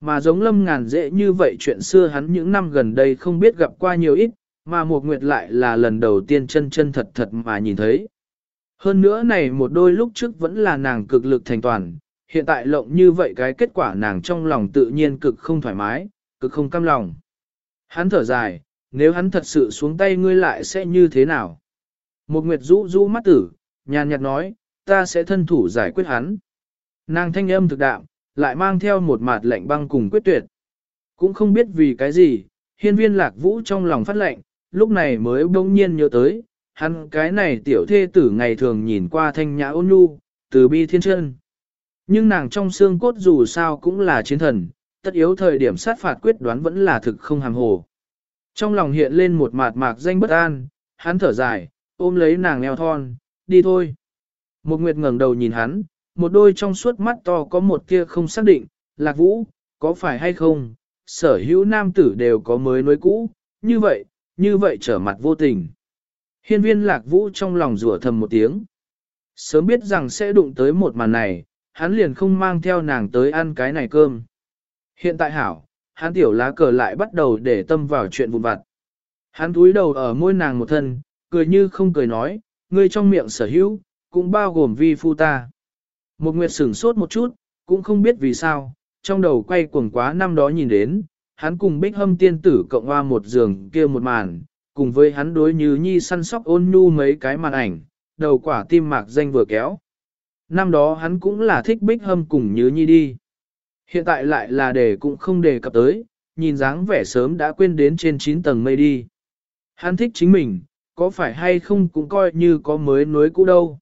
Mà giống lâm ngàn dễ như vậy chuyện xưa hắn những năm gần đây không biết gặp qua nhiều ít, mà một nguyệt lại là lần đầu tiên chân chân thật thật mà nhìn thấy. Hơn nữa này một đôi lúc trước vẫn là nàng cực lực thành toàn, hiện tại lộng như vậy cái kết quả nàng trong lòng tự nhiên cực không thoải mái, cực không cam lòng. Hắn thở dài, nếu hắn thật sự xuống tay ngươi lại sẽ như thế nào? Một nguyệt rũ rũ mắt tử, nhàn nhạt nói, ta sẽ thân thủ giải quyết hắn. Nàng thanh âm thực đạm, lại mang theo một mặt lạnh băng cùng quyết tuyệt. Cũng không biết vì cái gì, hiên viên lạc vũ trong lòng phát lệnh, lúc này mới bỗng nhiên nhớ tới, hắn cái này tiểu thê tử ngày thường nhìn qua thanh nhã ôn nhu, từ bi thiên chân. Nhưng nàng trong xương cốt dù sao cũng là chiến thần, tất yếu thời điểm sát phạt quyết đoán vẫn là thực không hàm hồ. Trong lòng hiện lên một mạt mạc danh bất an, hắn thở dài, ôm lấy nàng eo thon, đi thôi. Một nguyệt ngẩng đầu nhìn hắn, một đôi trong suốt mắt to có một kia không xác định, lạc vũ, có phải hay không, sở hữu nam tử đều có mới nối cũ, như vậy, như vậy trở mặt vô tình. Hiên viên lạc vũ trong lòng rủa thầm một tiếng. Sớm biết rằng sẽ đụng tới một màn này, hắn liền không mang theo nàng tới ăn cái này cơm. Hiện tại hảo, hắn tiểu lá cờ lại bắt đầu để tâm vào chuyện vụn vặt. Hắn túi đầu ở môi nàng một thân, cười như không cười nói, ngươi trong miệng sở hữu, cũng bao gồm vi phu ta. Một nguyệt sửng sốt một chút, cũng không biết vì sao, trong đầu quay cuồng quá năm đó nhìn đến, hắn cùng bích hâm tiên tử cộng hoa một giường kia một màn, cùng với hắn đối như nhi săn sóc ôn nhu mấy cái màn ảnh, đầu quả tim mạc danh vừa kéo. Năm đó hắn cũng là thích bích hâm cùng như nhi đi. Hiện tại lại là để cũng không đề cập tới, nhìn dáng vẻ sớm đã quên đến trên 9 tầng mây đi. Hắn thích chính mình, có phải hay không cũng coi như có mới nối cũ đâu.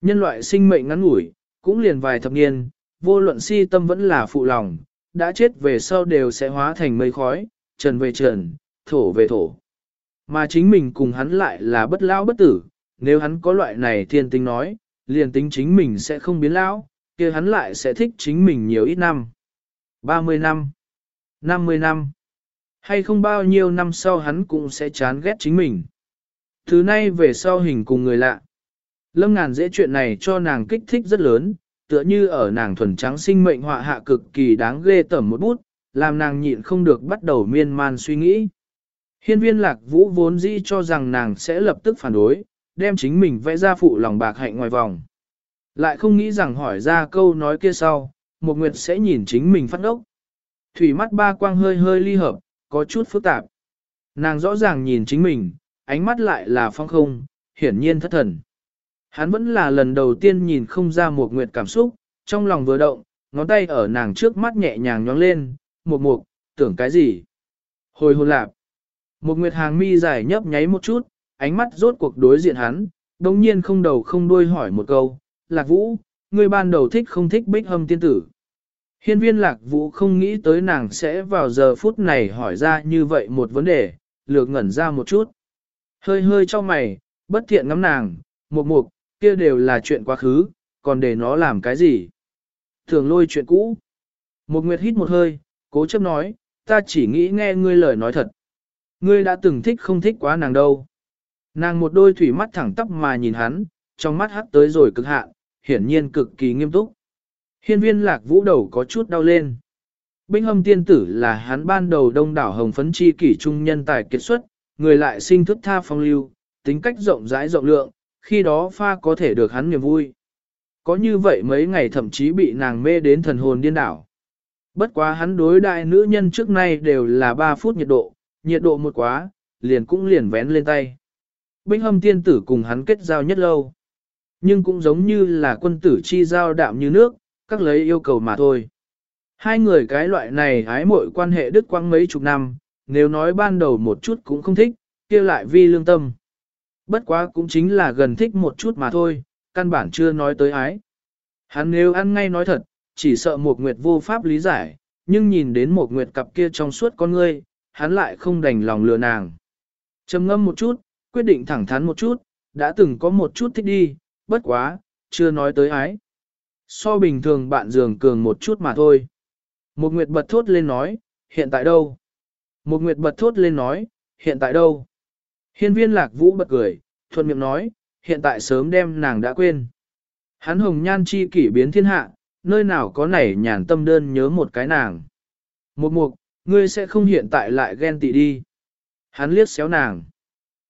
Nhân loại sinh mệnh ngắn ngủi, cũng liền vài thập niên, vô luận si tâm vẫn là phụ lòng, đã chết về sau đều sẽ hóa thành mây khói, trần về trần, thổ về thổ. Mà chính mình cùng hắn lại là bất lão bất tử, nếu hắn có loại này thiên tính nói, liền tính chính mình sẽ không biến lão, kia hắn lại sẽ thích chính mình nhiều ít năm. 30 năm, 50 năm, hay không bao nhiêu năm sau hắn cũng sẽ chán ghét chính mình. Thứ nay về sau hình cùng người lạ. Lâm ngàn dễ chuyện này cho nàng kích thích rất lớn, tựa như ở nàng thuần trắng sinh mệnh họa hạ cực kỳ đáng ghê tởm một bút, làm nàng nhịn không được bắt đầu miên man suy nghĩ. Hiên viên lạc vũ vốn dĩ cho rằng nàng sẽ lập tức phản đối, đem chính mình vẽ ra phụ lòng bạc hạnh ngoài vòng. Lại không nghĩ rằng hỏi ra câu nói kia sau, một nguyệt sẽ nhìn chính mình phát ốc. Thủy mắt ba quang hơi hơi ly hợp, có chút phức tạp. Nàng rõ ràng nhìn chính mình, ánh mắt lại là phong không, hiển nhiên thất thần. Hắn vẫn là lần đầu tiên nhìn không ra một nguyệt cảm xúc, trong lòng vừa động, ngón tay ở nàng trước mắt nhẹ nhàng nhóng lên, một mục, tưởng cái gì? Hồi hồn lạp. Một nguyệt hàng mi dài nhấp nháy một chút, ánh mắt rốt cuộc đối diện hắn, đồng nhiên không đầu không đuôi hỏi một câu, lạc vũ, ngươi ban đầu thích không thích bích hâm tiên tử. Hiên viên lạc vũ không nghĩ tới nàng sẽ vào giờ phút này hỏi ra như vậy một vấn đề, lược ngẩn ra một chút. Hơi hơi cho mày, bất thiện ngắm nàng, một mục, kia đều là chuyện quá khứ, còn để nó làm cái gì? Thường lôi chuyện cũ. Một nguyệt hít một hơi, cố chấp nói, ta chỉ nghĩ nghe ngươi lời nói thật. Ngươi đã từng thích không thích quá nàng đâu. Nàng một đôi thủy mắt thẳng tóc mà nhìn hắn, trong mắt hắt tới rồi cực hạn, hiển nhiên cực kỳ nghiêm túc. Hiên viên lạc vũ đầu có chút đau lên. Binh hâm tiên tử là hắn ban đầu đông đảo hồng phấn chi kỷ trung nhân tài kết xuất, người lại sinh thức tha phong lưu, tính cách rộng rãi rộng lượng, khi đó pha có thể được hắn niềm vui. Có như vậy mấy ngày thậm chí bị nàng mê đến thần hồn điên đảo. Bất quá hắn đối đại nữ nhân trước nay đều là 3 phút nhiệt độ, nhiệt độ một quá, liền cũng liền vén lên tay. Binh hâm tiên tử cùng hắn kết giao nhất lâu. Nhưng cũng giống như là quân tử chi giao đạm như nước, các lấy yêu cầu mà thôi. Hai người cái loại này hái mội quan hệ đức quang mấy chục năm, nếu nói ban đầu một chút cũng không thích, kia lại vi lương tâm. Bất quá cũng chính là gần thích một chút mà thôi, căn bản chưa nói tới ái. Hắn nếu ăn ngay nói thật, chỉ sợ một nguyệt vô pháp lý giải, nhưng nhìn đến một nguyệt cặp kia trong suốt con ngươi, hắn lại không đành lòng lừa nàng. trầm ngâm một chút, quyết định thẳng thắn một chút, đã từng có một chút thích đi, bất quá, chưa nói tới ái. So bình thường bạn giường cường một chút mà thôi. Một nguyệt bật thốt lên nói, hiện tại đâu? Một nguyệt bật thốt lên nói, hiện tại đâu? Hiên viên lạc vũ bật cười, thuận miệng nói, hiện tại sớm đem nàng đã quên. Hắn hồng nhan chi kỷ biến thiên hạ, nơi nào có nảy nhàn tâm đơn nhớ một cái nàng. Một mục, ngươi sẽ không hiện tại lại ghen tị đi. Hắn liếc xéo nàng.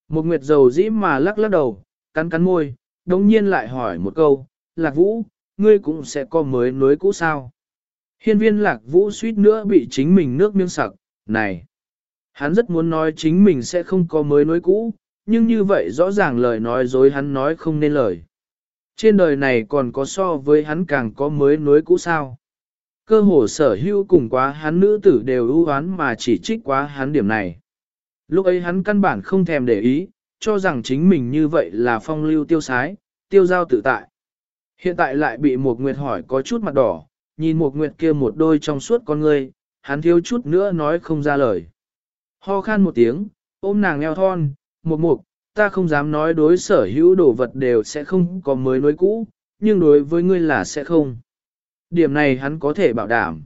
Một nguyệt dầu dĩ mà lắc lắc đầu, cắn cắn môi, đồng nhiên lại hỏi một câu, lạc vũ, ngươi cũng sẽ có mới nối cũ sao. Hiên viên lạc vũ suýt nữa bị chính mình nước miếng sặc, này. Hắn rất muốn nói chính mình sẽ không có mới nối cũ, nhưng như vậy rõ ràng lời nói dối hắn nói không nên lời. Trên đời này còn có so với hắn càng có mới nối cũ sao. Cơ hồ sở hữu cùng quá hắn nữ tử đều ưu hoán mà chỉ trích quá hắn điểm này. Lúc ấy hắn căn bản không thèm để ý, cho rằng chính mình như vậy là phong lưu tiêu sái, tiêu giao tự tại. Hiện tại lại bị một nguyệt hỏi có chút mặt đỏ, nhìn một nguyệt kia một đôi trong suốt con ngươi, hắn thiếu chút nữa nói không ra lời. Ho khan một tiếng, ôm nàng eo thon, một mục, ta không dám nói đối sở hữu đồ vật đều sẽ không có mới nối cũ, nhưng đối với ngươi là sẽ không. Điểm này hắn có thể bảo đảm.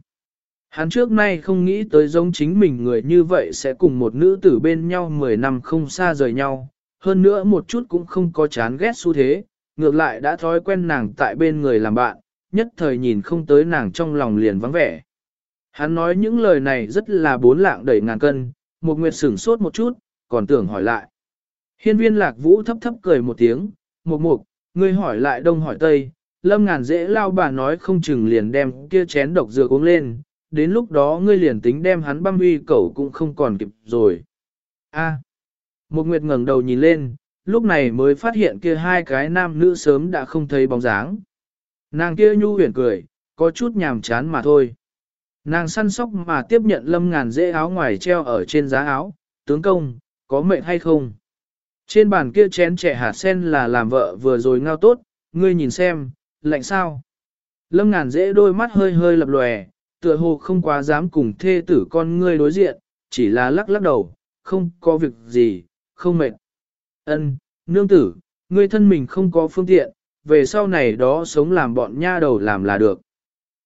Hắn trước nay không nghĩ tới giống chính mình người như vậy sẽ cùng một nữ tử bên nhau 10 năm không xa rời nhau, hơn nữa một chút cũng không có chán ghét xu thế, ngược lại đã thói quen nàng tại bên người làm bạn, nhất thời nhìn không tới nàng trong lòng liền vắng vẻ. Hắn nói những lời này rất là bốn lạng đẩy ngàn cân, một nguyệt sửng sốt một chút, còn tưởng hỏi lại. Hiên viên lạc vũ thấp thấp cười một tiếng, một mục, ngươi hỏi lại đông hỏi tây, lâm ngàn dễ lao bà nói không chừng liền đem kia chén độc dược uống lên, đến lúc đó ngươi liền tính đem hắn băm huy cẩu cũng không còn kịp rồi. A. Một nguyệt ngẩng đầu nhìn lên, lúc này mới phát hiện kia hai cái nam nữ sớm đã không thấy bóng dáng. Nàng kia nhu huyền cười, có chút nhàm chán mà thôi. Nàng săn sóc mà tiếp nhận lâm ngàn dễ áo ngoài treo ở trên giá áo, tướng công, có mệnh hay không? Trên bàn kia chén trẻ hạt sen là làm vợ vừa rồi ngao tốt, ngươi nhìn xem, lạnh sao? Lâm ngàn dễ đôi mắt hơi hơi lập lòe, tựa hồ không quá dám cùng thê tử con ngươi đối diện, chỉ là lắc lắc đầu, không có việc gì, không mệt. Ân, nương tử, ngươi thân mình không có phương tiện, về sau này đó sống làm bọn nha đầu làm là được.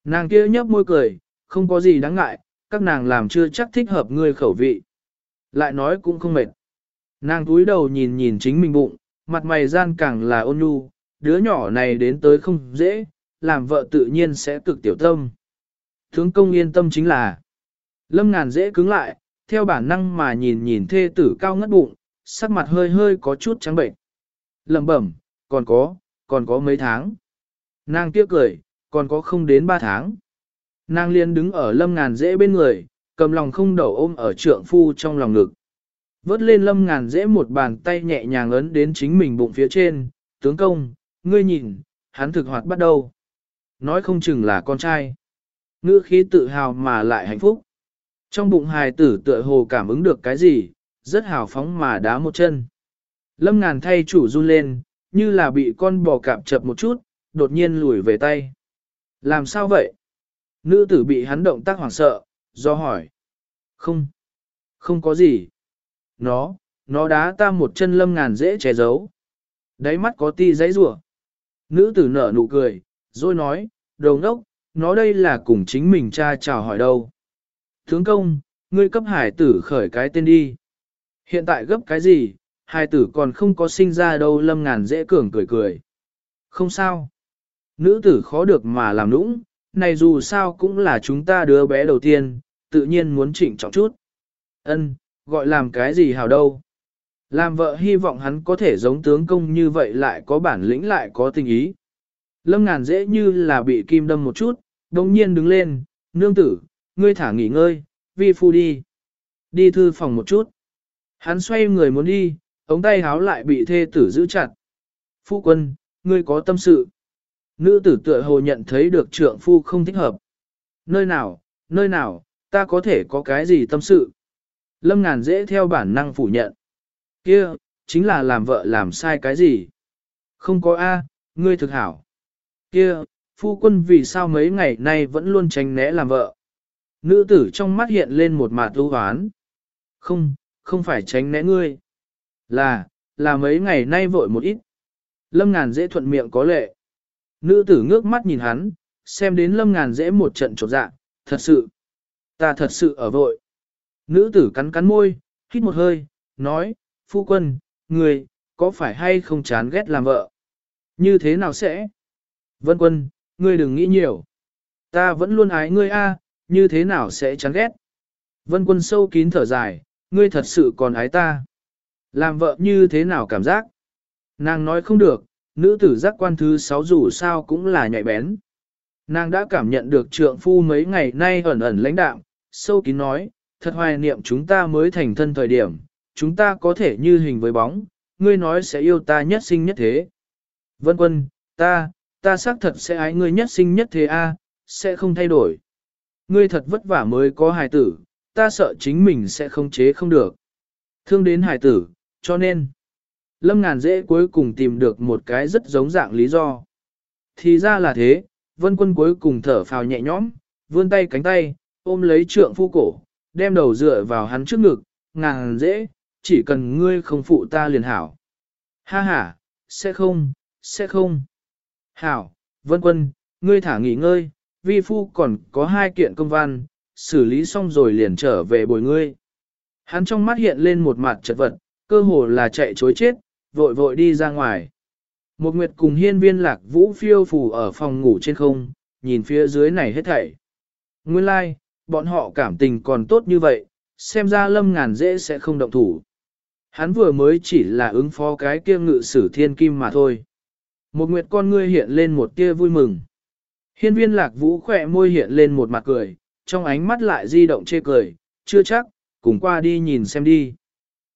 Nàng kia nhấp môi cười, không có gì đáng ngại, các nàng làm chưa chắc thích hợp ngươi khẩu vị. Lại nói cũng không mệt. Nàng túi đầu nhìn nhìn chính mình bụng, mặt mày gian càng là ôn nhu, đứa nhỏ này đến tới không dễ, làm vợ tự nhiên sẽ cực tiểu tâm. Thướng công yên tâm chính là, lâm ngàn dễ cứng lại, theo bản năng mà nhìn nhìn thê tử cao ngất bụng, sắc mặt hơi hơi có chút trắng bệnh. Lẩm bẩm, còn có, còn có mấy tháng. Nàng tiếc cười, còn có không đến ba tháng. Nàng liên đứng ở lâm ngàn dễ bên người, cầm lòng không đầu ôm ở trượng phu trong lòng ngực. Vớt lên lâm ngàn dễ một bàn tay nhẹ nhàng ấn đến chính mình bụng phía trên, tướng công, ngươi nhìn, hắn thực hoạt bắt đầu. Nói không chừng là con trai. Ngữ khí tự hào mà lại hạnh phúc. Trong bụng hài tử tựa hồ cảm ứng được cái gì, rất hào phóng mà đá một chân. Lâm ngàn thay chủ run lên, như là bị con bò cạp chập một chút, đột nhiên lùi về tay. Làm sao vậy? Nữ tử bị hắn động tác hoảng sợ, do hỏi. Không, không có gì. Nó, nó đá ta một chân lâm ngàn dễ che giấu. Đáy mắt có ti giấy rủa. Nữ tử nở nụ cười, rồi nói, đầu ngốc, nó đây là cùng chính mình cha chào hỏi đâu. Tướng công, ngươi cấp hải tử khởi cái tên đi. Hiện tại gấp cái gì, hải tử còn không có sinh ra đâu lâm ngàn dễ cường cười cười. Không sao. Nữ tử khó được mà làm nũng, này dù sao cũng là chúng ta đứa bé đầu tiên, tự nhiên muốn chỉnh trọng chút. Ân, gọi làm cái gì hào đâu. Làm vợ hy vọng hắn có thể giống tướng công như vậy lại có bản lĩnh lại có tình ý. Lâm ngàn dễ như là bị kim đâm một chút, đồng nhiên đứng lên, nương tử, ngươi thả nghỉ ngơi, vi phu đi. Đi thư phòng một chút. Hắn xoay người muốn đi, ống tay háo lại bị thê tử giữ chặt. Phu quân, ngươi có tâm sự. Nữ tử tựa hồ nhận thấy được trượng phu không thích hợp. Nơi nào, nơi nào, ta có thể có cái gì tâm sự. Lâm ngàn dễ theo bản năng phủ nhận. Kia, chính là làm vợ làm sai cái gì. Không có A, ngươi thực hảo. Kia, phu quân vì sao mấy ngày nay vẫn luôn tránh né làm vợ. Nữ tử trong mắt hiện lên một mặt ưu hoán. Không, không phải tránh né ngươi. Là, là mấy ngày nay vội một ít. Lâm ngàn dễ thuận miệng có lệ. Nữ tử ngước mắt nhìn hắn, xem đến lâm ngàn dễ một trận trột dạ, thật sự. Ta thật sự ở vội. Nữ tử cắn cắn môi, hít một hơi, nói, phu quân, người, có phải hay không chán ghét làm vợ? Như thế nào sẽ? Vân quân, ngươi đừng nghĩ nhiều. Ta vẫn luôn ái ngươi a, như thế nào sẽ chán ghét? Vân quân sâu kín thở dài, ngươi thật sự còn ái ta. Làm vợ như thế nào cảm giác? Nàng nói không được, nữ tử giác quan thứ sáu dù sao cũng là nhạy bén. Nàng đã cảm nhận được trượng phu mấy ngày nay ẩn ẩn lãnh đạm, sâu kín nói, thật hoài niệm chúng ta mới thành thân thời điểm, chúng ta có thể như hình với bóng, ngươi nói sẽ yêu ta nhất sinh nhất thế. Vân quân, ta, ta xác thật sẽ ái ngươi nhất sinh nhất thế a, sẽ không thay đổi. Ngươi thật vất vả mới có hài tử, ta sợ chính mình sẽ không chế không được. Thương đến hài tử, cho nên, Lâm ngàn dễ cuối cùng tìm được một cái rất giống dạng lý do. Thì ra là thế, vân quân cuối cùng thở phào nhẹ nhõm, vươn tay cánh tay, ôm lấy trượng phu cổ, đem đầu dựa vào hắn trước ngực, ngàn dễ, chỉ cần ngươi không phụ ta liền hảo. Ha ha, sẽ không, sẽ không. Hảo, vân quân, ngươi thả nghỉ ngơi, vi phu còn có hai kiện công văn, xử lý xong rồi liền trở về bồi ngươi. Hắn trong mắt hiện lên một mặt chật vật, cơ hồ là chạy chối chết, vội vội đi ra ngoài. Một nguyệt cùng hiên viên lạc vũ phiêu phù ở phòng ngủ trên không, nhìn phía dưới này hết thảy. Nguyên lai, like, bọn họ cảm tình còn tốt như vậy, xem ra lâm ngàn dễ sẽ không động thủ. Hắn vừa mới chỉ là ứng phó cái kia ngự sử thiên kim mà thôi. Một nguyệt con ngươi hiện lên một tia vui mừng. Hiên viên lạc vũ khỏe môi hiện lên một mặt cười, trong ánh mắt lại di động chê cười, chưa chắc, cùng qua đi nhìn xem đi.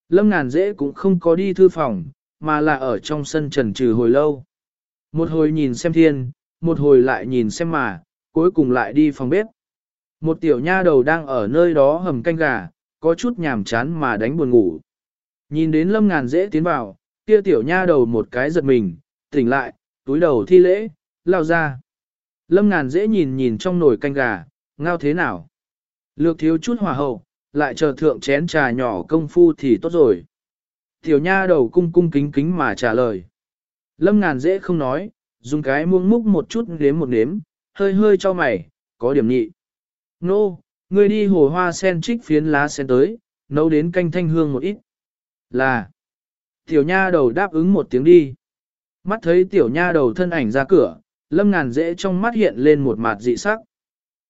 Lâm ngàn dễ cũng không có đi thư phòng, mà là ở trong sân trần trừ hồi lâu. Một hồi nhìn xem thiên, một hồi lại nhìn xem mà, cuối cùng lại đi phòng bếp. Một tiểu nha đầu đang ở nơi đó hầm canh gà, có chút nhàm chán mà đánh buồn ngủ. Nhìn đến lâm ngàn dễ tiến vào, kia tiểu nha đầu một cái giật mình, tỉnh lại, túi đầu thi lễ, lao ra. Lâm ngàn dễ nhìn nhìn trong nồi canh gà, ngao thế nào. Lược thiếu chút hòa hậu, lại chờ thượng chén trà nhỏ công phu thì tốt rồi. Tiểu nha đầu cung cung kính kính mà trả lời. Lâm ngàn dễ không nói, dùng cái muông múc một chút nếm một nếm, hơi hơi cho mày, có điểm nhị. Nô, người đi hồ hoa sen trích phiến lá sen tới, nấu đến canh thanh hương một ít. Là, tiểu nha đầu đáp ứng một tiếng đi. Mắt thấy tiểu nha đầu thân ảnh ra cửa, lâm ngàn dễ trong mắt hiện lên một mặt dị sắc.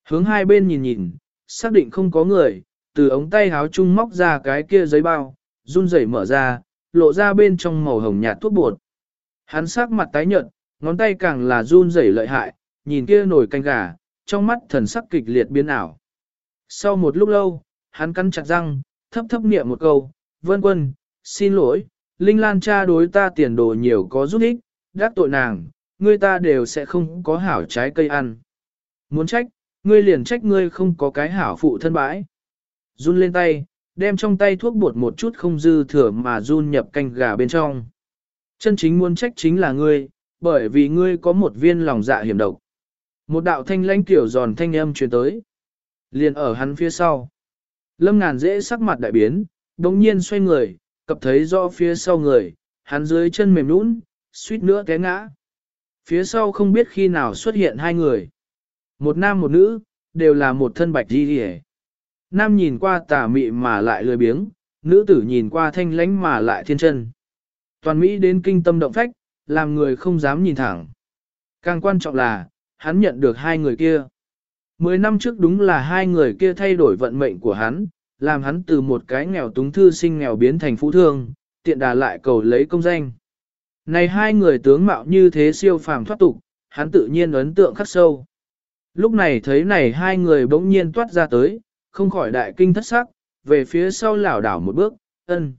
Hướng hai bên nhìn nhìn, xác định không có người, từ ống tay háo chung móc ra cái kia giấy bao, run rẩy mở ra, lộ ra bên trong màu hồng nhạt thuốc bột. Hắn sắc mặt tái nhợt, ngón tay càng là run rẩy lợi hại, nhìn kia nồi canh gà, trong mắt thần sắc kịch liệt biến ảo. Sau một lúc lâu, hắn cắn chặt răng, thấp thấp niệm một câu, vân quân, xin lỗi, Linh Lan cha đối ta tiền đồ nhiều có giúp ích, đắc tội nàng, ngươi ta đều sẽ không có hảo trái cây ăn. Muốn trách, ngươi liền trách ngươi không có cái hảo phụ thân bãi. Run lên tay, đem trong tay thuốc bột một chút không dư thừa mà run nhập canh gà bên trong. Chân chính muốn trách chính là ngươi, bởi vì ngươi có một viên lòng dạ hiểm độc. Một đạo thanh lãnh kiểu giòn thanh âm truyền tới. Liền ở hắn phía sau. Lâm ngàn dễ sắc mặt đại biến, đồng nhiên xoay người, cập thấy rõ phía sau người, hắn dưới chân mềm nũng, suýt nữa té ngã. Phía sau không biết khi nào xuất hiện hai người. Một nam một nữ, đều là một thân bạch đi hề. Nam nhìn qua tà mị mà lại lười biếng, nữ tử nhìn qua thanh lãnh mà lại thiên chân. Toàn Mỹ đến kinh tâm động phách, làm người không dám nhìn thẳng. Càng quan trọng là, hắn nhận được hai người kia. Mười năm trước đúng là hai người kia thay đổi vận mệnh của hắn, làm hắn từ một cái nghèo túng thư sinh nghèo biến thành phú thương, tiện đà lại cầu lấy công danh. Này hai người tướng mạo như thế siêu phàm thoát tục, hắn tự nhiên ấn tượng khắc sâu. Lúc này thấy này hai người bỗng nhiên toát ra tới, không khỏi đại kinh thất sắc, về phía sau lảo đảo một bước, ân,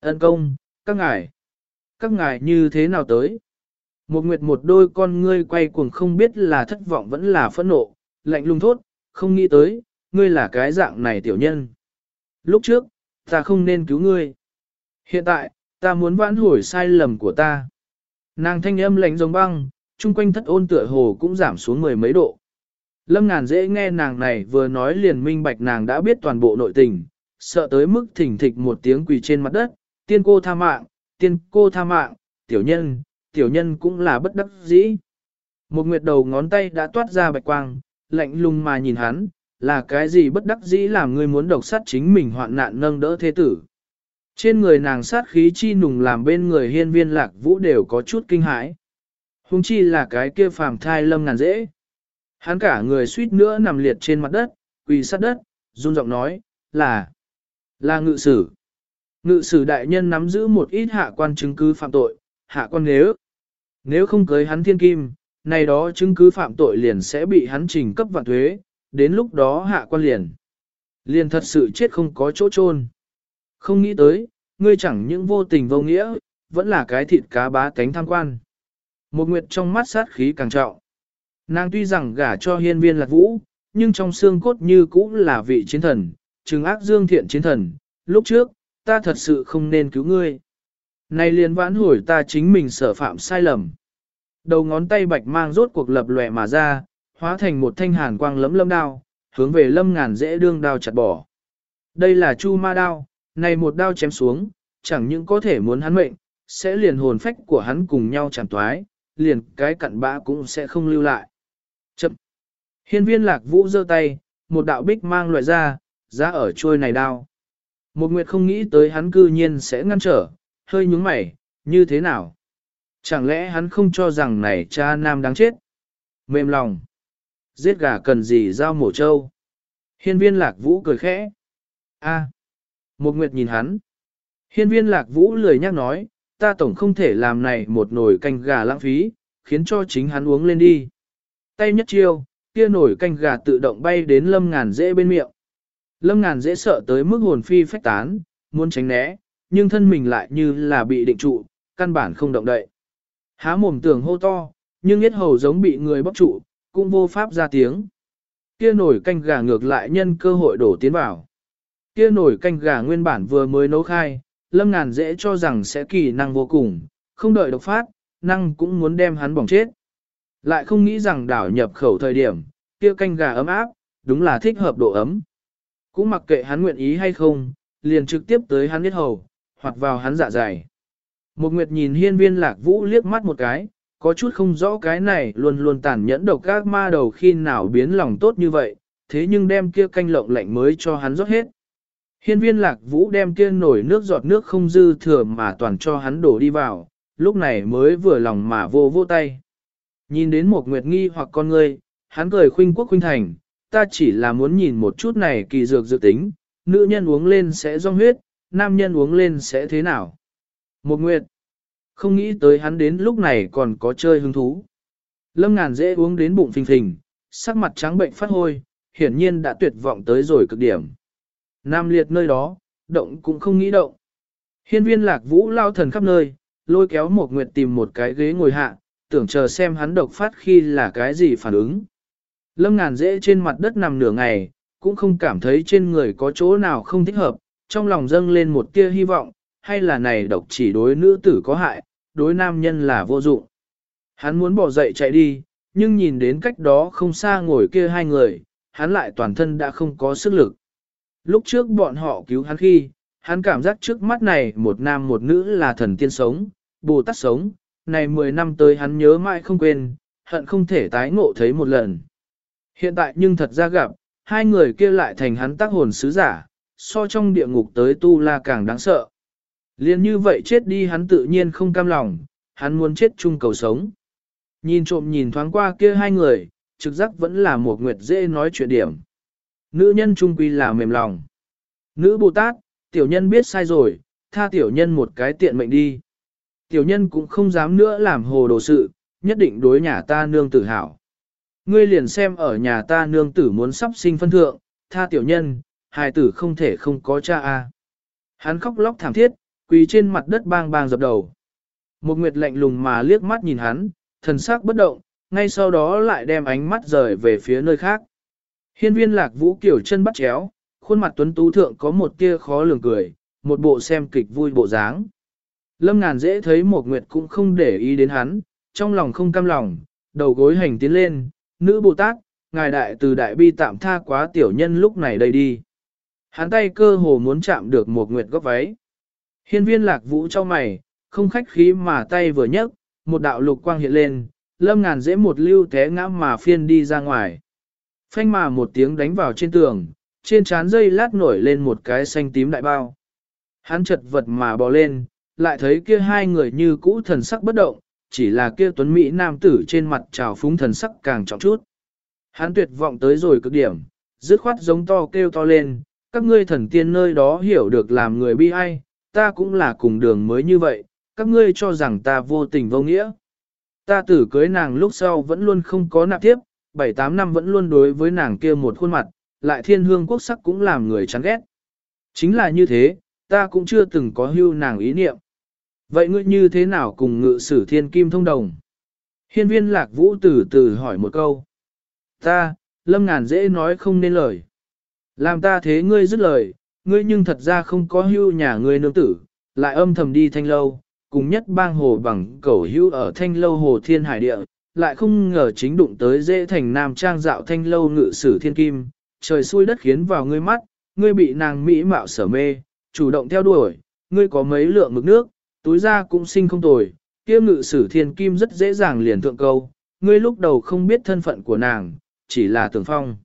ân công, các ngài, các ngài như thế nào tới? Một nguyệt một đôi con ngươi quay cuồng không biết là thất vọng vẫn là phẫn nộ, lạnh lùng thốt, không nghĩ tới, ngươi là cái dạng này tiểu nhân. Lúc trước, ta không nên cứu ngươi. Hiện tại, ta muốn vãn hồi sai lầm của ta. Nàng thanh âm lạnh giống băng, chung quanh thất ôn tựa hồ cũng giảm xuống mười mấy độ. Lâm ngàn dễ nghe nàng này vừa nói liền minh bạch nàng đã biết toàn bộ nội tình, sợ tới mức thỉnh thịch một tiếng quỳ trên mặt đất, tiên cô tha mạng, tiên cô tha mạng, tiểu nhân, tiểu nhân cũng là bất đắc dĩ. Một nguyệt đầu ngón tay đã toát ra bạch quang, lạnh lùng mà nhìn hắn, là cái gì bất đắc dĩ làm ngươi muốn độc sát chính mình hoạn nạn nâng đỡ thế tử. Trên người nàng sát khí chi nùng làm bên người hiên viên lạc vũ đều có chút kinh hãi. Hùng chi là cái kia phàm thai lâm ngàn dễ. Hắn cả người suýt nữa nằm liệt trên mặt đất, quỳ sát đất, run giọng nói, là, là ngự sử. Ngự sử đại nhân nắm giữ một ít hạ quan chứng cứ phạm tội, hạ quan nếu, nếu không cưới hắn thiên kim, này đó chứng cứ phạm tội liền sẽ bị hắn trình cấp vạn thuế, đến lúc đó hạ quan liền. Liền thật sự chết không có chỗ chôn Không nghĩ tới, ngươi chẳng những vô tình vô nghĩa, vẫn là cái thịt cá bá cánh tham quan. Một nguyệt trong mắt sát khí càng trọng. Nàng tuy rằng gả cho hiên viên lạc vũ, nhưng trong xương cốt như cũng là vị chiến thần, trừng ác dương thiện chiến thần. Lúc trước, ta thật sự không nên cứu ngươi. Này liền vãn hồi ta chính mình sở phạm sai lầm. Đầu ngón tay bạch mang rốt cuộc lập lòe mà ra, hóa thành một thanh hàn quang lấm lâm đao, hướng về lâm ngàn dễ đương đao chặt bỏ. Đây là chu ma đao, này một đao chém xuống, chẳng những có thể muốn hắn mệnh, sẽ liền hồn phách của hắn cùng nhau chẳng toái, liền cái cặn bã cũng sẽ không lưu lại. Hiên viên lạc vũ giơ tay, một đạo bích mang loại ra, ra ở trôi này đao. Một nguyệt không nghĩ tới hắn cư nhiên sẽ ngăn trở, hơi nhúng mày, như thế nào? Chẳng lẽ hắn không cho rằng này cha nam đáng chết? Mềm lòng. Giết gà cần gì giao mổ trâu? Hiên viên lạc vũ cười khẽ. a Một nguyệt nhìn hắn. Hiên viên lạc vũ lười nhắc nói, ta tổng không thể làm này một nồi canh gà lãng phí, khiến cho chính hắn uống lên đi. Tay nhất chiêu, kia nổi canh gà tự động bay đến lâm ngàn dễ bên miệng. Lâm ngàn dễ sợ tới mức hồn phi phách tán, muốn tránh né, nhưng thân mình lại như là bị định trụ, căn bản không động đậy. Há mồm tưởng hô to, nhưng yết hầu giống bị người bóc trụ, cũng vô pháp ra tiếng. Kia nổi canh gà ngược lại nhân cơ hội đổ tiến vào. Kia nổi canh gà nguyên bản vừa mới nấu khai, lâm ngàn dễ cho rằng sẽ kỳ năng vô cùng, không đợi độc phát, năng cũng muốn đem hắn bỏng chết. Lại không nghĩ rằng đảo nhập khẩu thời điểm, kia canh gà ấm áp, đúng là thích hợp độ ấm. Cũng mặc kệ hắn nguyện ý hay không, liền trực tiếp tới hắn biết hầu, hoặc vào hắn dạ dày. Một nguyệt nhìn hiên viên lạc vũ liếc mắt một cái, có chút không rõ cái này luôn luôn tàn nhẫn độc các ma đầu khi nào biến lòng tốt như vậy, thế nhưng đem kia canh lộng lạnh mới cho hắn rót hết. Hiên viên lạc vũ đem kia nổi nước giọt nước không dư thừa mà toàn cho hắn đổ đi vào, lúc này mới vừa lòng mà vô vô tay. Nhìn đến một nguyệt nghi hoặc con ngươi, hắn cười khuynh quốc khuynh thành, ta chỉ là muốn nhìn một chút này kỳ dược dự tính, nữ nhân uống lên sẽ rong huyết, nam nhân uống lên sẽ thế nào. Một nguyệt, không nghĩ tới hắn đến lúc này còn có chơi hứng thú. Lâm ngàn dễ uống đến bụng phình phình, sắc mặt trắng bệnh phát hôi, hiển nhiên đã tuyệt vọng tới rồi cực điểm. Nam liệt nơi đó, động cũng không nghĩ động. Hiên viên lạc vũ lao thần khắp nơi, lôi kéo một nguyệt tìm một cái ghế ngồi hạ, tưởng chờ xem hắn độc phát khi là cái gì phản ứng. Lâm ngàn dễ trên mặt đất nằm nửa ngày, cũng không cảm thấy trên người có chỗ nào không thích hợp, trong lòng dâng lên một tia hy vọng, hay là này độc chỉ đối nữ tử có hại, đối nam nhân là vô dụng. Hắn muốn bỏ dậy chạy đi, nhưng nhìn đến cách đó không xa ngồi kia hai người, hắn lại toàn thân đã không có sức lực. Lúc trước bọn họ cứu hắn khi, hắn cảm giác trước mắt này một nam một nữ là thần tiên sống, Bồ Tát sống, này 10 năm tới hắn nhớ mãi không quên, hận không thể tái ngộ thấy một lần. Hiện tại nhưng thật ra gặp, hai người kia lại thành hắn tác hồn sứ giả, so trong địa ngục tới tu la càng đáng sợ. Liên như vậy chết đi hắn tự nhiên không cam lòng, hắn muốn chết chung cầu sống. Nhìn trộm nhìn thoáng qua kia hai người, trực giác vẫn là một nguyệt dễ nói chuyện điểm. Nữ nhân trung quy là mềm lòng. Nữ Bồ Tát, tiểu nhân biết sai rồi, tha tiểu nhân một cái tiện mệnh đi. Tiểu nhân cũng không dám nữa làm hồ đồ sự, nhất định đối nhà ta nương tử hảo. Ngươi liền xem ở nhà ta nương tử muốn sắp sinh phân thượng, tha tiểu nhân, hài tử không thể không có cha a. Hắn khóc lóc thảm thiết, quỳ trên mặt đất bang bang dập đầu. Một nguyệt lạnh lùng mà liếc mắt nhìn hắn, thần sắc bất động, ngay sau đó lại đem ánh mắt rời về phía nơi khác. Hiên viên lạc vũ kiểu chân bắt chéo, khuôn mặt tuấn tú thượng có một tia khó lường cười, một bộ xem kịch vui bộ dáng. Lâm ngàn dễ thấy một nguyệt cũng không để ý đến hắn, trong lòng không cam lòng, đầu gối hành tiến lên, nữ Bồ Tát, ngài đại từ đại bi tạm tha quá tiểu nhân lúc này đây đi. Hắn tay cơ hồ muốn chạm được một nguyệt góc váy. Hiên viên lạc vũ cho mày, không khách khí mà tay vừa nhấc, một đạo lục quang hiện lên, lâm ngàn dễ một lưu té ngã mà phiên đi ra ngoài. Phanh mà một tiếng đánh vào trên tường, trên trán dây lát nổi lên một cái xanh tím đại bao. Hắn chật vật mà bò lên, lại thấy kia hai người như cũ thần sắc bất động, chỉ là kia tuấn Mỹ nam tử trên mặt trào phúng thần sắc càng trọng chút. Hắn tuyệt vọng tới rồi cực điểm, dứt khoát giống to kêu to lên, các ngươi thần tiên nơi đó hiểu được làm người bi ai, ta cũng là cùng đường mới như vậy, các ngươi cho rằng ta vô tình vô nghĩa. Ta tử cưới nàng lúc sau vẫn luôn không có nạp tiếp, 7-8 năm vẫn luôn đối với nàng kia một khuôn mặt, lại thiên hương quốc sắc cũng làm người chán ghét. Chính là như thế, ta cũng chưa từng có hưu nàng ý niệm. Vậy ngươi như thế nào cùng ngự sử thiên kim thông đồng? Hiên viên lạc vũ từ từ hỏi một câu. Ta, lâm ngàn dễ nói không nên lời. Làm ta thế ngươi dứt lời, ngươi nhưng thật ra không có hưu nhà ngươi nương tử, lại âm thầm đi thanh lâu, cùng nhất bang hồ bằng cẩu hưu ở thanh lâu hồ thiên hải địa, lại không ngờ chính đụng tới dễ thành nam trang dạo thanh lâu ngự sử thiên kim, trời xui đất khiến vào ngươi mắt, ngươi bị nàng mỹ mạo sở mê, chủ động theo đuổi, ngươi có mấy lượng mực nước, túi ra cũng sinh không tồi, kia ngự sử thiên kim rất dễ dàng liền thượng câu, ngươi lúc đầu không biết thân phận của nàng, chỉ là tưởng phong.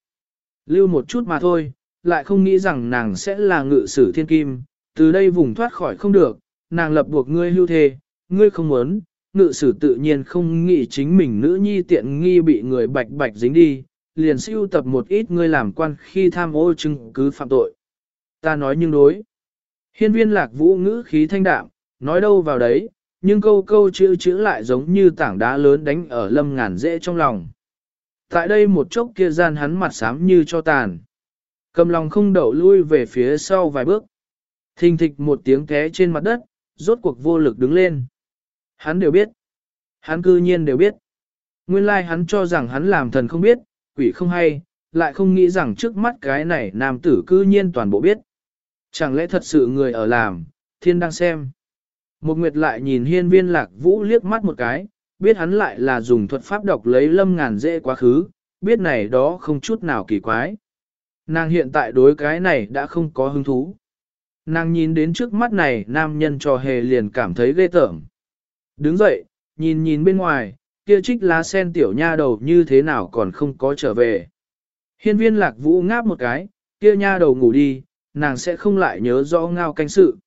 Lưu một chút mà thôi, lại không nghĩ rằng nàng sẽ là ngự sử thiên kim, từ đây vùng thoát khỏi không được, nàng lập buộc ngươi hưu thề, ngươi không muốn, ngự sử tự nhiên không nghĩ chính mình nữ nhi tiện nghi bị người bạch bạch dính đi, liền siêu tập một ít ngươi làm quan khi tham ô chứng cứ phạm tội. Ta nói nhưng đối. Hiên viên lạc vũ ngữ khí thanh đạm, nói đâu vào đấy, nhưng câu câu chữ chữ lại giống như tảng đá lớn đánh ở lâm ngàn dễ trong lòng. Tại đây một chốc kia gian hắn mặt xám như cho tàn. Cầm lòng không đậu lui về phía sau vài bước. Thình thịch một tiếng té trên mặt đất, rốt cuộc vô lực đứng lên. Hắn đều biết. Hắn cư nhiên đều biết. Nguyên lai like hắn cho rằng hắn làm thần không biết, quỷ không hay, lại không nghĩ rằng trước mắt cái này nam tử cư nhiên toàn bộ biết. Chẳng lẽ thật sự người ở làm, thiên đang xem. Một nguyệt lại nhìn hiên viên lạc vũ liếc mắt một cái, biết hắn lại là dùng thuật pháp đọc lấy lâm ngàn dễ quá khứ, biết này đó không chút nào kỳ quái. Nàng hiện tại đối cái này đã không có hứng thú. Nàng nhìn đến trước mắt này nam nhân trò hề liền cảm thấy ghê tởm. Đứng dậy, nhìn nhìn bên ngoài, kia trích lá sen tiểu nha đầu như thế nào còn không có trở về. Hiên viên lạc vũ ngáp một cái, kia nha đầu ngủ đi, nàng sẽ không lại nhớ rõ ngao canh sự.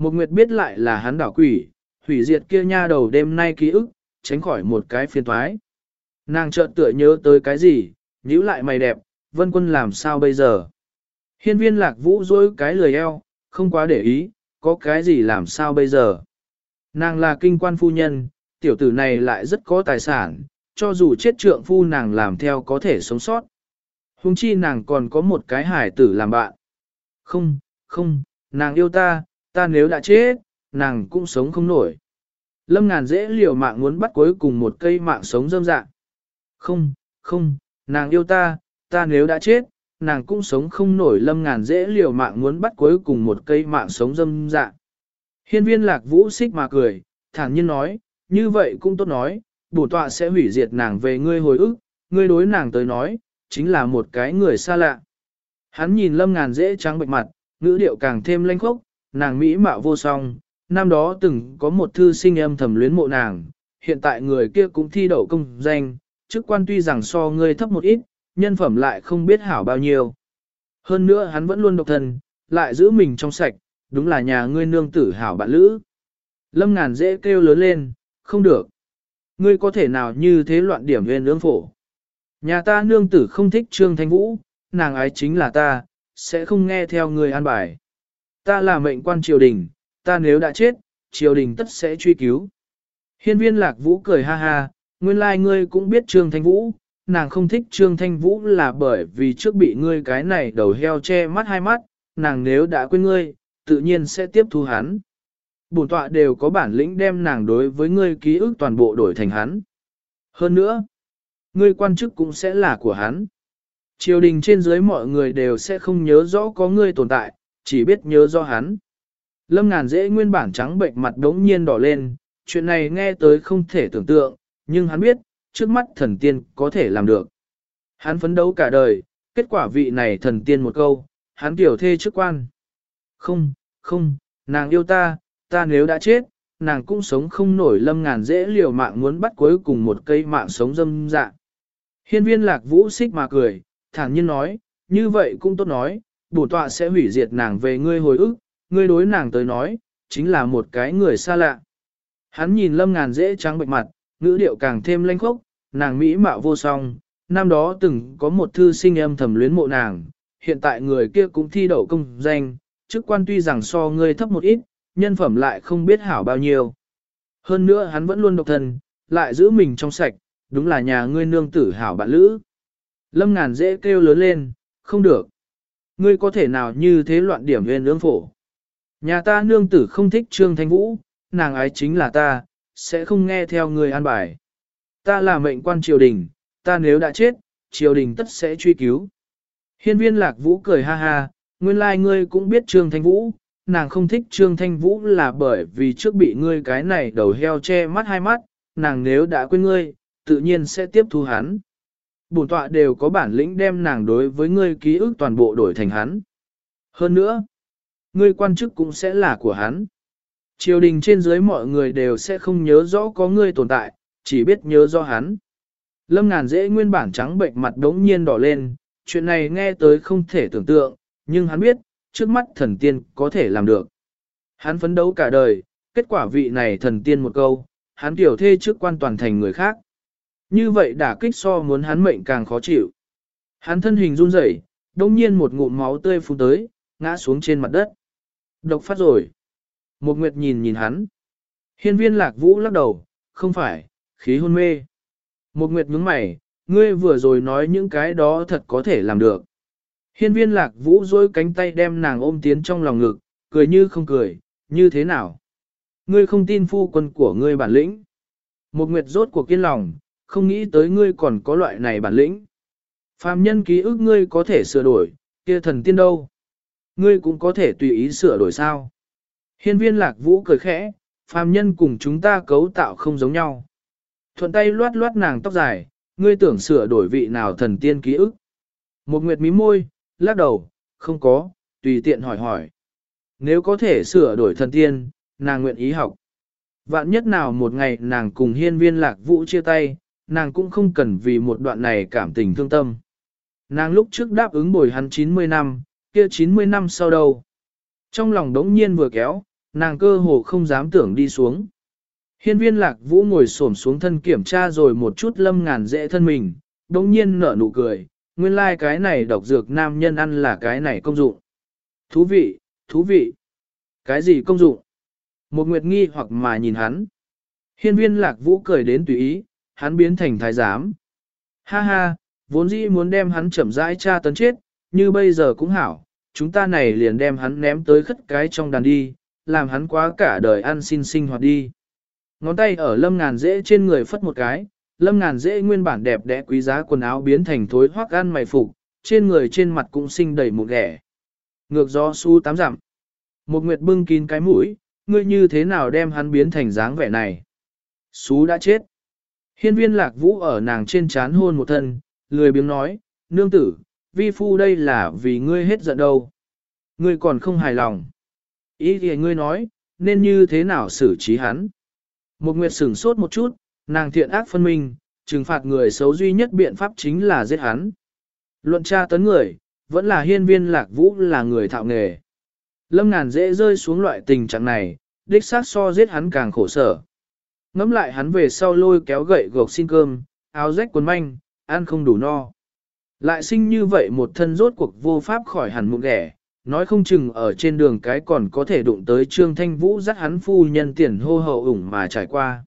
Một nguyệt biết lại là hắn đảo quỷ, hủy diệt kia nha đầu đêm nay ký ức, tránh khỏi một cái phiền toái. Nàng chợt tựa nhớ tới cái gì, nhíu lại mày đẹp, vân quân làm sao bây giờ. Hiên viên lạc vũ dối cái lười eo, không quá để ý, có cái gì làm sao bây giờ. Nàng là kinh quan phu nhân, tiểu tử này lại rất có tài sản, cho dù chết trượng phu nàng làm theo có thể sống sót. Hùng chi nàng còn có một cái hải tử làm bạn. Không, không, nàng yêu ta, Ta nếu đã chết, nàng cũng sống không nổi. Lâm ngàn dễ liều mạng muốn bắt cuối cùng một cây mạng sống dâm dạng. Không, không, nàng yêu ta, ta nếu đã chết, nàng cũng sống không nổi lâm ngàn dễ liều mạng muốn bắt cuối cùng một cây mạng sống dâm dạng. Hiên viên lạc vũ xích mà cười, thản nhiên nói, như vậy cũng tốt nói, bổ tọa sẽ hủy diệt nàng về ngươi hồi ức, ngươi đối nàng tới nói, chính là một cái người xa lạ. Hắn nhìn lâm ngàn dễ trắng bệnh mặt, ngữ điệu càng thêm lanh khốc, nàng mỹ mạo vô song, năm đó từng có một thư sinh em thầm luyến mộ nàng, hiện tại người kia cũng thi đậu công danh, chức quan tuy rằng so ngươi thấp một ít, nhân phẩm lại không biết hảo bao nhiêu. Hơn nữa hắn vẫn luôn độc thân, lại giữ mình trong sạch, đúng là nhà ngươi nương tử hảo bạn lữ. Lâm ngàn dễ kêu lớn lên, không được. Ngươi có thể nào như thế loạn điểm viên ương phổ. Nhà ta nương tử không thích Trương Thanh Vũ, nàng ái chính là ta, sẽ không nghe theo người an bài. Ta là mệnh quan triều đình, ta nếu đã chết, triều đình tất sẽ truy cứu. Hiên viên lạc vũ cười ha ha, nguyên lai like ngươi cũng biết Trương Thanh Vũ, nàng không thích Trương Thanh Vũ là bởi vì trước bị ngươi cái này đầu heo che mắt hai mắt, nàng nếu đã quên ngươi, tự nhiên sẽ tiếp thu hắn. Bổn tọa đều có bản lĩnh đem nàng đối với ngươi ký ức toàn bộ đổi thành hắn. Hơn nữa, ngươi quan chức cũng sẽ là của hắn. Triều đình trên dưới mọi người đều sẽ không nhớ rõ có ngươi tồn tại, chỉ biết nhớ do hắn. Lâm ngàn dễ nguyên bản trắng bệnh mặt đống nhiên đỏ lên, chuyện này nghe tới không thể tưởng tượng, nhưng hắn biết, trước mắt thần tiên có thể làm được. Hắn phấn đấu cả đời, kết quả vị này thần tiên một câu, hắn tiểu thê chức quan. Không, không, nàng yêu ta, ta nếu đã chết, nàng cũng sống không nổi lâm ngàn dễ liều mạng muốn bắt cuối cùng một cây mạng sống dâm dạ. Hiên viên lạc vũ xích mà cười, thản nhiên nói, như vậy cũng tốt nói, bổ tọa sẽ hủy diệt nàng về ngươi hồi ức, ngươi đối nàng tới nói, chính là một cái người xa lạ. Hắn nhìn lâm ngàn dễ trắng bệnh mặt, ngữ điệu càng thêm lanh khốc, nàng mỹ mạo vô song, năm đó từng có một thư sinh em thầm luyến mộ nàng, hiện tại người kia cũng thi đậu công danh, chức quan tuy rằng so ngươi thấp một ít, nhân phẩm lại không biết hảo bao nhiêu. Hơn nữa hắn vẫn luôn độc thân, lại giữ mình trong sạch, đúng là nhà ngươi nương tử hảo bạn lữ. Lâm ngàn dễ kêu lớn lên, không được. Ngươi có thể nào như thế loạn điểm viên ương phổ. Nhà ta nương tử không thích Trương Thanh Vũ, nàng ái chính là ta, sẽ không nghe theo người an bài. Ta là mệnh quan triều đình, ta nếu đã chết, triều đình tất sẽ truy cứu. Hiên viên lạc vũ cười ha ha, nguyên lai like ngươi cũng biết Trương Thanh Vũ, nàng không thích Trương Thanh Vũ là bởi vì trước bị ngươi cái này đầu heo che mắt hai mắt, nàng nếu đã quên ngươi, tự nhiên sẽ tiếp thu hắn. Bổn tọa đều có bản lĩnh đem nàng đối với ngươi ký ức toàn bộ đổi thành hắn. Hơn nữa, ngươi quan chức cũng sẽ là của hắn. Triều đình trên dưới mọi người đều sẽ không nhớ rõ có ngươi tồn tại, chỉ biết nhớ do hắn. Lâm ngàn dễ nguyên bản trắng bệnh mặt đống nhiên đỏ lên, chuyện này nghe tới không thể tưởng tượng, nhưng hắn biết, trước mắt thần tiên có thể làm được. Hắn phấn đấu cả đời, kết quả vị này thần tiên một câu, hắn tiểu thê trước quan toàn thành người khác. Như vậy đả kích so muốn hắn mệnh càng khó chịu. Hắn thân hình run rẩy, đông nhiên một ngụm máu tươi phun tới, ngã xuống trên mặt đất. Độc phát rồi. Một nguyệt nhìn nhìn hắn. Hiên viên lạc vũ lắc đầu, không phải, khí hôn mê. Một nguyệt nhướng mày, ngươi vừa rồi nói những cái đó thật có thể làm được. Hiên viên lạc vũ dối cánh tay đem nàng ôm tiến trong lòng ngực, cười như không cười, như thế nào? Ngươi không tin phu quân của ngươi bản lĩnh. Một nguyệt rốt cuộc kiên lòng, không nghĩ tới ngươi còn có loại này bản lĩnh. Phàm nhân ký ức ngươi có thể sửa đổi, kia thần tiên đâu? Ngươi cũng có thể tùy ý sửa đổi sao? Hiên viên lạc vũ cười khẽ, phàm nhân cùng chúng ta cấu tạo không giống nhau. Thuận tay loát loát nàng tóc dài, ngươi tưởng sửa đổi vị nào thần tiên ký ức. Một nguyệt mí môi, lắc đầu, không có, tùy tiện hỏi hỏi. Nếu có thể sửa đổi thần tiên, nàng nguyện ý học. Vạn nhất nào một ngày nàng cùng hiên viên lạc vũ chia tay, nàng cũng không cần vì một đoạn này cảm tình thương tâm. Nàng lúc trước đáp ứng bồi hắn 90 năm, kia 90 năm sau đâu. Trong lòng đống nhiên vừa kéo, nàng cơ hồ không dám tưởng đi xuống. Hiên viên lạc vũ ngồi xổm xuống thân kiểm tra rồi một chút lâm ngàn dễ thân mình, đống nhiên nở nụ cười, nguyên lai like cái này độc dược nam nhân ăn là cái này công dụng. Thú vị, thú vị. Cái gì công dụng? Một nguyệt nghi hoặc mà nhìn hắn. Hiên viên lạc vũ cười đến tùy ý, hắn biến thành thái giám. Ha ha, vốn dĩ muốn đem hắn chậm rãi tra tấn chết, như bây giờ cũng hảo, chúng ta này liền đem hắn ném tới khất cái trong đàn đi, làm hắn quá cả đời ăn xin sinh hoạt đi. Ngón tay ở lâm ngàn dễ trên người phất một cái, lâm ngàn dễ nguyên bản đẹp đẽ quý giá quần áo biến thành thối hoác ăn mày phục, trên người trên mặt cũng sinh đầy một ghẻ. Ngược gió su tám dặm. Một nguyệt bưng kín cái mũi, ngươi như thế nào đem hắn biến thành dáng vẻ này. Sú đã chết. Hiên viên lạc vũ ở nàng trên chán hôn một thân, lười biếng nói, nương tử, vi phu đây là vì ngươi hết giận đâu. Ngươi còn không hài lòng. Ý thì ngươi nói, nên như thế nào xử trí hắn. Một nguyệt sửng sốt một chút, nàng thiện ác phân minh, trừng phạt người xấu duy nhất biện pháp chính là giết hắn. Luận tra tấn người, vẫn là hiên viên lạc vũ là người thạo nghề. Lâm ngàn dễ rơi xuống loại tình trạng này, đích xác so giết hắn càng khổ sở. Ngắm lại hắn về sau lôi kéo gậy gộc xin cơm, áo rách quần manh, ăn không đủ no. Lại sinh như vậy một thân rốt cuộc vô pháp khỏi hẳn mụn ghẻ, nói không chừng ở trên đường cái còn có thể đụng tới Trương Thanh Vũ dắt hắn phu nhân tiền hô hậu ủng mà trải qua.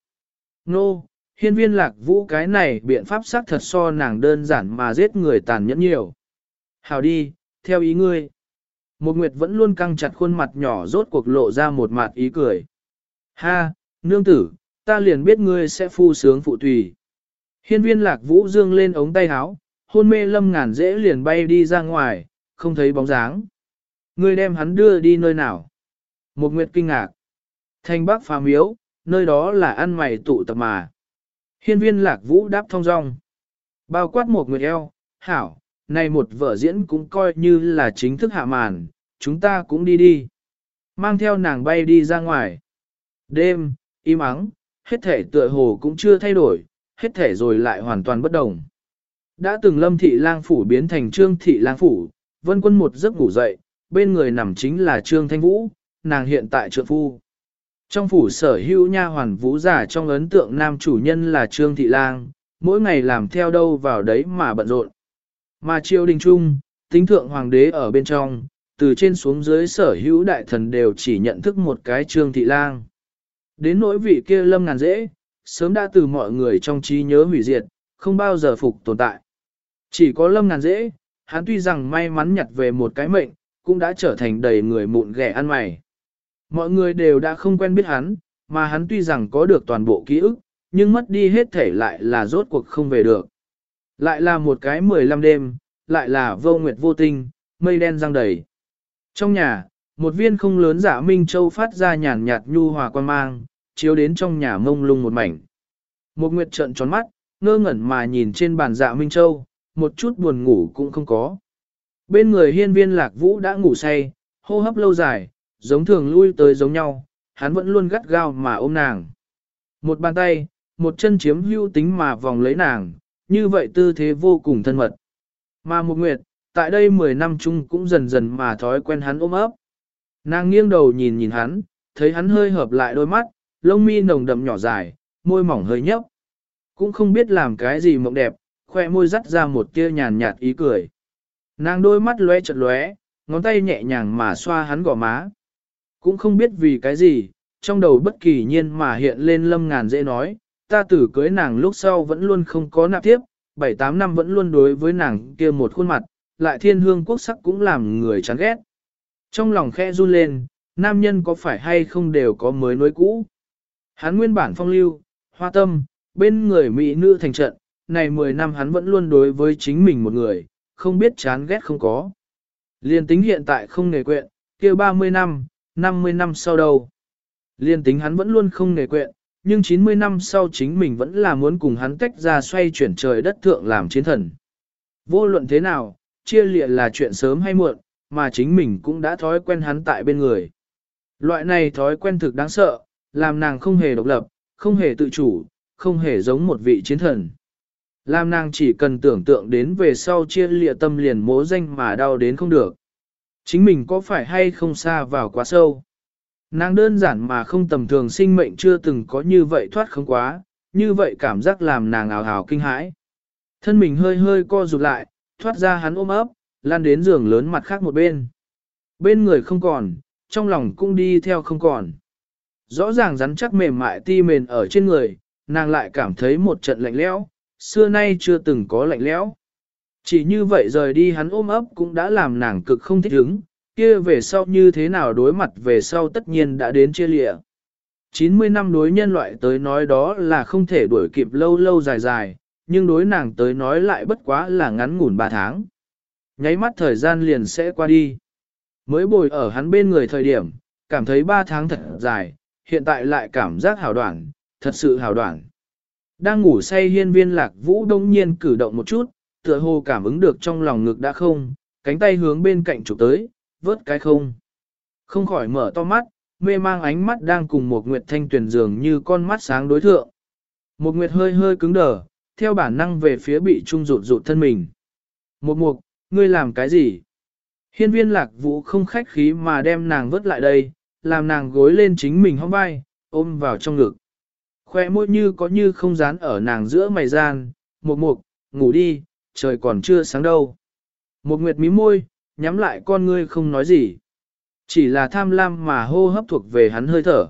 Nô, hiên viên lạc vũ cái này biện pháp xác thật so nàng đơn giản mà giết người tàn nhẫn nhiều. Hào đi, theo ý ngươi. Một nguyệt vẫn luôn căng chặt khuôn mặt nhỏ rốt cuộc lộ ra một mặt ý cười. Ha, nương tử, ta liền biết ngươi sẽ phu sướng phụ tùy. Hiên viên lạc vũ dương lên ống tay áo, hôn mê lâm ngàn dễ liền bay đi ra ngoài, không thấy bóng dáng. Ngươi đem hắn đưa đi nơi nào? Một nguyệt kinh ngạc. Thanh bắc Phàm miếu, nơi đó là ăn mày tụ tập mà. Hiên viên lạc vũ đáp thong dong. Bao quát một nguyệt eo, hảo, này một vở diễn cũng coi như là chính thức hạ màn, chúng ta cũng đi đi. Mang theo nàng bay đi ra ngoài. Đêm, im ắng, hết thể tựa hồ cũng chưa thay đổi, hết thể rồi lại hoàn toàn bất đồng. Đã từng lâm thị lang phủ biến thành trương thị lang phủ, vân quân một giấc ngủ dậy, bên người nằm chính là trương thanh vũ, nàng hiện tại trượng phu. Trong phủ sở hữu nha hoàn vũ giả trong ấn tượng nam chủ nhân là trương thị lang, mỗi ngày làm theo đâu vào đấy mà bận rộn. Mà triều đình trung, tính thượng hoàng đế ở bên trong, từ trên xuống dưới sở hữu đại thần đều chỉ nhận thức một cái trương thị lang. Đến nỗi vị kia lâm ngàn dễ, sớm đã từ mọi người trong trí nhớ hủy diệt, không bao giờ phục tồn tại. Chỉ có lâm ngàn dễ, hắn tuy rằng may mắn nhặt về một cái mệnh, cũng đã trở thành đầy người mụn ghẻ ăn mày. Mọi người đều đã không quen biết hắn, mà hắn tuy rằng có được toàn bộ ký ức, nhưng mất đi hết thể lại là rốt cuộc không về được. Lại là một cái 15 đêm, lại là vô nguyệt vô tinh, mây đen răng đầy. Trong nhà, một viên không lớn giả Minh Châu phát ra nhàn nhạt nhu hòa quan mang, chiếu đến trong nhà mông lung một mảnh. Một nguyệt trợn tròn mắt, ngơ ngẩn mà nhìn trên bàn dạ Minh Châu, một chút buồn ngủ cũng không có. Bên người hiên viên lạc vũ đã ngủ say, hô hấp lâu dài, giống thường lui tới giống nhau, hắn vẫn luôn gắt gao mà ôm nàng. Một bàn tay, một chân chiếm hưu tính mà vòng lấy nàng, như vậy tư thế vô cùng thân mật. Mà một nguyệt, tại đây 10 năm chung cũng dần dần mà thói quen hắn ôm ấp. Nàng nghiêng đầu nhìn nhìn hắn, thấy hắn hơi hợp lại đôi mắt, lông mi nồng đậm nhỏ dài, môi mỏng hơi nhấp. Cũng không biết làm cái gì mộng đẹp, khoe môi dắt ra một tia nhàn nhạt ý cười. Nàng đôi mắt lóe chật lóe, ngón tay nhẹ nhàng mà xoa hắn gò má. Cũng không biết vì cái gì, trong đầu bất kỳ nhiên mà hiện lên lâm ngàn dễ nói, ta tử cưới nàng lúc sau vẫn luôn không có nạp tiếp, 7-8 năm vẫn luôn đối với nàng kia một khuôn mặt, lại thiên hương quốc sắc cũng làm người chán ghét. Trong lòng khẽ run lên, nam nhân có phải hay không đều có mới nối cũ. Hắn nguyên bản phong lưu, hoa tâm, bên người mỹ nữ thành trận, này 10 năm hắn vẫn luôn đối với chính mình một người, không biết chán ghét không có. Liên tính hiện tại không nghề quyện, kia 30 năm, 50 năm sau đâu. Liên tính hắn vẫn luôn không nghề quyện, nhưng 90 năm sau chính mình vẫn là muốn cùng hắn tách ra xoay chuyển trời đất thượng làm chiến thần. Vô luận thế nào, chia lịa là chuyện sớm hay muộn, mà chính mình cũng đã thói quen hắn tại bên người. Loại này thói quen thực đáng sợ, làm nàng không hề độc lập, không hề tự chủ, không hề giống một vị chiến thần. Làm nàng chỉ cần tưởng tượng đến về sau chia lịa tâm liền mố danh mà đau đến không được. Chính mình có phải hay không xa vào quá sâu. Nàng đơn giản mà không tầm thường sinh mệnh chưa từng có như vậy thoát không quá, như vậy cảm giác làm nàng ảo hào kinh hãi. Thân mình hơi hơi co rụt lại, thoát ra hắn ôm ấp, lan đến giường lớn mặt khác một bên. Bên người không còn, trong lòng cũng đi theo không còn. Rõ ràng rắn chắc mềm mại ti mềm ở trên người, nàng lại cảm thấy một trận lạnh lẽo, xưa nay chưa từng có lạnh lẽo. Chỉ như vậy rời đi hắn ôm ấp cũng đã làm nàng cực không thích ứng, kia về sau như thế nào đối mặt về sau tất nhiên đã đến chia lịa. 90 năm đối nhân loại tới nói đó là không thể đuổi kịp lâu lâu dài dài, nhưng đối nàng tới nói lại bất quá là ngắn ngủn 3 tháng. Nháy mắt thời gian liền sẽ qua đi. Mới bồi ở hắn bên người thời điểm, cảm thấy 3 tháng thật dài, hiện tại lại cảm giác hào đoạn, thật sự hào đoạn. Đang ngủ say hiên viên lạc vũ đông nhiên cử động một chút, tựa hồ cảm ứng được trong lòng ngực đã không, cánh tay hướng bên cạnh chụp tới, vớt cái không. Không khỏi mở to mắt, mê mang ánh mắt đang cùng một nguyệt thanh tuyển dường như con mắt sáng đối thượng. Một nguyệt hơi hơi cứng đờ, theo bản năng về phía bị trung rụt rụt thân mình. Một mục, ngươi làm cái gì? Hiên viên lạc vũ không khách khí mà đem nàng vớt lại đây, làm nàng gối lên chính mình hông vai, ôm vào trong ngực. Khoe môi như có như không dán ở nàng giữa mày gian, một mục, ngủ đi, trời còn chưa sáng đâu. Một nguyệt mí môi, nhắm lại con ngươi không nói gì. Chỉ là tham lam mà hô hấp thuộc về hắn hơi thở.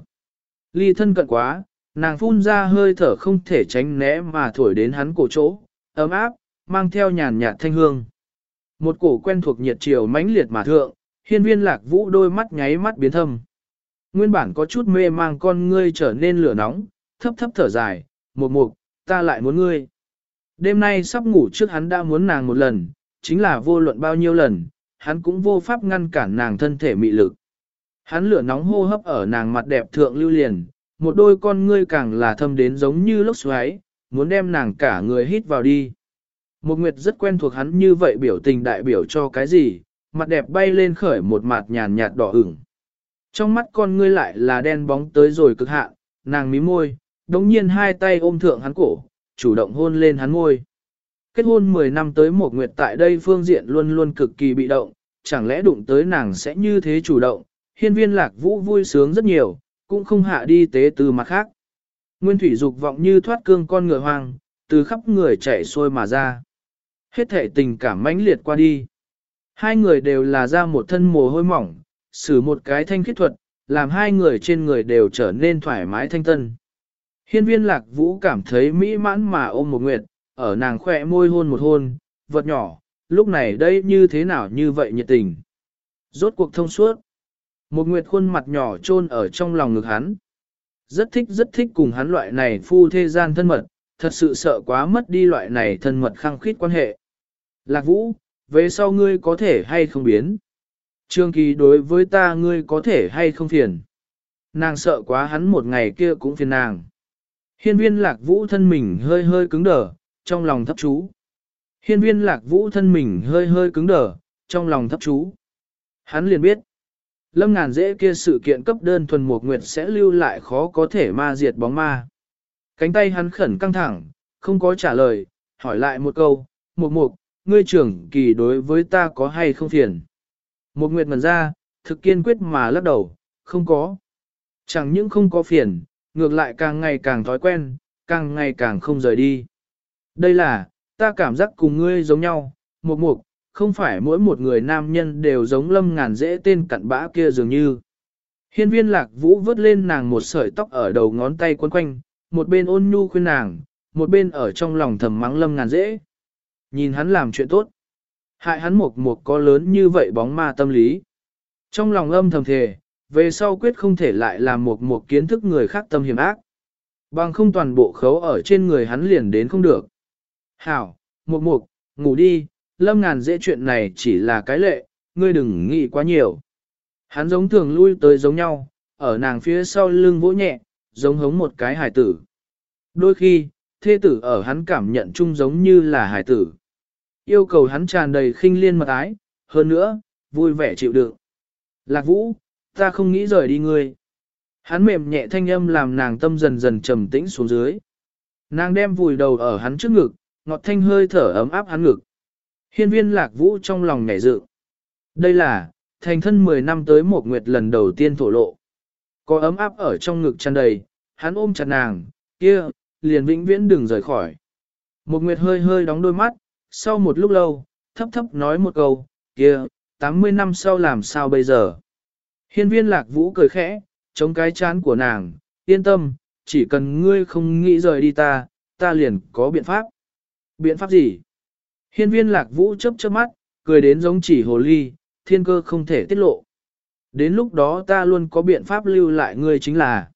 Ly thân cận quá, nàng phun ra hơi thở không thể tránh né mà thổi đến hắn cổ chỗ, ấm áp, mang theo nhàn nhạt thanh hương. Một cổ quen thuộc nhiệt chiều mãnh liệt mà thượng, hiên viên lạc vũ đôi mắt nháy mắt biến thâm. Nguyên bản có chút mê mang con ngươi trở nên lửa nóng, thấp thấp thở dài, một mục, ta lại muốn ngươi. Đêm nay sắp ngủ trước hắn đã muốn nàng một lần, chính là vô luận bao nhiêu lần, hắn cũng vô pháp ngăn cản nàng thân thể mị lực. Hắn lửa nóng hô hấp ở nàng mặt đẹp thượng lưu liền, một đôi con ngươi càng là thâm đến giống như lốc xoáy, muốn đem nàng cả người hít vào đi. Một nguyệt rất quen thuộc hắn như vậy biểu tình đại biểu cho cái gì, mặt đẹp bay lên khởi một mặt nhàn nhạt đỏ ửng. Trong mắt con ngươi lại là đen bóng tới rồi cực hạn, nàng mí môi, đống nhiên hai tay ôm thượng hắn cổ, chủ động hôn lên hắn môi. Kết hôn 10 năm tới một nguyệt tại đây phương diện luôn luôn cực kỳ bị động, chẳng lẽ đụng tới nàng sẽ như thế chủ động, hiên viên lạc vũ vui sướng rất nhiều, cũng không hạ đi tế từ mặt khác. Nguyên thủy dục vọng như thoát cương con ngựa hoang, từ khắp người chảy xuôi mà ra. Hết thể tình cảm mãnh liệt qua đi. Hai người đều là ra một thân mồ hôi mỏng, xử một cái thanh khiết thuật, làm hai người trên người đều trở nên thoải mái thanh tân. Hiên viên lạc vũ cảm thấy mỹ mãn mà ôm một nguyệt, ở nàng khỏe môi hôn một hôn, vật nhỏ, lúc này đây như thế nào như vậy nhiệt tình. Rốt cuộc thông suốt. Một nguyệt khuôn mặt nhỏ chôn ở trong lòng ngực hắn. Rất thích rất thích cùng hắn loại này phu thế gian thân mật, thật sự sợ quá mất đi loại này thân mật khăng khít quan hệ. Lạc vũ, về sau ngươi có thể hay không biến. Trương kỳ đối với ta ngươi có thể hay không phiền. Nàng sợ quá hắn một ngày kia cũng phiền nàng. Hiên viên lạc vũ thân mình hơi hơi cứng đờ, trong lòng thấp chú. Hiên viên lạc vũ thân mình hơi hơi cứng đờ, trong lòng thấp chú. Hắn liền biết. Lâm ngàn dễ kia sự kiện cấp đơn thuần một nguyệt sẽ lưu lại khó có thể ma diệt bóng ma. Cánh tay hắn khẩn căng thẳng, không có trả lời, hỏi lại một câu, một mục, ngươi trưởng kỳ đối với ta có hay không phiền. Một nguyệt mần ra, thực kiên quyết mà lắc đầu, không có. Chẳng những không có phiền, ngược lại càng ngày càng thói quen, càng ngày càng không rời đi. Đây là, ta cảm giác cùng ngươi giống nhau, một mục, không phải mỗi một người nam nhân đều giống lâm ngàn dễ tên cặn bã kia dường như. Hiên viên lạc vũ vớt lên nàng một sợi tóc ở đầu ngón tay quấn quanh, một bên ôn nhu khuyên nàng, một bên ở trong lòng thầm mắng lâm ngàn dễ. Nhìn hắn làm chuyện tốt. Hại hắn một một có lớn như vậy bóng ma tâm lý. Trong lòng âm thầm thề, về sau quyết không thể lại làm một một kiến thức người khác tâm hiểm ác. Bằng không toàn bộ khấu ở trên người hắn liền đến không được. Hảo, một mục, ngủ đi, lâm ngàn dễ chuyện này chỉ là cái lệ, ngươi đừng nghĩ quá nhiều. Hắn giống thường lui tới giống nhau, ở nàng phía sau lưng vỗ nhẹ, giống hống một cái hài tử. Đôi khi, thê tử ở hắn cảm nhận chung giống như là hài tử. Yêu cầu hắn tràn đầy khinh liên mật ái, hơn nữa, vui vẻ chịu đựng. Lạc vũ, ta không nghĩ rời đi ngươi. Hắn mềm nhẹ thanh âm làm nàng tâm dần dần trầm tĩnh xuống dưới. Nàng đem vùi đầu ở hắn trước ngực, ngọt thanh hơi thở ấm áp hắn ngực. Hiên viên lạc vũ trong lòng nhảy dự. Đây là, thành thân 10 năm tới một nguyệt lần đầu tiên thổ lộ. Có ấm áp ở trong ngực tràn đầy, hắn ôm chặt nàng, kia, liền vĩnh viễn đừng rời khỏi. Một nguyệt hơi hơi đóng đôi mắt, sau một lúc lâu, thấp thấp nói một câu, kia, 80 năm sau làm sao bây giờ? Hiên viên lạc vũ cười khẽ, chống cái chán của nàng, yên tâm, chỉ cần ngươi không nghĩ rời đi ta, ta liền có biện pháp. Biện pháp gì? Hiên viên lạc vũ chớp chớp mắt, cười đến giống chỉ hồ ly, thiên cơ không thể tiết lộ. Đến lúc đó ta luôn có biện pháp lưu lại ngươi chính là.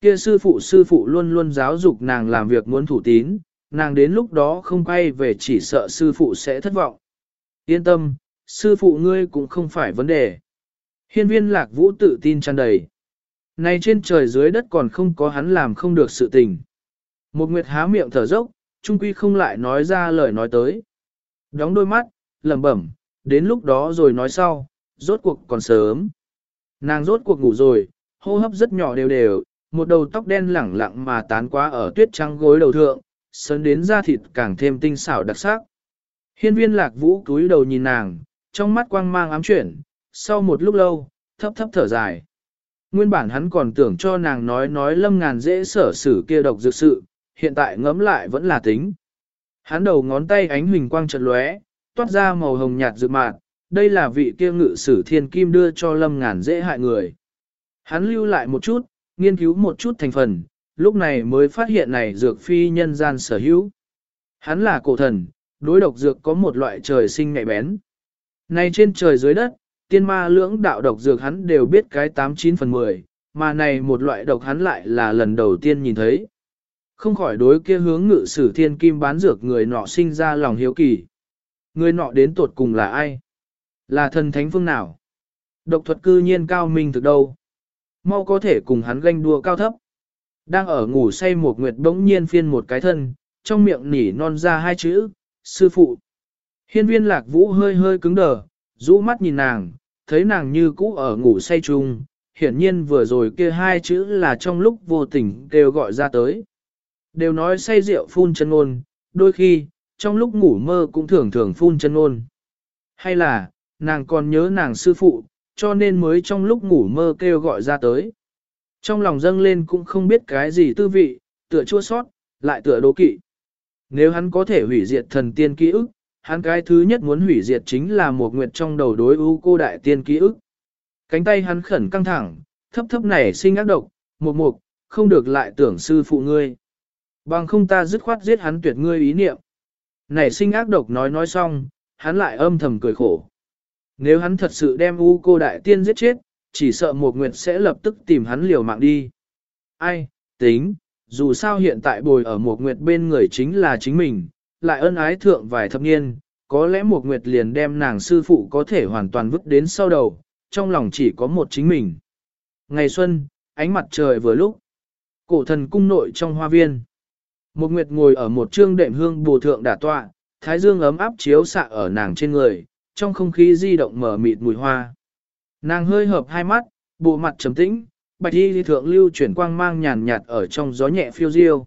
Kia sư phụ sư phụ luôn luôn giáo dục nàng làm việc muốn thủ tín, nàng đến lúc đó không quay về chỉ sợ sư phụ sẽ thất vọng. Yên tâm, sư phụ ngươi cũng không phải vấn đề. Hiên viên lạc vũ tự tin tràn đầy. Này trên trời dưới đất còn không có hắn làm không được sự tình. Một nguyệt há miệng thở dốc, trung quy không lại nói ra lời nói tới. Đóng đôi mắt, lẩm bẩm, đến lúc đó rồi nói sau, rốt cuộc còn sớm. Nàng rốt cuộc ngủ rồi, hô hấp rất nhỏ đều đều, một đầu tóc đen lẳng lặng mà tán quá ở tuyết trắng gối đầu thượng, sớn đến da thịt càng thêm tinh xảo đặc sắc. Hiên viên lạc vũ cúi đầu nhìn nàng, trong mắt quang mang ám chuyển, sau một lúc lâu, thấp thấp thở dài. Nguyên bản hắn còn tưởng cho nàng nói nói lâm ngàn dễ sở xử kia độc dược sự, hiện tại ngẫm lại vẫn là tính. Hắn đầu ngón tay ánh huỳnh quang chợt lóe, toát ra màu hồng nhạt dự mạt, đây là vị kia ngự sử thiên kim đưa cho lâm ngàn dễ hại người. Hắn lưu lại một chút, nghiên cứu một chút thành phần, lúc này mới phát hiện này dược phi nhân gian sở hữu. Hắn là cổ thần, đối độc dược có một loại trời sinh ngại bén. Này trên trời dưới đất, tiên ma lưỡng đạo độc dược hắn đều biết cái 89 phần 10, mà này một loại độc hắn lại là lần đầu tiên nhìn thấy. Không khỏi đối kia hướng ngự sử thiên kim bán dược người nọ sinh ra lòng hiếu kỳ. Người nọ đến tuột cùng là ai? Là thần thánh phương nào? Độc thuật cư nhiên cao minh thực đâu? Mau có thể cùng hắn ganh đua cao thấp. Đang ở ngủ say một nguyệt bỗng nhiên phiên một cái thân, trong miệng nỉ non ra hai chữ, sư phụ. Hiên viên lạc vũ hơi hơi cứng đờ, rũ mắt nhìn nàng, thấy nàng như cũ ở ngủ say chung, hiển nhiên vừa rồi kia hai chữ là trong lúc vô tình đều gọi ra tới. Đều nói say rượu phun chân ngôn, đôi khi, trong lúc ngủ mơ cũng thường thường phun chân ngôn. Hay là, nàng còn nhớ nàng sư phụ, cho nên mới trong lúc ngủ mơ kêu gọi ra tới. Trong lòng dâng lên cũng không biết cái gì tư vị, tựa chua sót, lại tựa đố kỵ. Nếu hắn có thể hủy diệt thần tiên ký ức, hắn cái thứ nhất muốn hủy diệt chính là một nguyệt trong đầu đối ưu cô đại tiên ký ức. Cánh tay hắn khẩn căng thẳng, thấp thấp nảy sinh ác độc, một mục, không được lại tưởng sư phụ ngươi. Bằng không ta dứt khoát giết hắn tuyệt ngươi ý niệm. Nảy sinh ác độc nói nói xong, hắn lại âm thầm cười khổ. Nếu hắn thật sự đem u cô đại tiên giết chết, chỉ sợ một nguyệt sẽ lập tức tìm hắn liều mạng đi. Ai, tính, dù sao hiện tại bồi ở một nguyệt bên người chính là chính mình, lại ân ái thượng vài thập niên, có lẽ một nguyệt liền đem nàng sư phụ có thể hoàn toàn vứt đến sau đầu, trong lòng chỉ có một chính mình. Ngày xuân, ánh mặt trời vừa lúc, cổ thần cung nội trong hoa viên. Một nguyệt ngồi ở một trương đệm hương bồ thượng đả tọa, thái dương ấm áp chiếu xạ ở nàng trên người, trong không khí di động mở mịt mùi hoa. Nàng hơi hợp hai mắt, bộ mặt trầm tĩnh, bạch y thượng lưu chuyển quang mang nhàn nhạt ở trong gió nhẹ phiêu diêu.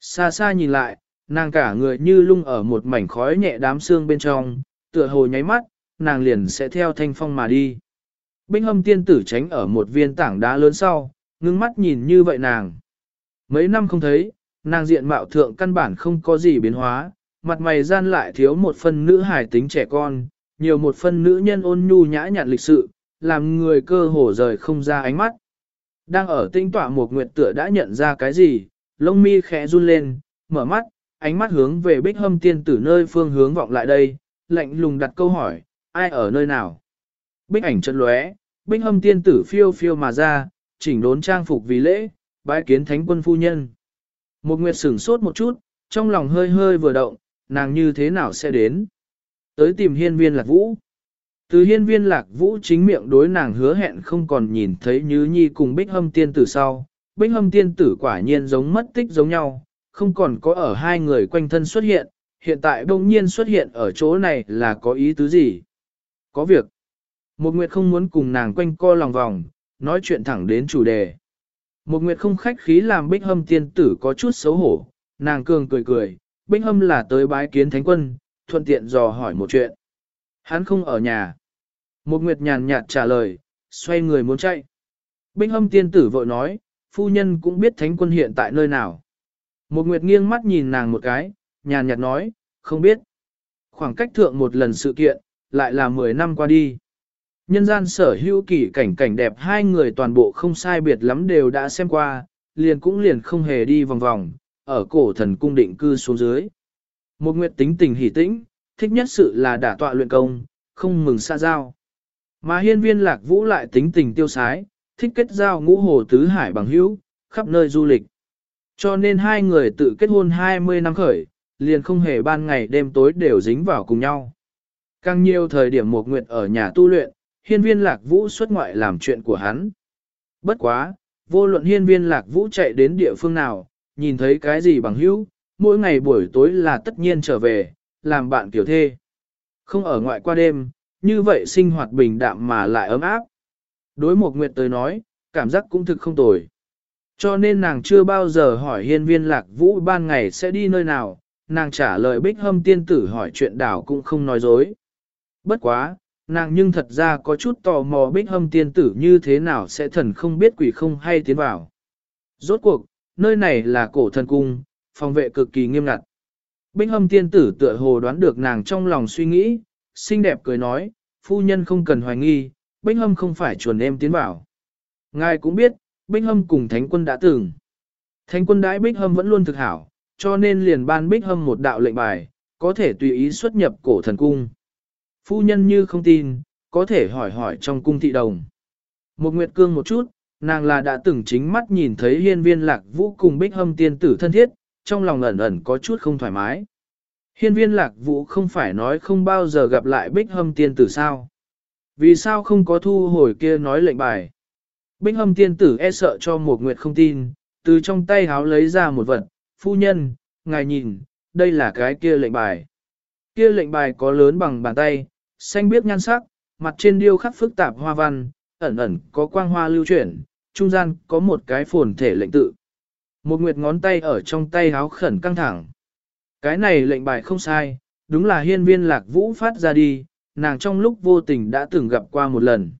Xa xa nhìn lại, nàng cả người như lung ở một mảnh khói nhẹ đám xương bên trong, tựa hồ nháy mắt, nàng liền sẽ theo thanh phong mà đi. Binh hâm tiên tử tránh ở một viên tảng đá lớn sau, ngưng mắt nhìn như vậy nàng. Mấy năm không thấy, nàng diện mạo thượng căn bản không có gì biến hóa, mặt mày gian lại thiếu một phần nữ hài tính trẻ con, nhiều một phần nữ nhân ôn nhu nhã nhặn lịch sự, làm người cơ hồ rời không ra ánh mắt. Đang ở tinh tọa một nguyệt tựa đã nhận ra cái gì, lông mi khẽ run lên, mở mắt, ánh mắt hướng về bích hâm tiên tử nơi phương hướng vọng lại đây, lạnh lùng đặt câu hỏi, ai ở nơi nào? Bích ảnh chân lóe, bích hâm tiên tử phiêu phiêu mà ra, chỉnh đốn trang phục vì lễ, bái kiến thánh quân phu nhân. Một nguyệt sửng sốt một chút, trong lòng hơi hơi vừa động, nàng như thế nào sẽ đến? Tới tìm hiên viên lạc vũ. Từ hiên viên lạc vũ chính miệng đối nàng hứa hẹn không còn nhìn thấy như nhi cùng bích hâm tiên tử sau. Bích hâm tiên tử quả nhiên giống mất tích giống nhau, không còn có ở hai người quanh thân xuất hiện, hiện tại đông nhiên xuất hiện ở chỗ này là có ý tứ gì? Có việc. Một Nguyệt không muốn cùng nàng quanh co lòng vòng, nói chuyện thẳng đến chủ đề. Một Nguyệt không khách khí làm Bích Hâm tiên tử có chút xấu hổ, nàng cường cười cười, Bích Hâm là tới bái kiến thánh quân, thuận tiện dò hỏi một chuyện. Hắn không ở nhà. Một Nguyệt nhàn nhạt trả lời, xoay người muốn chạy. Binh Hâm tiên tử vội nói, phu nhân cũng biết thánh quân hiện tại nơi nào. Một Nguyệt nghiêng mắt nhìn nàng một cái, nhàn nhạt nói, không biết. Khoảng cách thượng một lần sự kiện, lại là 10 năm qua đi. Nhân gian sở hữu kỳ cảnh cảnh đẹp hai người toàn bộ không sai biệt lắm đều đã xem qua, liền cũng liền không hề đi vòng vòng, ở cổ thần cung định cư xuống dưới. Một nguyệt tính tình hỉ tĩnh, thích nhất sự là đả tọa luyện công, không mừng xa giao. Mà hiên viên lạc vũ lại tính tình tiêu sái, thích kết giao ngũ hồ tứ hải bằng hữu, khắp nơi du lịch. Cho nên hai người tự kết hôn 20 năm khởi, liền không hề ban ngày đêm tối đều dính vào cùng nhau. Càng nhiều thời điểm một nguyện ở nhà tu luyện, hiên viên lạc vũ xuất ngoại làm chuyện của hắn. Bất quá, vô luận hiên viên lạc vũ chạy đến địa phương nào, nhìn thấy cái gì bằng hữu, mỗi ngày buổi tối là tất nhiên trở về, làm bạn tiểu thê. Không ở ngoại qua đêm, như vậy sinh hoạt bình đạm mà lại ấm áp. Đối một nguyệt tới nói, cảm giác cũng thực không tồi. Cho nên nàng chưa bao giờ hỏi hiên viên lạc vũ ban ngày sẽ đi nơi nào, nàng trả lời bích hâm tiên tử hỏi chuyện đảo cũng không nói dối. Bất quá, nàng nhưng thật ra có chút tò mò bích hâm tiên tử như thế nào sẽ thần không biết quỷ không hay tiến vào. Rốt cuộc, nơi này là cổ thần cung, phòng vệ cực kỳ nghiêm ngặt. Bích hâm tiên tử tựa hồ đoán được nàng trong lòng suy nghĩ, xinh đẹp cười nói, phu nhân không cần hoài nghi, Bích hâm không phải chuồn em tiến bảo, Ngài cũng biết, Bích hâm cùng thánh quân đã từng. Thánh quân đãi Bích hâm vẫn luôn thực hảo, cho nên liền ban Bích hâm một đạo lệnh bài, có thể tùy ý xuất nhập cổ thần cung. Phu nhân như không tin, có thể hỏi hỏi trong cung thị đồng. Một nguyệt cương một chút, nàng là đã từng chính mắt nhìn thấy hiên viên lạc vũ cùng bích hâm tiên tử thân thiết, trong lòng ẩn ẩn có chút không thoải mái. Hiên viên lạc vũ không phải nói không bao giờ gặp lại bích hâm tiên tử sao. Vì sao không có thu hồi kia nói lệnh bài? Bích hâm tiên tử e sợ cho một nguyệt không tin, từ trong tay háo lấy ra một vật, phu nhân, ngài nhìn, đây là cái kia lệnh bài. Kia lệnh bài có lớn bằng bàn tay, xanh biếc nhan sắc, mặt trên điêu khắc phức tạp hoa văn, ẩn ẩn có quang hoa lưu chuyển, trung gian có một cái phồn thể lệnh tự. Một nguyệt ngón tay ở trong tay háo khẩn căng thẳng. Cái này lệnh bài không sai, đúng là hiên viên lạc vũ phát ra đi, nàng trong lúc vô tình đã từng gặp qua một lần.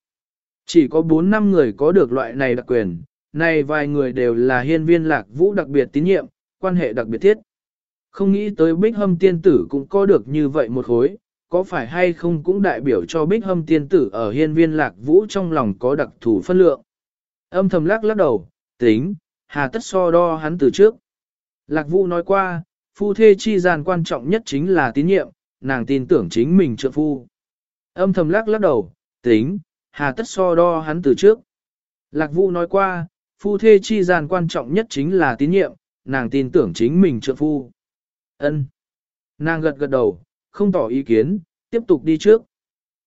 Chỉ có 4 năm người có được loại này đặc quyền, này vài người đều là hiên viên lạc vũ đặc biệt tín nhiệm, quan hệ đặc biệt thiết. Không nghĩ tới bích hâm tiên tử cũng có được như vậy một khối, có phải hay không cũng đại biểu cho bích hâm tiên tử ở hiên viên lạc vũ trong lòng có đặc thù phân lượng. Âm thầm lắc lắc đầu, tính, hà tất so đo hắn từ trước. Lạc vũ nói qua, phu thê chi gian quan trọng nhất chính là tín nhiệm, nàng tin tưởng chính mình trợ phu. Âm thầm lắc lắc đầu, tính, hà tất so đo hắn từ trước. Lạc vũ nói qua, phu thê chi gian quan trọng nhất chính là tín nhiệm, nàng tin tưởng chính mình trợ phu. Ân. Nàng gật gật đầu, không tỏ ý kiến, tiếp tục đi trước.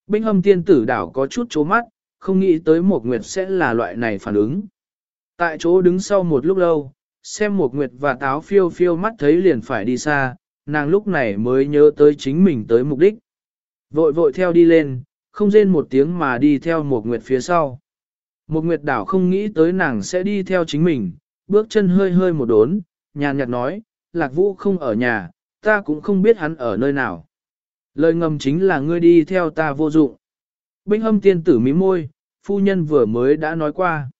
Binh hâm tiên tử đảo có chút chố mắt, không nghĩ tới một nguyệt sẽ là loại này phản ứng. Tại chỗ đứng sau một lúc lâu, xem một nguyệt và táo phiêu phiêu mắt thấy liền phải đi xa, nàng lúc này mới nhớ tới chính mình tới mục đích. Vội vội theo đi lên, không rên một tiếng mà đi theo một nguyệt phía sau. Một nguyệt đảo không nghĩ tới nàng sẽ đi theo chính mình, bước chân hơi hơi một đốn, nhàn nhạt nói, lạc vũ không ở nhà, ta cũng không biết hắn ở nơi nào. Lời ngầm chính là ngươi đi theo ta vô dụng. Binh hâm tiên tử mí môi, phu nhân vừa mới đã nói qua.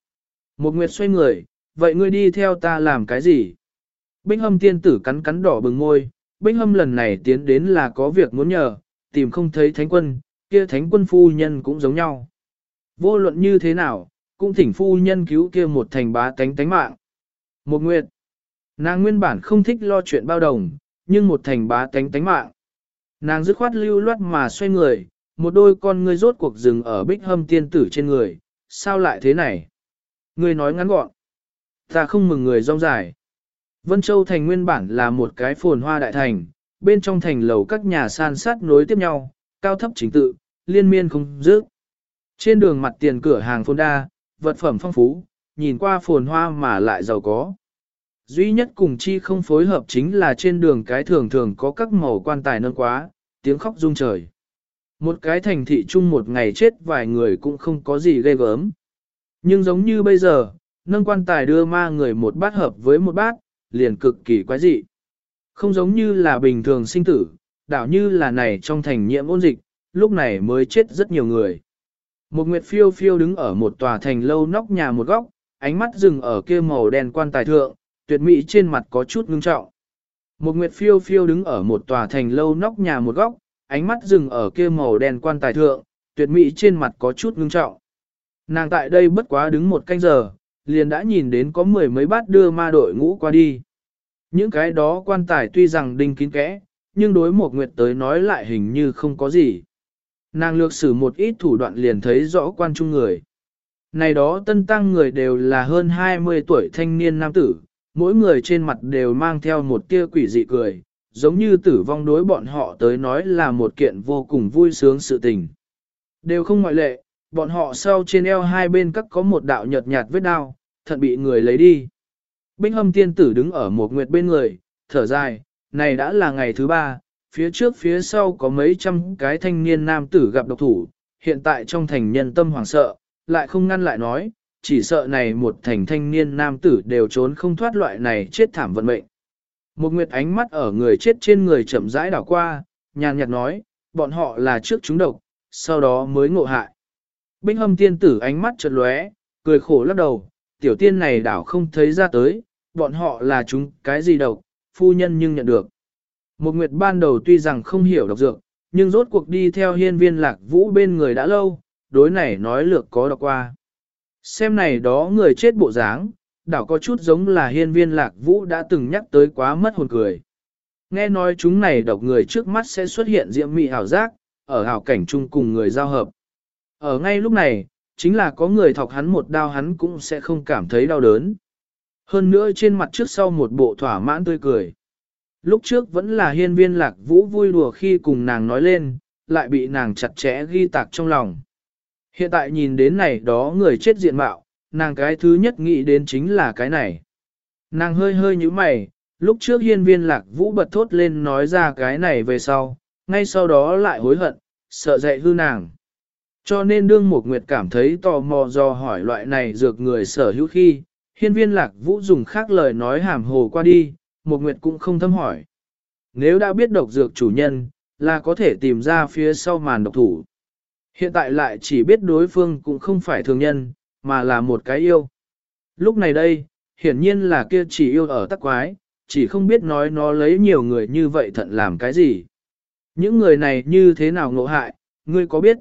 Một nguyệt xoay người, vậy ngươi đi theo ta làm cái gì? Binh hâm tiên tử cắn cắn đỏ bừng môi, binh hâm lần này tiến đến là có việc muốn nhờ, tìm không thấy thánh quân, kia thánh quân phu nhân cũng giống nhau. Vô luận như thế nào, cũng thỉnh phu nhân cứu kia một thành bá tánh tánh mạng. Một nguyệt, nàng nguyên bản không thích lo chuyện bao đồng, nhưng một thành bá tánh tánh mạng. Nàng dứt khoát lưu loát mà xoay người, một đôi con ngươi rốt cuộc rừng ở bích hâm tiên tử trên người, sao lại thế này? Ngươi nói ngắn gọn. Ta không mừng người rong dài. Vân Châu thành nguyên bản là một cái phồn hoa đại thành, bên trong thành lầu các nhà san sát nối tiếp nhau, cao thấp chính tự, liên miên không dứt. Trên đường mặt tiền cửa hàng phồn đa, vật phẩm phong phú, nhìn qua phồn hoa mà lại giàu có. Duy nhất cùng chi không phối hợp chính là trên đường cái thường thường có các màu quan tài nâng quá, tiếng khóc rung trời. Một cái thành thị chung một ngày chết vài người cũng không có gì ghê gớm. Nhưng giống như bây giờ, nâng quan tài đưa ma người một bát hợp với một bát, liền cực kỳ quái dị. Không giống như là bình thường sinh tử, đảo như là này trong thành nhiễm ôn dịch, lúc này mới chết rất nhiều người. Một nguyệt phiêu phiêu đứng ở một tòa thành lâu nóc nhà một góc, ánh mắt dừng ở kia màu đen quan tài thượng, tuyệt mỹ trên mặt có chút ngưng trọng. Một nguyệt phiêu phiêu đứng ở một tòa thành lâu nóc nhà một góc, ánh mắt dừng ở kia màu đen quan tài thượng, tuyệt mỹ trên mặt có chút ngưng trọng. Nàng tại đây bất quá đứng một canh giờ, liền đã nhìn đến có mười mấy bát đưa ma đội ngũ qua đi. Những cái đó quan tài tuy rằng đinh kín kẽ, nhưng đối một nguyệt tới nói lại hình như không có gì. Nàng lược sử một ít thủ đoạn liền thấy rõ quan trung người. Này đó tân tăng người đều là hơn 20 tuổi thanh niên nam tử, mỗi người trên mặt đều mang theo một tia quỷ dị cười, giống như tử vong đối bọn họ tới nói là một kiện vô cùng vui sướng sự tình. Đều không ngoại lệ, bọn họ sau trên eo hai bên các có một đạo nhợt nhạt vết đao, thận bị người lấy đi. Binh hâm tiên tử đứng ở một nguyệt bên người, thở dài, này đã là ngày thứ ba, phía trước phía sau có mấy trăm cái thanh niên nam tử gặp độc thủ, hiện tại trong thành nhân tâm hoảng sợ, lại không ngăn lại nói, chỉ sợ này một thành thanh niên nam tử đều trốn không thoát loại này chết thảm vận mệnh. Một nguyệt ánh mắt ở người chết trên người chậm rãi đảo qua, nhàn nhạt nói, bọn họ là trước chúng độc, sau đó mới ngộ hại. Binh hâm tiên tử ánh mắt chợt lóe, cười khổ lắc đầu, tiểu tiên này đảo không thấy ra tới, bọn họ là chúng cái gì độc, phu nhân nhưng nhận được. Một nguyệt ban đầu tuy rằng không hiểu độc dược, nhưng rốt cuộc đi theo hiên viên lạc vũ bên người đã lâu, đối này nói lược có đọc qua. Xem này đó người chết bộ dáng, đảo có chút giống là hiên viên lạc vũ đã từng nhắc tới quá mất hồn cười. Nghe nói chúng này độc người trước mắt sẽ xuất hiện diễm mị ảo giác, ở ảo cảnh chung cùng người giao hợp. Ở ngay lúc này, chính là có người thọc hắn một đao hắn cũng sẽ không cảm thấy đau đớn. Hơn nữa trên mặt trước sau một bộ thỏa mãn tươi cười. Lúc trước vẫn là hiên viên lạc vũ vui đùa khi cùng nàng nói lên, lại bị nàng chặt chẽ ghi tạc trong lòng. Hiện tại nhìn đến này đó người chết diện mạo, nàng cái thứ nhất nghĩ đến chính là cái này. Nàng hơi hơi như mày, lúc trước hiên viên lạc vũ bật thốt lên nói ra cái này về sau, ngay sau đó lại hối hận, sợ dạy hư nàng. Cho nên đương một nguyệt cảm thấy tò mò do hỏi loại này dược người sở hữu khi, hiên viên lạc vũ dùng khác lời nói hàm hồ qua đi, một nguyệt cũng không thâm hỏi. Nếu đã biết độc dược chủ nhân, là có thể tìm ra phía sau màn độc thủ. Hiện tại lại chỉ biết đối phương cũng không phải thường nhân, mà là một cái yêu. Lúc này đây, hiển nhiên là kia chỉ yêu ở tắc quái, chỉ không biết nói nó lấy nhiều người như vậy thận làm cái gì. Những người này như thế nào ngộ hại, ngươi có biết?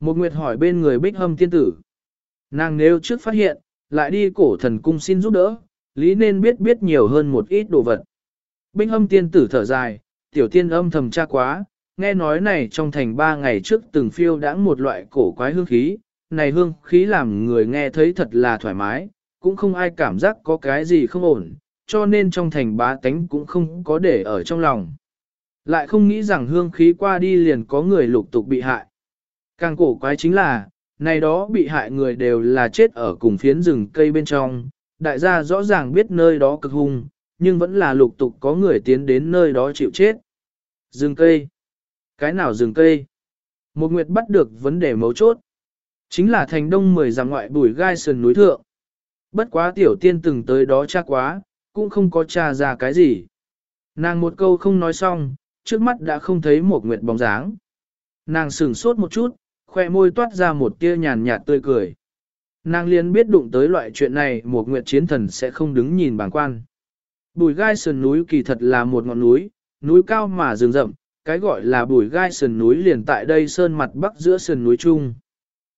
Một nguyệt hỏi bên người bích hâm tiên tử. Nàng nếu trước phát hiện, lại đi cổ thần cung xin giúp đỡ, lý nên biết biết nhiều hơn một ít đồ vật. Bích hâm tiên tử thở dài, tiểu tiên âm thầm tra quá, nghe nói này trong thành ba ngày trước từng phiêu đãng một loại cổ quái hương khí, này hương khí làm người nghe thấy thật là thoải mái, cũng không ai cảm giác có cái gì không ổn, cho nên trong thành bá tánh cũng không có để ở trong lòng. Lại không nghĩ rằng hương khí qua đi liền có người lục tục bị hại. Càng cổ quái chính là, này đó bị hại người đều là chết ở cùng phiến rừng cây bên trong, đại gia rõ ràng biết nơi đó cực hung, nhưng vẫn là lục tục có người tiến đến nơi đó chịu chết. Rừng cây. Cái nào rừng cây? Một nguyệt bắt được vấn đề mấu chốt. Chính là thành đông mười giảm ngoại bùi gai sườn núi thượng. Bất quá tiểu tiên từng tới đó cha quá, cũng không có tra ra cái gì. Nàng một câu không nói xong, trước mắt đã không thấy một nguyệt bóng dáng. Nàng sửng sốt một chút, khoe môi toát ra một tia nhàn nhạt tươi cười. Nàng liền biết đụng tới loại chuyện này một nguyệt chiến thần sẽ không đứng nhìn bàng quan. Bùi gai sườn núi kỳ thật là một ngọn núi, núi cao mà rừng rậm, cái gọi là bùi gai sườn núi liền tại đây sơn mặt bắc giữa sườn núi chung.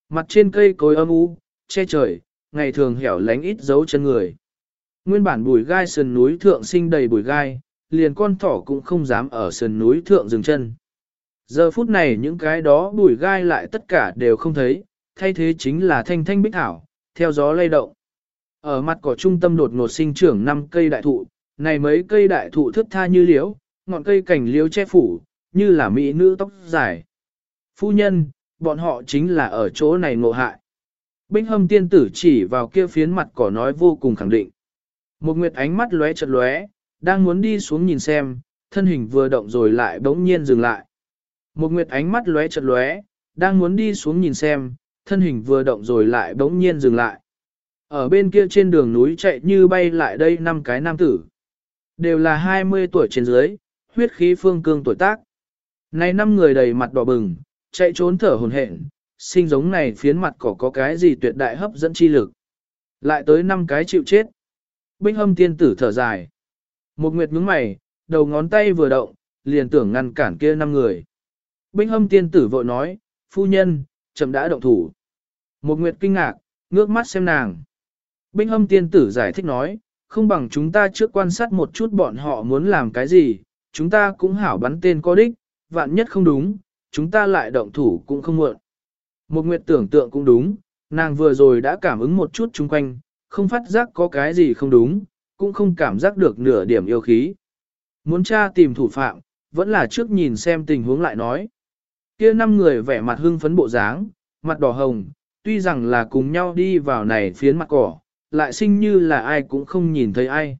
Mặt trên cây cối âm u, che trời, ngày thường hẻo lánh ít dấu chân người. Nguyên bản bùi gai sườn núi thượng sinh đầy bùi gai, liền con thỏ cũng không dám ở sườn núi thượng dừng chân. Giờ phút này những cái đó bùi gai lại tất cả đều không thấy, thay thế chính là thanh thanh bích thảo, theo gió lay động. Ở mặt cỏ trung tâm đột ngột sinh trưởng năm cây đại thụ, này mấy cây đại thụ thức tha như liễu, ngọn cây cảnh liễu che phủ, như là mỹ nữ tóc dài. Phu nhân, bọn họ chính là ở chỗ này ngộ hại. Binh hâm tiên tử chỉ vào kia phiến mặt cỏ nói vô cùng khẳng định. Một nguyệt ánh mắt lóe chật lóe, đang muốn đi xuống nhìn xem, thân hình vừa động rồi lại bỗng nhiên dừng lại. Một nguyệt ánh mắt lóe chật lóe, đang muốn đi xuống nhìn xem, thân hình vừa động rồi lại bỗng nhiên dừng lại. Ở bên kia trên đường núi chạy như bay lại đây năm cái nam tử. Đều là 20 tuổi trên dưới, huyết khí phương cương tuổi tác. Này năm người đầy mặt đỏ bừng, chạy trốn thở hồn hển, sinh giống này phiến mặt cỏ có cái gì tuyệt đại hấp dẫn chi lực. Lại tới năm cái chịu chết. Binh hâm tiên tử thở dài. Một nguyệt nhướng mày, đầu ngón tay vừa động, liền tưởng ngăn cản kia năm người. Binh hâm tiên tử vội nói, phu nhân, chậm đã động thủ. Một nguyệt kinh ngạc, ngước mắt xem nàng. Binh hâm tiên tử giải thích nói, không bằng chúng ta trước quan sát một chút bọn họ muốn làm cái gì, chúng ta cũng hảo bắn tên có đích, vạn nhất không đúng, chúng ta lại động thủ cũng không muộn. Một nguyệt tưởng tượng cũng đúng, nàng vừa rồi đã cảm ứng một chút chung quanh, không phát giác có cái gì không đúng, cũng không cảm giác được nửa điểm yêu khí. Muốn tra tìm thủ phạm, vẫn là trước nhìn xem tình huống lại nói. Kia năm người vẻ mặt hưng phấn bộ dáng, mặt đỏ hồng, tuy rằng là cùng nhau đi vào này phiến mặt cỏ, lại sinh như là ai cũng không nhìn thấy ai.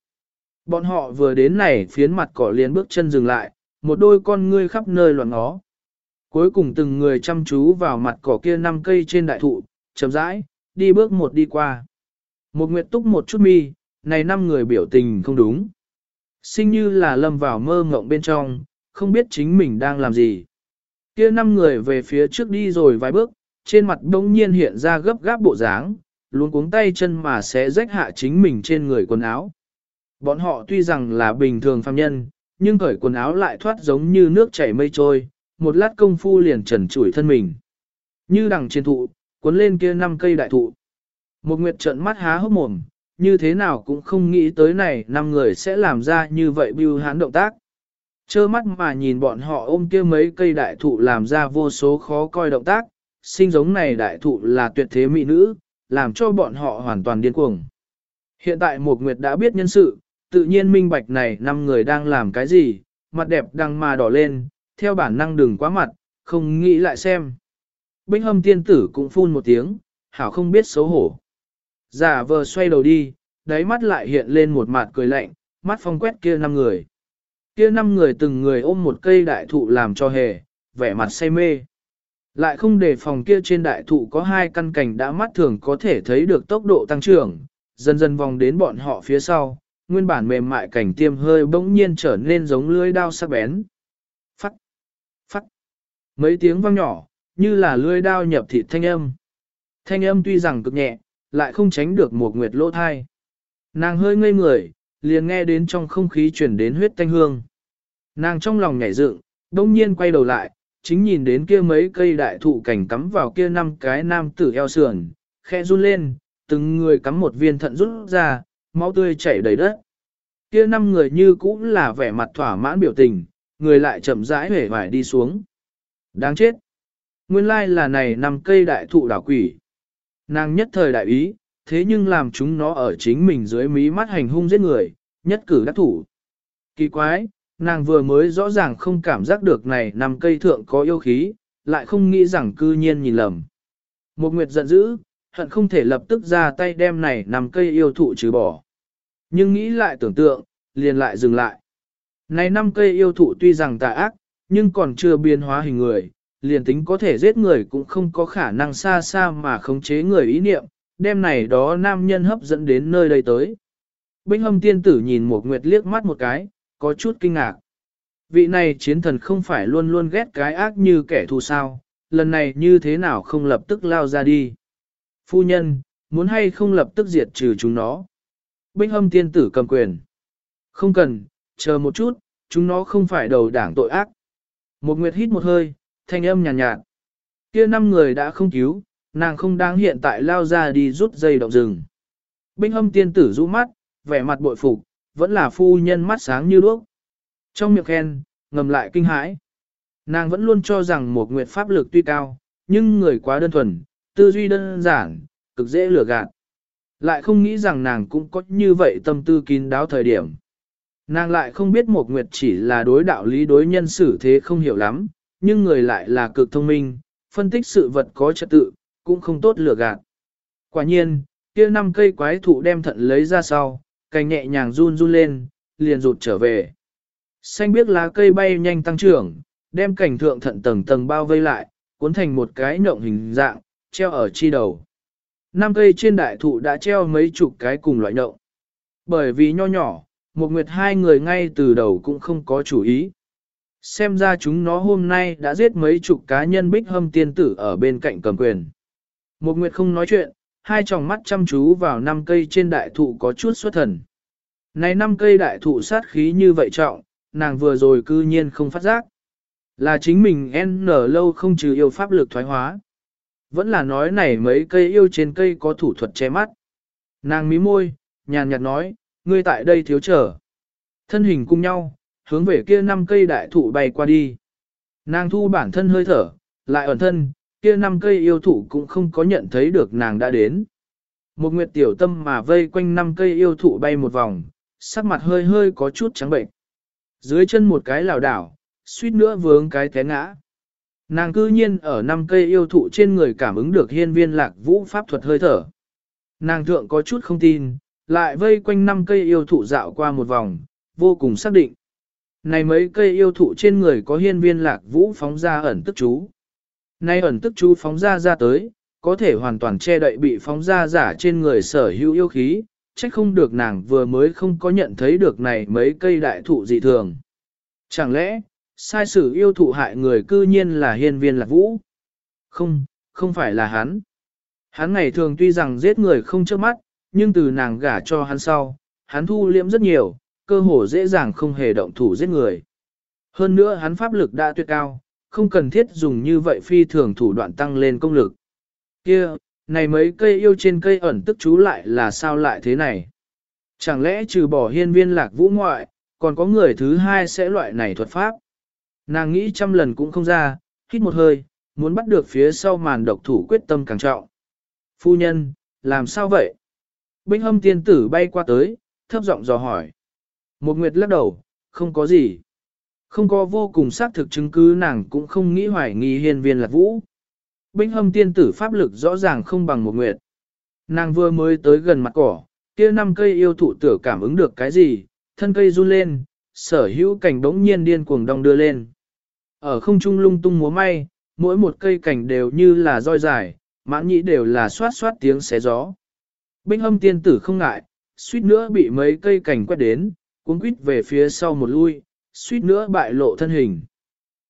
Bọn họ vừa đến này phiến mặt cỏ liền bước chân dừng lại, một đôi con ngươi khắp nơi loạn ngó. Cuối cùng từng người chăm chú vào mặt cỏ kia năm cây trên đại thụ, chậm rãi, đi bước một đi qua. Một nguyệt túc một chút mi, này năm người biểu tình không đúng. Sinh như là lâm vào mơ ngộng bên trong, không biết chính mình đang làm gì. Kia năm người về phía trước đi rồi vài bước, trên mặt đông nhiên hiện ra gấp gáp bộ dáng, luôn cuống tay chân mà sẽ rách hạ chính mình trên người quần áo. Bọn họ tuy rằng là bình thường phàm nhân, nhưng cởi quần áo lại thoát giống như nước chảy mây trôi, một lát công phu liền trần trụi thân mình. Như đằng trên thụ, cuốn lên kia năm cây đại thụ. Một nguyệt trận mắt há hốc mồm, như thế nào cũng không nghĩ tới này năm người sẽ làm ra như vậy bưu hán động tác. Chơ mắt mà nhìn bọn họ ôm kia mấy cây đại thụ làm ra vô số khó coi động tác, sinh giống này đại thụ là tuyệt thế mỹ nữ, làm cho bọn họ hoàn toàn điên cuồng. Hiện tại một nguyệt đã biết nhân sự, tự nhiên minh bạch này năm người đang làm cái gì, mặt đẹp đang mà đỏ lên, theo bản năng đừng quá mặt, không nghĩ lại xem. Binh hâm tiên tử cũng phun một tiếng, hảo không biết xấu hổ. Giả vờ xoay đầu đi, đáy mắt lại hiện lên một mặt cười lạnh, mắt phong quét kia năm người. Kia năm người từng người ôm một cây đại thụ làm cho hề, vẻ mặt say mê. Lại không để phòng kia trên đại thụ có hai căn cảnh đã mắt thường có thể thấy được tốc độ tăng trưởng, dần dần vòng đến bọn họ phía sau, nguyên bản mềm mại cảnh tiêm hơi bỗng nhiên trở nên giống lưỡi đao sắc bén. Phắt, phắt, mấy tiếng vang nhỏ, như là lưỡi đao nhập thịt thanh âm. Thanh âm tuy rằng cực nhẹ, lại không tránh được một nguyệt lỗ thai. Nàng hơi ngây người, liền nghe đến trong không khí chuyển đến huyết thanh hương. Nàng trong lòng nhảy dựng, đông nhiên quay đầu lại, chính nhìn đến kia mấy cây đại thụ cảnh cắm vào kia năm cái nam tử eo sườn, khe run lên, từng người cắm một viên thận rút ra, máu tươi chảy đầy đất. Kia năm người như cũng là vẻ mặt thỏa mãn biểu tình, người lại chậm rãi hể vải đi xuống. Đáng chết! Nguyên lai là này năm cây đại thụ đảo quỷ. Nàng nhất thời đại ý, thế nhưng làm chúng nó ở chính mình dưới mí mắt hành hung giết người, nhất cử đắc thủ. Kỳ quái, nàng vừa mới rõ ràng không cảm giác được này nằm cây thượng có yêu khí, lại không nghĩ rằng cư nhiên nhìn lầm. Một nguyệt giận dữ, hận không thể lập tức ra tay đem này nằm cây yêu thụ trừ bỏ. Nhưng nghĩ lại tưởng tượng, liền lại dừng lại. Này năm cây yêu thụ tuy rằng tà ác, nhưng còn chưa biến hóa hình người, liền tính có thể giết người cũng không có khả năng xa xa mà khống chế người ý niệm, đem này đó nam nhân hấp dẫn đến nơi đây tới. Binh hâm tiên tử nhìn một nguyệt liếc mắt một cái, có chút kinh ngạc. Vị này chiến thần không phải luôn luôn ghét cái ác như kẻ thù sao, lần này như thế nào không lập tức lao ra đi. Phu nhân, muốn hay không lập tức diệt trừ chúng nó. Binh hâm tiên tử cầm quyền. Không cần, chờ một chút, chúng nó không phải đầu đảng tội ác. Một nguyệt hít một hơi, thanh âm nhàn nhạt, nhạt. Kia năm người đã không cứu, nàng không đáng hiện tại lao ra đi rút dây động rừng. Binh âm tiên tử rũ mắt, vẻ mặt bội phục, vẫn là phu nhân mắt sáng như đuốc. Trong miệng khen, ngầm lại kinh hãi. Nàng vẫn luôn cho rằng một nguyệt pháp lực tuy cao, nhưng người quá đơn thuần, tư duy đơn giản, cực dễ lừa gạt. Lại không nghĩ rằng nàng cũng có như vậy tâm tư kín đáo thời điểm. Nàng lại không biết một nguyệt chỉ là đối đạo lý đối nhân xử thế không hiểu lắm, nhưng người lại là cực thông minh, phân tích sự vật có trật tự, cũng không tốt lừa gạt. Quả nhiên, kia năm cây quái thụ đem thận lấy ra sau, cành nhẹ nhàng run run lên, liền rụt trở về. Xanh biếc lá cây bay nhanh tăng trưởng, đem cảnh thượng thận tầng tầng bao vây lại, cuốn thành một cái nhộng hình dạng, treo ở chi đầu. Năm cây trên đại thụ đã treo mấy chục cái cùng loại nhộng. Bởi vì nho nhỏ, một nguyệt hai người ngay từ đầu cũng không có chủ ý. Xem ra chúng nó hôm nay đã giết mấy chục cá nhân bích hâm tiên tử ở bên cạnh cầm quyền. Một nguyệt không nói chuyện, hai tròng mắt chăm chú vào năm cây trên đại thụ có chút xuất thần. Này năm cây đại thụ sát khí như vậy trọng, nàng vừa rồi cư nhiên không phát giác. Là chính mình N lâu không trừ yêu pháp lực thoái hóa. Vẫn là nói này mấy cây yêu trên cây có thủ thuật che mắt. Nàng mí môi, nhàn nhạt nói, ngươi tại đây thiếu trở. Thân hình cùng nhau, hướng về kia năm cây đại thụ bay qua đi. Nàng thu bản thân hơi thở, lại ẩn thân, kia năm cây yêu thụ cũng không có nhận thấy được nàng đã đến. Một nguyệt tiểu tâm mà vây quanh năm cây yêu thụ bay một vòng, sắc mặt hơi hơi có chút trắng bệnh. Dưới chân một cái lảo đảo, suýt nữa vướng cái té ngã. Nàng cư nhiên ở năm cây yêu thụ trên người cảm ứng được hiên viên lạc vũ pháp thuật hơi thở. Nàng thượng có chút không tin, lại vây quanh năm cây yêu thụ dạo qua một vòng, vô cùng xác định. Này mấy cây yêu thụ trên người có hiên viên lạc vũ phóng ra ẩn tức chú. Nay ẩn tức chú phóng ra ra tới, có thể hoàn toàn che đậy bị phóng ra giả trên người sở hữu yêu khí, trách không được nàng vừa mới không có nhận thấy được này mấy cây đại thụ dị thường. Chẳng lẽ, sai sử yêu thụ hại người cư nhiên là hiên viên lạc vũ? Không, không phải là hắn. Hắn ngày thường tuy rằng giết người không trước mắt, nhưng từ nàng gả cho hắn sau, hắn thu liễm rất nhiều, cơ hồ dễ dàng không hề động thủ giết người. Hơn nữa hắn pháp lực đã tuyệt cao, không cần thiết dùng như vậy phi thường thủ đoạn tăng lên công lực. Kia, này mấy cây yêu trên cây ẩn tức chú lại là sao lại thế này? Chẳng lẽ trừ bỏ hiên viên lạc vũ ngoại, còn có người thứ hai sẽ loại này thuật pháp? Nàng nghĩ trăm lần cũng không ra, hít một hơi, muốn bắt được phía sau màn độc thủ quyết tâm càng trọng. Phu nhân, làm sao vậy? Binh hâm tiên tử bay qua tới, thấp giọng dò hỏi. Một nguyệt lắc đầu, không có gì. Không có vô cùng xác thực chứng cứ nàng cũng không nghĩ hoài nghi hiên viên lạc vũ. Binh hâm tiên tử pháp lực rõ ràng không bằng một nguyệt. Nàng vừa mới tới gần mặt cỏ, kia năm cây yêu thụ tử cảm ứng được cái gì, thân cây run lên, sở hữu cảnh đống nhiên điên cuồng đong đưa lên. Ở không trung lung tung múa may, mỗi một cây cảnh đều như là roi dài, mãn nhĩ đều là xoát xoát tiếng xé gió. Binh hâm tiên tử không ngại, suýt nữa bị mấy cây cảnh quét đến, cuốn quýt về phía sau một lui, suýt nữa bại lộ thân hình.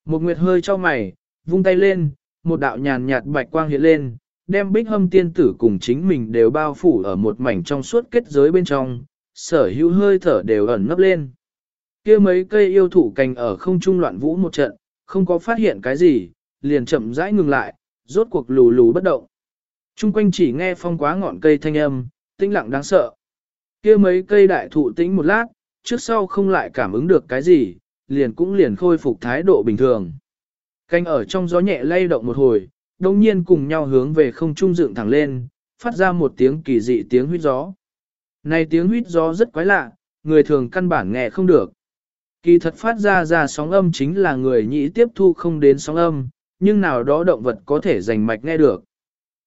Một nguyệt hơi cho mày, vung tay lên, một đạo nhàn nhạt bạch quang hiện lên, đem bích hâm tiên tử cùng chính mình đều bao phủ ở một mảnh trong suốt kết giới bên trong, sở hữu hơi thở đều ẩn nấp lên. kia mấy cây yêu thủ cành ở không trung loạn vũ một trận, không có phát hiện cái gì, liền chậm rãi ngừng lại, rốt cuộc lù lù bất động. Trung quanh chỉ nghe phong quá ngọn cây thanh âm, tĩnh lặng đáng sợ. kia mấy cây đại thụ tĩnh một lát, trước sau không lại cảm ứng được cái gì, liền cũng liền khôi phục thái độ bình thường. Canh ở trong gió nhẹ lay động một hồi, đồng nhiên cùng nhau hướng về không trung dựng thẳng lên, phát ra một tiếng kỳ dị tiếng huyết gió. Này tiếng huyết gió rất quái lạ, người thường căn bản nghe không được. Kỳ thật phát ra ra sóng âm chính là người nhĩ tiếp thu không đến sóng âm, nhưng nào đó động vật có thể giành mạch nghe được.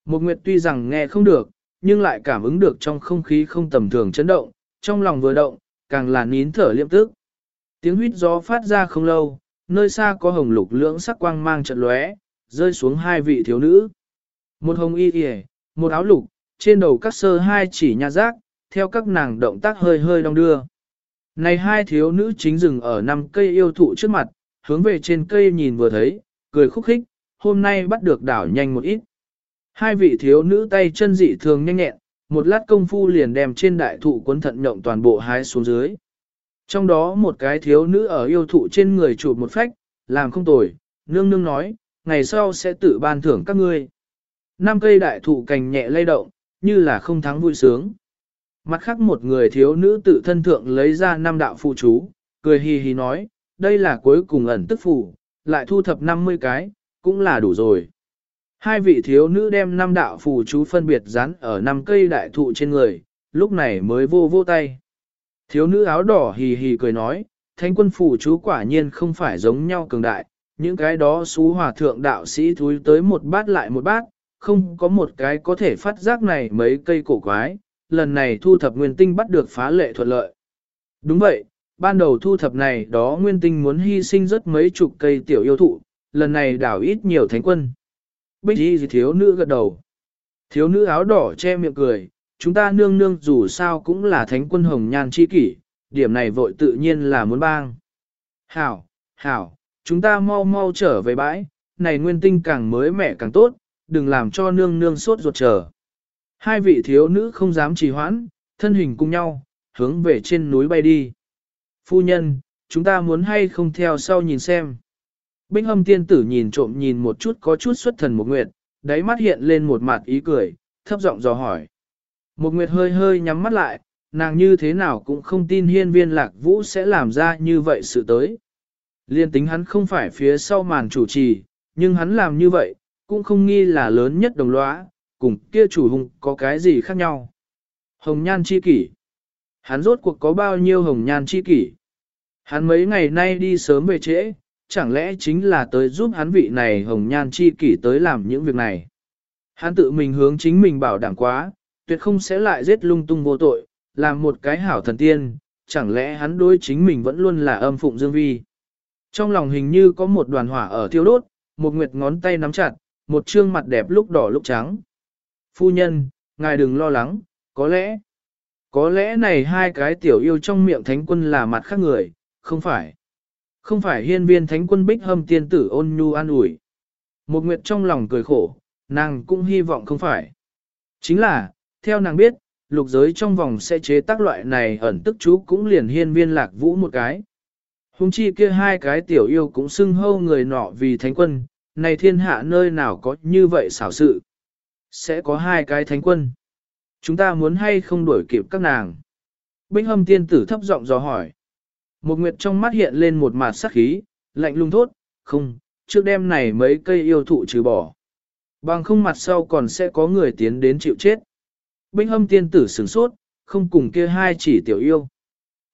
Một nguyệt tuy rằng nghe không được, nhưng lại cảm ứng được trong không khí không tầm thường chấn động, trong lòng vừa động, càng là nín thở liệm tức. Tiếng huyết gió phát ra không lâu, nơi xa có hồng lục lưỡng sắc quang mang trận lóe, rơi xuống hai vị thiếu nữ. Một hồng y kìa, một áo lục, trên đầu các sơ hai chỉ nha giác, theo các nàng động tác hơi hơi đong đưa. Này hai thiếu nữ chính dừng ở năm cây yêu thụ trước mặt, hướng về trên cây nhìn vừa thấy, cười khúc khích, hôm nay bắt được đảo nhanh một ít. Hai vị thiếu nữ tay chân dị thường nhanh nhẹn, một lát công phu liền đem trên đại thụ cuốn thận nhộng toàn bộ hái xuống dưới. Trong đó một cái thiếu nữ ở yêu thụ trên người chụp một phách, làm không tồi, nương nương nói, ngày sau sẽ tự ban thưởng các ngươi. Năm cây đại thụ cành nhẹ lay động, như là không thắng vui sướng. Mặt khác một người thiếu nữ tự thân thượng lấy ra năm đạo phụ chú, cười hì hì nói, đây là cuối cùng ẩn tức phủ, lại thu thập 50 cái, cũng là đủ rồi. Hai vị thiếu nữ đem năm đạo phù chú phân biệt dán ở năm cây đại thụ trên người, lúc này mới vô vô tay. Thiếu nữ áo đỏ hì hì cười nói, thánh quân phù chú quả nhiên không phải giống nhau cường đại, những cái đó xú hòa thượng đạo sĩ thúi tới một bát lại một bát, không có một cái có thể phát giác này mấy cây cổ quái, lần này thu thập nguyên tinh bắt được phá lệ thuận lợi. Đúng vậy, ban đầu thu thập này đó nguyên tinh muốn hy sinh rất mấy chục cây tiểu yêu thụ, lần này đảo ít nhiều thánh quân. Bích y thiếu nữ gật đầu. Thiếu nữ áo đỏ che miệng cười, chúng ta nương nương dù sao cũng là thánh quân hồng nhan chi kỷ, điểm này vội tự nhiên là muốn bang. Hảo, hảo, chúng ta mau mau trở về bãi, này nguyên tinh càng mới mẻ càng tốt, đừng làm cho nương nương sốt ruột chờ. Hai vị thiếu nữ không dám trì hoãn, thân hình cùng nhau, hướng về trên núi bay đi. Phu nhân, chúng ta muốn hay không theo sau nhìn xem. Bích hâm tiên tử nhìn trộm nhìn một chút có chút xuất thần một nguyệt, đáy mắt hiện lên một mặt ý cười, thấp giọng dò hỏi. Một nguyệt hơi hơi nhắm mắt lại, nàng như thế nào cũng không tin hiên viên lạc vũ sẽ làm ra như vậy sự tới. Liên tính hắn không phải phía sau màn chủ trì, nhưng hắn làm như vậy, cũng không nghi là lớn nhất đồng lõa, cùng kia chủ hùng có cái gì khác nhau. Hồng nhan chi kỷ. Hắn rốt cuộc có bao nhiêu hồng nhan chi kỷ. Hắn mấy ngày nay đi sớm về trễ, chẳng lẽ chính là tới giúp hắn vị này hồng nhan chi kỷ tới làm những việc này. Hắn tự mình hướng chính mình bảo đảm quá, tuyệt không sẽ lại giết lung tung vô tội, làm một cái hảo thần tiên, chẳng lẽ hắn đối chính mình vẫn luôn là âm phụng dương vi. Trong lòng hình như có một đoàn hỏa ở thiêu đốt, một nguyệt ngón tay nắm chặt, một trương mặt đẹp lúc đỏ lúc trắng. Phu nhân, ngài đừng lo lắng, có lẽ, có lẽ này hai cái tiểu yêu trong miệng thánh quân là mặt khác người, không phải. Không phải hiên viên thánh quân bích hâm tiên tử ôn nhu an ủi. Một nguyệt trong lòng cười khổ, nàng cũng hy vọng không phải. Chính là, theo nàng biết, lục giới trong vòng sẽ chế tác loại này ẩn tức chú cũng liền hiên viên lạc vũ một cái. Hùng chi kia hai cái tiểu yêu cũng xưng hâu người nọ vì thánh quân, này thiên hạ nơi nào có như vậy xảo sự. Sẽ có hai cái thánh quân. Chúng ta muốn hay không đuổi kịp các nàng. Binh hâm tiên tử thấp giọng dò hỏi. Một nguyệt trong mắt hiện lên một mặt sắc khí, lạnh lùng thốt, không, trước đêm này mấy cây yêu thụ trừ bỏ. Bằng không mặt sau còn sẽ có người tiến đến chịu chết. Binh hâm tiên tử sửng sốt, không cùng kia hai chỉ tiểu yêu.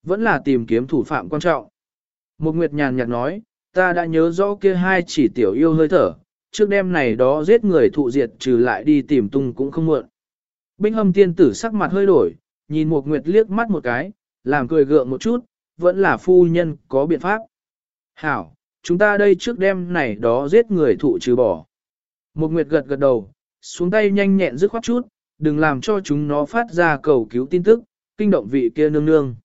Vẫn là tìm kiếm thủ phạm quan trọng. Một nguyệt nhàn nhạt nói, ta đã nhớ rõ kia hai chỉ tiểu yêu hơi thở, trước đêm này đó giết người thụ diệt trừ lại đi tìm tung cũng không muộn. Binh hâm tiên tử sắc mặt hơi đổi, nhìn một nguyệt liếc mắt một cái, làm cười gượng một chút, vẫn là phu nhân có biện pháp. Hảo, chúng ta đây trước đêm này đó giết người thụ trừ bỏ. Một nguyệt gật gật đầu, xuống tay nhanh nhẹn dứt khoát chút, đừng làm cho chúng nó phát ra cầu cứu tin tức, kinh động vị kia nương nương.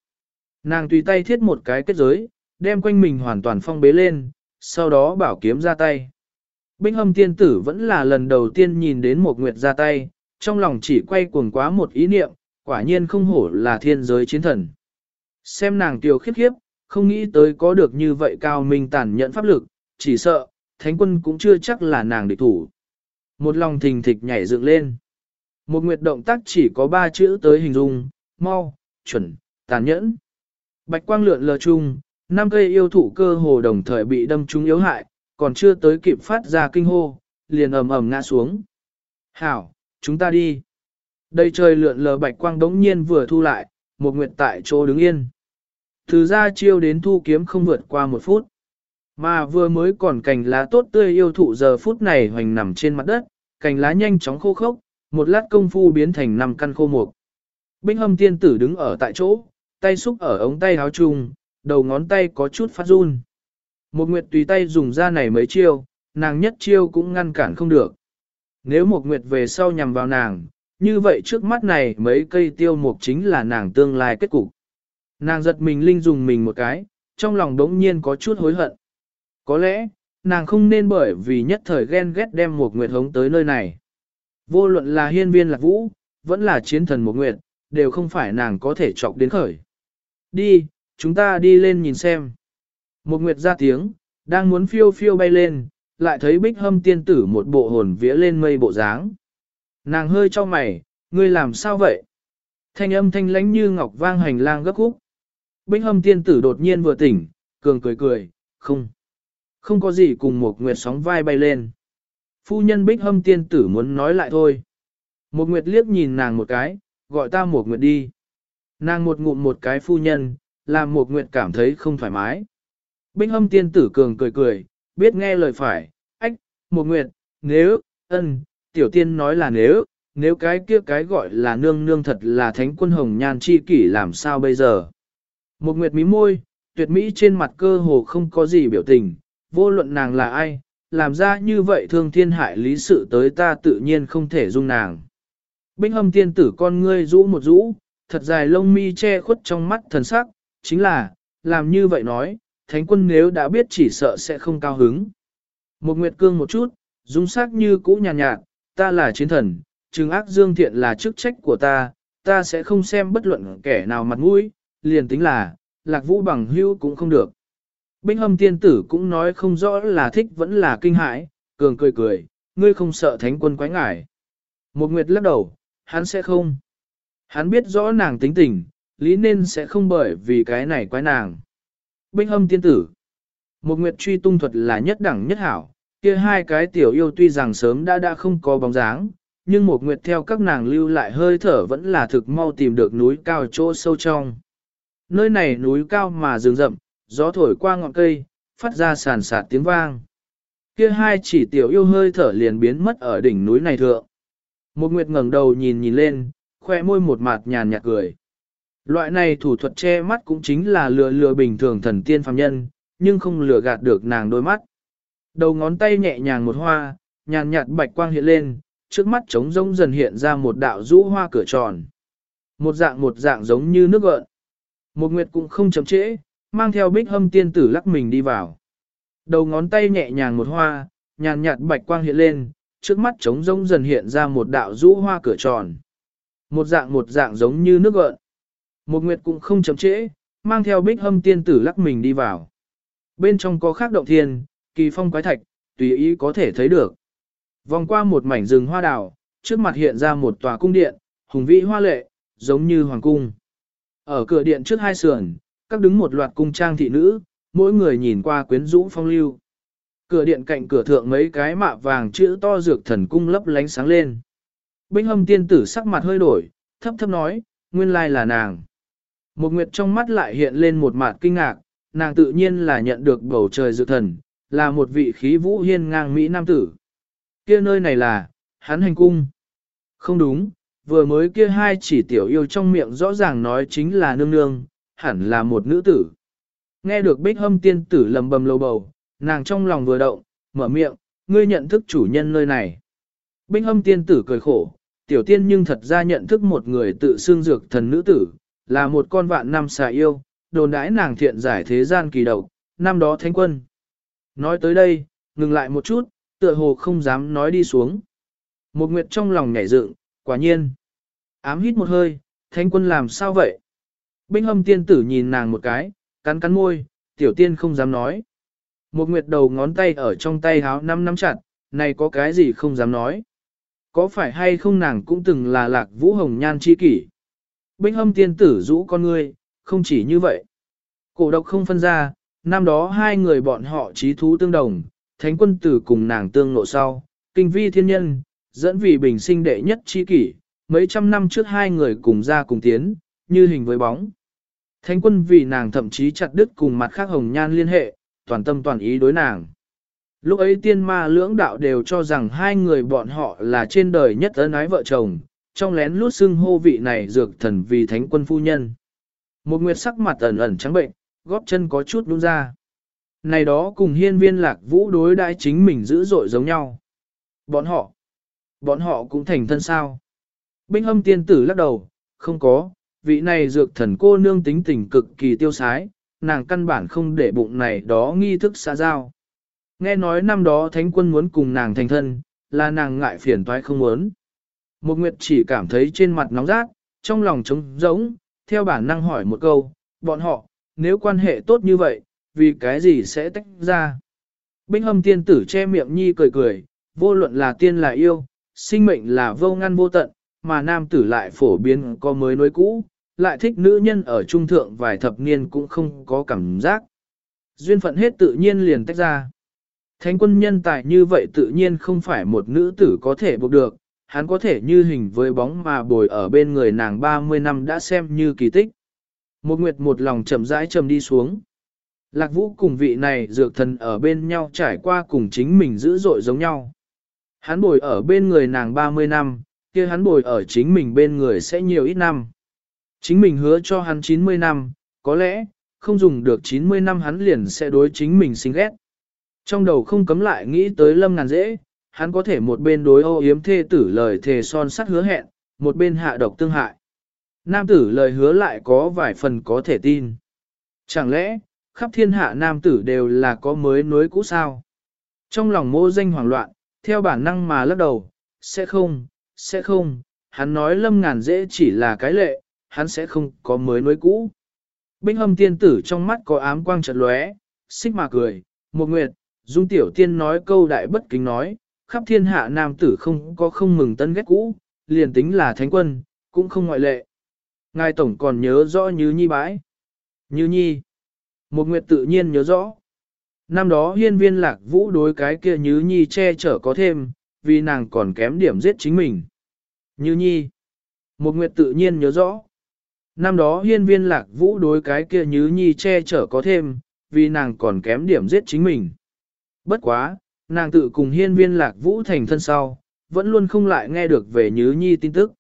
Nàng tùy tay thiết một cái kết giới, đem quanh mình hoàn toàn phong bế lên, sau đó bảo kiếm ra tay. Binh hâm tiên tử vẫn là lần đầu tiên nhìn đến một nguyệt ra tay, trong lòng chỉ quay cuồng quá một ý niệm, quả nhiên không hổ là thiên giới chiến thần. Xem nàng tiểu khiếp khiếp, không nghĩ tới có được như vậy cao minh tàn nhẫn pháp lực, chỉ sợ, thánh quân cũng chưa chắc là nàng địch thủ. Một lòng thình thịch nhảy dựng lên. Một nguyệt động tác chỉ có ba chữ tới hình dung, mau, chuẩn, tàn nhẫn. Bạch quang lượn lờ chung, năm cây yêu thụ cơ hồ đồng thời bị đâm trúng yếu hại, còn chưa tới kịp phát ra kinh hô, liền ầm ầm ngã xuống. Hảo, chúng ta đi. Đây trời lượn lờ bạch quang đống nhiên vừa thu lại, một nguyệt tại chỗ đứng yên. Từ ra chiêu đến thu kiếm không vượt qua một phút. Mà vừa mới còn cành lá tốt tươi yêu thụ giờ phút này hoành nằm trên mặt đất, cành lá nhanh chóng khô khốc, một lát công phu biến thành năm căn khô mục. Binh hâm tiên tử đứng ở tại chỗ, tay xúc ở ống tay áo trùng, đầu ngón tay có chút phát run. Một nguyệt tùy tay dùng ra này mấy chiêu, nàng nhất chiêu cũng ngăn cản không được. Nếu một nguyệt về sau nhằm vào nàng, như vậy trước mắt này mấy cây tiêu mục chính là nàng tương lai kết cục. Nàng giật mình linh dùng mình một cái, trong lòng đống nhiên có chút hối hận. Có lẽ, nàng không nên bởi vì nhất thời ghen ghét đem một nguyệt hống tới nơi này. Vô luận là hiên viên lạc vũ, vẫn là chiến thần một nguyệt, đều không phải nàng có thể chọc đến khởi. Đi, chúng ta đi lên nhìn xem. Một nguyệt ra tiếng, đang muốn phiêu phiêu bay lên, lại thấy bích hâm tiên tử một bộ hồn vía lên mây bộ dáng. Nàng hơi cho mày, ngươi làm sao vậy? Thanh âm thanh lánh như ngọc vang hành lang gấp khúc. Bích hâm tiên tử đột nhiên vừa tỉnh, cường cười cười, không. Không có gì cùng một nguyệt sóng vai bay lên. Phu nhân bích hâm tiên tử muốn nói lại thôi. Một nguyệt liếc nhìn nàng một cái, gọi ta một nguyệt đi. Nàng một ngụm một cái phu nhân, làm một nguyệt cảm thấy không thoải mái. Bích hâm tiên tử cường cười cười, biết nghe lời phải, ách, một nguyệt, nếu, ân, tiểu tiên nói là nếu, nếu cái kia cái gọi là nương nương thật là thánh quân hồng nhan chi kỷ làm sao bây giờ. Một nguyệt mí môi, tuyệt mỹ trên mặt cơ hồ không có gì biểu tình, vô luận nàng là ai, làm ra như vậy thương thiên hại lý sự tới ta tự nhiên không thể dung nàng. Binh hâm tiên tử con ngươi rũ một rũ, thật dài lông mi che khuất trong mắt thần sắc, chính là, làm như vậy nói, thánh quân nếu đã biết chỉ sợ sẽ không cao hứng. Một nguyệt cương một chút, dung sắc như cũ nhàn nhạt, nhạt, ta là chiến thần, trừng ác dương thiện là chức trách của ta, ta sẽ không xem bất luận kẻ nào mặt mũi, liền tính là, lạc vũ bằng hưu cũng không được. Binh hâm tiên tử cũng nói không rõ là thích vẫn là kinh hãi, cường cười cười, ngươi không sợ thánh quân quái ngải. Một nguyệt lắc đầu, hắn sẽ không. Hắn biết rõ nàng tính tình, lý nên sẽ không bởi vì cái này quái nàng. Binh hâm tiên tử. Một nguyệt truy tung thuật là nhất đẳng nhất hảo, kia hai cái tiểu yêu tuy rằng sớm đã đã không có bóng dáng, nhưng một nguyệt theo các nàng lưu lại hơi thở vẫn là thực mau tìm được núi cao chỗ sâu trong. Nơi này núi cao mà rừng rậm, gió thổi qua ngọn cây, phát ra sàn sạt tiếng vang. Kia hai chỉ tiểu yêu hơi thở liền biến mất ở đỉnh núi này thượng. Một nguyệt ngẩng đầu nhìn nhìn lên, khoe môi một mặt nhàn nhạt cười. Loại này thủ thuật che mắt cũng chính là lừa lừa bình thường thần tiên phàm nhân, nhưng không lừa gạt được nàng đôi mắt. Đầu ngón tay nhẹ nhàng một hoa, nhàn nhạt bạch quang hiện lên, trước mắt trống rông dần hiện ra một đạo rũ hoa cửa tròn. Một dạng một dạng giống như nước gợn. Một nguyệt cũng không chậm trễ, mang theo bích hâm tiên tử lắc mình đi vào. Đầu ngón tay nhẹ nhàng một hoa, nhàn nhạt bạch quang hiện lên, trước mắt trống rông dần hiện ra một đạo rũ hoa cửa tròn. Một dạng một dạng giống như nước gợn. Một nguyệt cũng không chậm trễ, mang theo bích hâm tiên tử lắc mình đi vào. Bên trong có khác động thiên, kỳ phong quái thạch, tùy ý có thể thấy được. Vòng qua một mảnh rừng hoa đào, trước mặt hiện ra một tòa cung điện, hùng vĩ hoa lệ, giống như hoàng cung. Ở cửa điện trước hai sườn, các đứng một loạt cung trang thị nữ, mỗi người nhìn qua quyến rũ phong lưu. Cửa điện cạnh cửa thượng mấy cái mạ vàng chữ to dược thần cung lấp lánh sáng lên. Binh hâm tiên tử sắc mặt hơi đổi, thấp thấp nói, nguyên lai là nàng. Một nguyệt trong mắt lại hiện lên một mặt kinh ngạc, nàng tự nhiên là nhận được bầu trời dược thần, là một vị khí vũ hiên ngang Mỹ Nam tử. Kia nơi này là, hắn hành cung. Không đúng, vừa mới kia hai chỉ tiểu yêu trong miệng rõ ràng nói chính là nương nương, hẳn là một nữ tử. Nghe được bích hâm tiên tử lầm bầm lầu bầu, nàng trong lòng vừa động, mở miệng, ngươi nhận thức chủ nhân nơi này. Bích hâm tiên tử cười khổ, tiểu tiên nhưng thật ra nhận thức một người tự xương dược thần nữ tử, là một con vạn năm xà yêu, đồn đãi nàng thiện giải thế gian kỳ độc, năm đó thánh quân. Nói tới đây, ngừng lại một chút, tựa hồ không dám nói đi xuống. Một nguyệt trong lòng nhảy dựng, quả nhiên. Ám hít một hơi, thánh quân làm sao vậy? Binh hâm tiên tử nhìn nàng một cái, cắn cắn môi, tiểu tiên không dám nói. Một nguyệt đầu ngón tay ở trong tay háo năm nắm chặt, này có cái gì không dám nói. Có phải hay không nàng cũng từng là lạc vũ hồng nhan chi kỷ. Binh hâm tiên tử rũ con ngươi, không chỉ như vậy. Cổ độc không phân ra, năm đó hai người bọn họ trí thú tương đồng, thánh quân tử cùng nàng tương nộ sau, kinh vi thiên nhân, dẫn vì bình sinh đệ nhất chi kỷ, mấy trăm năm trước hai người cùng ra cùng tiến, như hình với bóng. Thánh quân vì nàng thậm chí chặt đứt cùng mặt khác hồng nhan liên hệ, toàn tâm toàn ý đối nàng. Lúc ấy tiên ma lưỡng đạo đều cho rằng hai người bọn họ là trên đời nhất ân ái vợ chồng, trong lén lút xưng hô vị này dược thần vì thánh quân phu nhân. Một nguyệt sắc mặt ẩn ẩn trắng bệnh, góp chân có chút đúng ra. Này đó cùng hiên viên lạc vũ đối đãi chính mình dữ dội giống nhau. Bọn họ, bọn họ cũng thành thân sao. Binh âm tiên tử lắc đầu, không có, vị này dược thần cô nương tính tình cực kỳ tiêu sái, nàng căn bản không để bụng này đó nghi thức xã giao. Nghe nói năm đó thánh quân muốn cùng nàng thành thân, là nàng ngại phiền toái không muốn. Một nguyệt chỉ cảm thấy trên mặt nóng rát, trong lòng trống rỗng, theo bản năng hỏi một câu, bọn họ, nếu quan hệ tốt như vậy, vì cái gì sẽ tách ra? Binh hâm tiên tử che miệng nhi cười cười, vô luận là tiên là yêu, sinh mệnh là vô ngăn vô tận, mà nam tử lại phổ biến có mới nối cũ, lại thích nữ nhân ở trung thượng vài thập niên cũng không có cảm giác. Duyên phận hết tự nhiên liền tách ra. Thánh quân nhân tài như vậy tự nhiên không phải một nữ tử có thể buộc được, hắn có thể như hình với bóng mà bồi ở bên người nàng 30 năm đã xem như kỳ tích. Một nguyệt một lòng chậm rãi chầm đi xuống. Lạc vũ cùng vị này dược thần ở bên nhau trải qua cùng chính mình dữ dội giống nhau. Hắn bồi ở bên người nàng 30 năm, kia hắn bồi ở chính mình bên người sẽ nhiều ít năm. Chính mình hứa cho hắn 90 năm, có lẽ, không dùng được 90 năm hắn liền sẽ đối chính mình sinh ghét. Trong đầu không cấm lại nghĩ tới lâm ngàn dễ, hắn có thể một bên đối ô yếm thê tử lời thề son sắt hứa hẹn, một bên hạ độc tương hại. Nam tử lời hứa lại có vài phần có thể tin. Chẳng lẽ, khắp thiên hạ nam tử đều là có mới nối cũ sao? Trong lòng mô danh hoảng loạn, theo bản năng mà lắc đầu, sẽ không, sẽ không, hắn nói lâm ngàn dễ chỉ là cái lệ, hắn sẽ không có mới nối cũ. Binh hâm tiên tử trong mắt có ám quang chật lóe, xích mà cười, một nguyệt, dung tiểu tiên nói câu đại bất kính nói, khắp thiên hạ nam tử không có không mừng tân ghét cũ, liền tính là thánh quân, cũng không ngoại lệ. Ngài tổng còn nhớ rõ như nhi bãi. Như nhi. Một nguyệt tự nhiên nhớ rõ. Năm đó hiên viên lạc vũ đối cái kia Như Nhi che chở có thêm, vì nàng còn kém điểm giết chính mình. Như Nhi. Một nguyệt tự nhiên nhớ rõ. Năm đó hiên viên lạc vũ đối cái kia Như Nhi che chở có thêm, vì nàng còn kém điểm giết chính mình. Bất quá, nàng tự cùng hiên viên lạc vũ thành thân sau, vẫn luôn không lại nghe được về Như Nhi tin tức.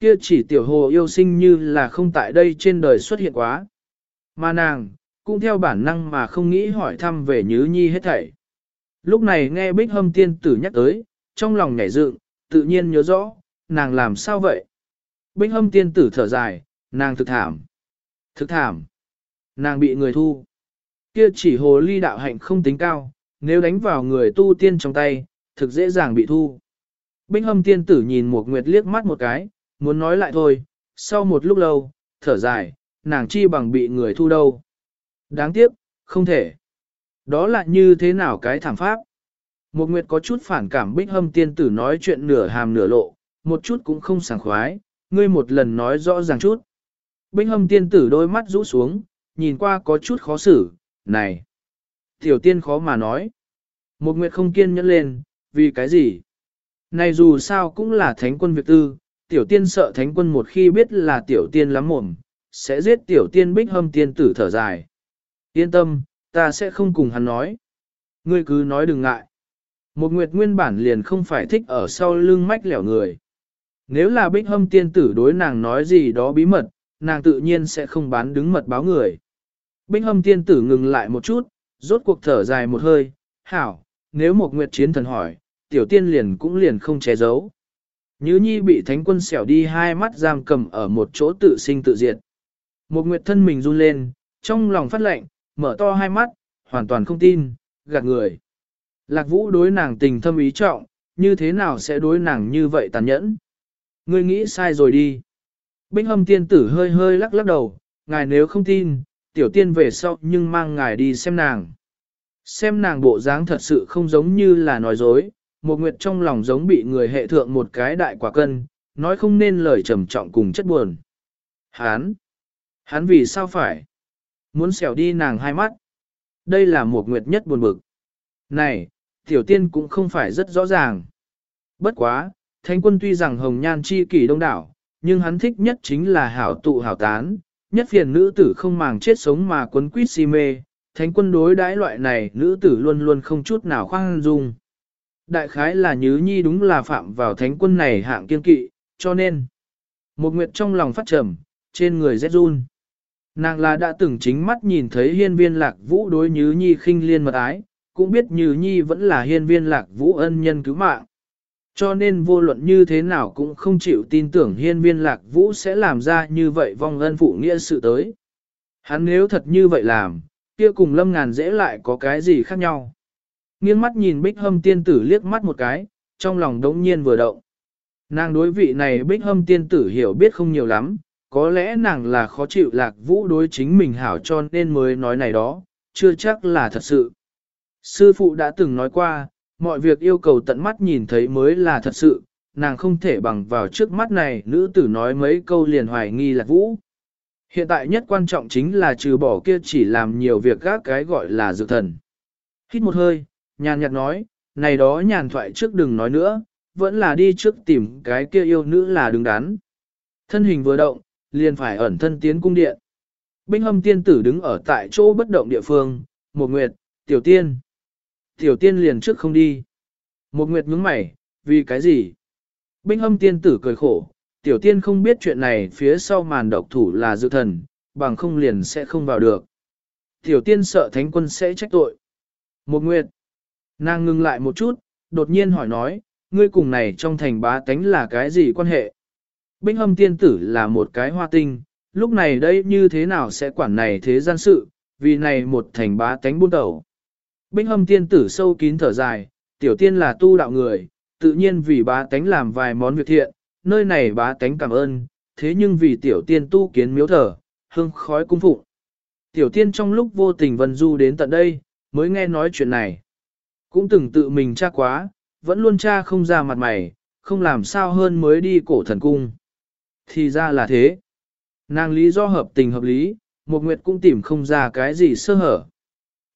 Kia chỉ tiểu hồ yêu sinh như là không tại đây trên đời xuất hiện quá. Mà nàng, cũng theo bản năng mà không nghĩ hỏi thăm về Nhứ Nhi hết thảy. Lúc này nghe Bích Hâm tiên tử nhắc tới, trong lòng nhảy dựng, tự nhiên nhớ rõ, nàng làm sao vậy? Bích Hâm tiên tử thở dài, nàng thực thảm. Thực thảm. Nàng bị người thu. Kia chỉ hồ ly đạo hạnh không tính cao, nếu đánh vào người tu tiên trong tay, thực dễ dàng bị thu. Bích Hâm tiên tử nhìn một nguyệt liếc mắt một cái, muốn nói lại thôi, sau một lúc lâu, thở dài, nàng chi bằng bị người thu đâu. Đáng tiếc, không thể. Đó là như thế nào cái thảm pháp? Một nguyệt có chút phản cảm bích hâm tiên tử nói chuyện nửa hàm nửa lộ, một chút cũng không sảng khoái, ngươi một lần nói rõ ràng chút. Bích hâm tiên tử đôi mắt rũ xuống, nhìn qua có chút khó xử, này. Tiểu tiên khó mà nói. Một nguyệt không kiên nhẫn lên, vì cái gì? Này dù sao cũng là thánh quân việc tư, tiểu tiên sợ thánh quân một khi biết là tiểu tiên lắm mồm, sẽ giết tiểu tiên bích hâm tiên tử thở dài. Yên tâm, ta sẽ không cùng hắn nói. Ngươi cứ nói đừng ngại. Một nguyệt nguyên bản liền không phải thích ở sau lưng mách lẻo người. Nếu là bích hâm tiên tử đối nàng nói gì đó bí mật, nàng tự nhiên sẽ không bán đứng mật báo người. Bích hâm tiên tử ngừng lại một chút, rốt cuộc thở dài một hơi, hảo, nếu một nguyệt chiến thần hỏi, tiểu tiên liền cũng liền không che giấu. Như nhi bị thánh quân xẻo đi hai mắt giam cầm ở một chỗ tự sinh tự diệt. Một nguyệt thân mình run lên, trong lòng phát lệnh, mở to hai mắt, hoàn toàn không tin, gạt người. Lạc vũ đối nàng tình thâm ý trọng, như thế nào sẽ đối nàng như vậy tàn nhẫn? Ngươi nghĩ sai rồi đi. binh hâm tiên tử hơi hơi lắc lắc đầu, ngài nếu không tin, tiểu tiên về sau nhưng mang ngài đi xem nàng. Xem nàng bộ dáng thật sự không giống như là nói dối, một nguyệt trong lòng giống bị người hệ thượng một cái đại quả cân, nói không nên lời trầm trọng cùng chất buồn. Hán! Hán vì sao phải? Muốn xẻo đi nàng hai mắt. Đây là một nguyệt nhất buồn bực. Này, tiểu tiên cũng không phải rất rõ ràng. Bất quá, thánh quân tuy rằng hồng nhan chi kỷ đông đảo, nhưng hắn thích nhất chính là hảo tụ hảo tán, nhất phiền nữ tử không màng chết sống mà quấn quýt si mê, thánh quân đối đãi loại này nữ tử luôn luôn không chút nào khoan dung. Đại khái là nhứ nhi đúng là phạm vào thánh quân này hạng kiên kỵ, cho nên, một nguyệt trong lòng phát trầm, trên người rét run. Nàng là đã từng chính mắt nhìn thấy hiên viên lạc vũ đối như Nhi khinh liên mật ái, cũng biết như Nhi vẫn là hiên viên lạc vũ ân nhân cứu mạng. Cho nên vô luận như thế nào cũng không chịu tin tưởng hiên viên lạc vũ sẽ làm ra như vậy vong ân phụ nghĩa sự tới. Hắn nếu thật như vậy làm, kia cùng lâm ngàn dễ lại có cái gì khác nhau. Nghiêng mắt nhìn bích hâm tiên tử liếc mắt một cái, trong lòng đống nhiên vừa động. Nàng đối vị này bích hâm tiên tử hiểu biết không nhiều lắm, có lẽ nàng là khó chịu lạc vũ đối chính mình hảo cho nên mới nói này đó, chưa chắc là thật sự. Sư phụ đã từng nói qua, mọi việc yêu cầu tận mắt nhìn thấy mới là thật sự, nàng không thể bằng vào trước mắt này nữ tử nói mấy câu liền hoài nghi lạc vũ. Hiện tại nhất quan trọng chính là trừ bỏ kia chỉ làm nhiều việc gác cái gọi là dự thần. Hít một hơi, nhàn nhạt nói, này đó nhàn thoại trước đừng nói nữa, vẫn là đi trước tìm cái kia yêu nữ là đứng đắn. Thân hình vừa động, liền phải ẩn thân tiến cung điện. Binh hâm tiên tử đứng ở tại chỗ bất động địa phương, một nguyệt, tiểu tiên. Tiểu tiên liền trước không đi. Một nguyệt nhướng mày, vì cái gì? Binh hâm tiên tử cười khổ, tiểu tiên không biết chuyện này phía sau màn độc thủ là dự thần, bằng không liền sẽ không vào được. Tiểu tiên sợ thánh quân sẽ trách tội. Một nguyệt, nàng ngừng lại một chút, đột nhiên hỏi nói, ngươi cùng này trong thành bá tánh là cái gì quan hệ? Binh hâm tiên tử là một cái hoa tinh, lúc này đây như thế nào sẽ quản này thế gian sự, vì này một thành bá tánh buôn tẩu. Binh hâm tiên tử sâu kín thở dài, tiểu tiên là tu đạo người, tự nhiên vì bá tánh làm vài món việc thiện, nơi này bá tánh cảm ơn, thế nhưng vì tiểu tiên tu kiến miếu thờ, hương khói cung phụng. Tiểu tiên trong lúc vô tình vân du đến tận đây, mới nghe nói chuyện này. Cũng từng tự mình tra quá, vẫn luôn tra không ra mặt mày, không làm sao hơn mới đi cổ thần cung. Thì ra là thế. Nàng lý do hợp tình hợp lý, một nguyệt cũng tìm không ra cái gì sơ hở.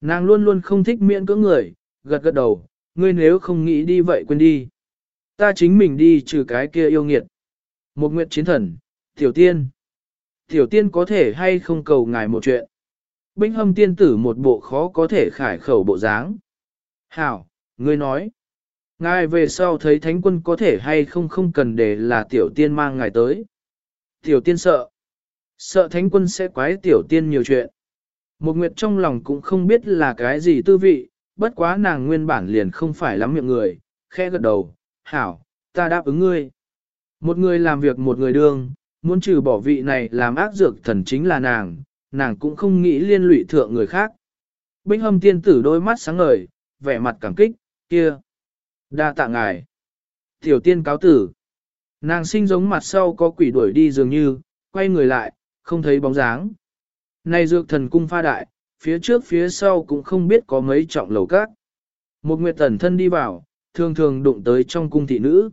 Nàng luôn luôn không thích miễn cưỡng người, gật gật đầu, ngươi nếu không nghĩ đi vậy quên đi. Ta chính mình đi trừ cái kia yêu nghiệt. Một nguyệt chiến thần, tiểu tiên. Tiểu tiên có thể hay không cầu ngài một chuyện. Binh hâm tiên tử một bộ khó có thể khải khẩu bộ dáng. Hảo, ngươi nói. Ngài về sau thấy thánh quân có thể hay không không cần để là tiểu tiên mang ngài tới. Tiểu tiên sợ. Sợ thánh quân sẽ quái tiểu tiên nhiều chuyện. Một nguyệt trong lòng cũng không biết là cái gì tư vị, bất quá nàng nguyên bản liền không phải lắm miệng người, khẽ gật đầu, hảo, ta đáp ứng ngươi. Một người làm việc một người đương, muốn trừ bỏ vị này làm ác dược thần chính là nàng, nàng cũng không nghĩ liên lụy thượng người khác. Binh hâm tiên tử đôi mắt sáng ngời, vẻ mặt cảm kích, kia. Đa tạ ngài. Tiểu tiên cáo tử. Nàng sinh giống mặt sau có quỷ đuổi đi dường như, quay người lại, không thấy bóng dáng. Này dược thần cung pha đại, phía trước phía sau cũng không biết có mấy trọng lầu các. Một nguyệt tẩn thân đi vào, thường thường đụng tới trong cung thị nữ.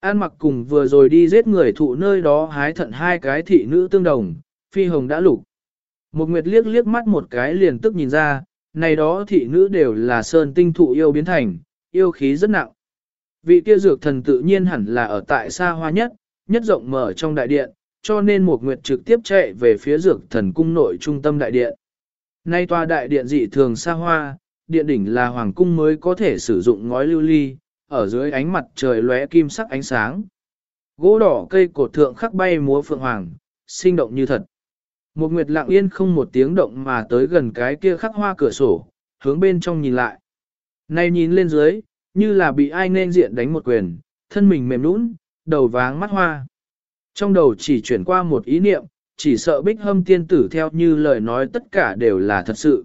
An mặc cùng vừa rồi đi giết người thụ nơi đó hái thận hai cái thị nữ tương đồng, phi hồng đã lục. Một nguyệt liếc liếc mắt một cái liền tức nhìn ra, này đó thị nữ đều là sơn tinh thụ yêu biến thành, yêu khí rất nặng. Vị kia dược thần tự nhiên hẳn là ở tại xa hoa nhất, nhất rộng mở trong đại điện, cho nên một nguyệt trực tiếp chạy về phía dược thần cung nội trung tâm đại điện. Nay tòa đại điện dị thường xa hoa, điện đỉnh là hoàng cung mới có thể sử dụng ngói lưu ly, ở dưới ánh mặt trời lóe kim sắc ánh sáng. Gỗ đỏ cây cột thượng khắc bay múa phượng hoàng, sinh động như thật. Một nguyệt lặng yên không một tiếng động mà tới gần cái kia khắc hoa cửa sổ, hướng bên trong nhìn lại. Nay nhìn lên dưới, như là bị ai nên diện đánh một quyền, thân mình mềm nũng, đầu váng mắt hoa. Trong đầu chỉ chuyển qua một ý niệm, chỉ sợ bích hâm tiên tử theo như lời nói tất cả đều là thật sự.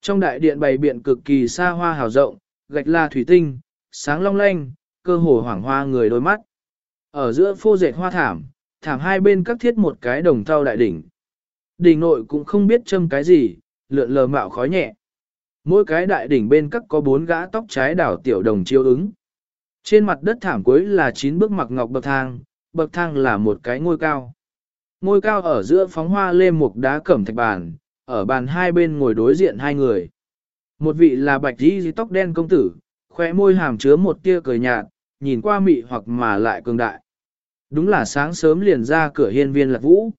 Trong đại điện bày biện cực kỳ xa hoa hào rộng, gạch la thủy tinh, sáng long lanh, cơ hồ hoảng hoa người đôi mắt. Ở giữa phô dệt hoa thảm, thảm hai bên các thiết một cái đồng thau đại đỉnh. Đỉnh nội cũng không biết châm cái gì, lượn lờ mạo khói nhẹ. Mỗi cái đại đỉnh bên các có bốn gã tóc trái đảo tiểu đồng chiêu ứng. Trên mặt đất thảm cuối là chín bước mặc ngọc bậc thang, bậc thang là một cái ngôi cao. Ngôi cao ở giữa phóng hoa lê mục đá cẩm thạch bàn, ở bàn hai bên ngồi đối diện hai người. Một vị là bạch đi tóc đen công tử, khóe môi hàm chứa một tia cười nhạt, nhìn qua mị hoặc mà lại cường đại. Đúng là sáng sớm liền ra cửa hiên viên lạc vũ.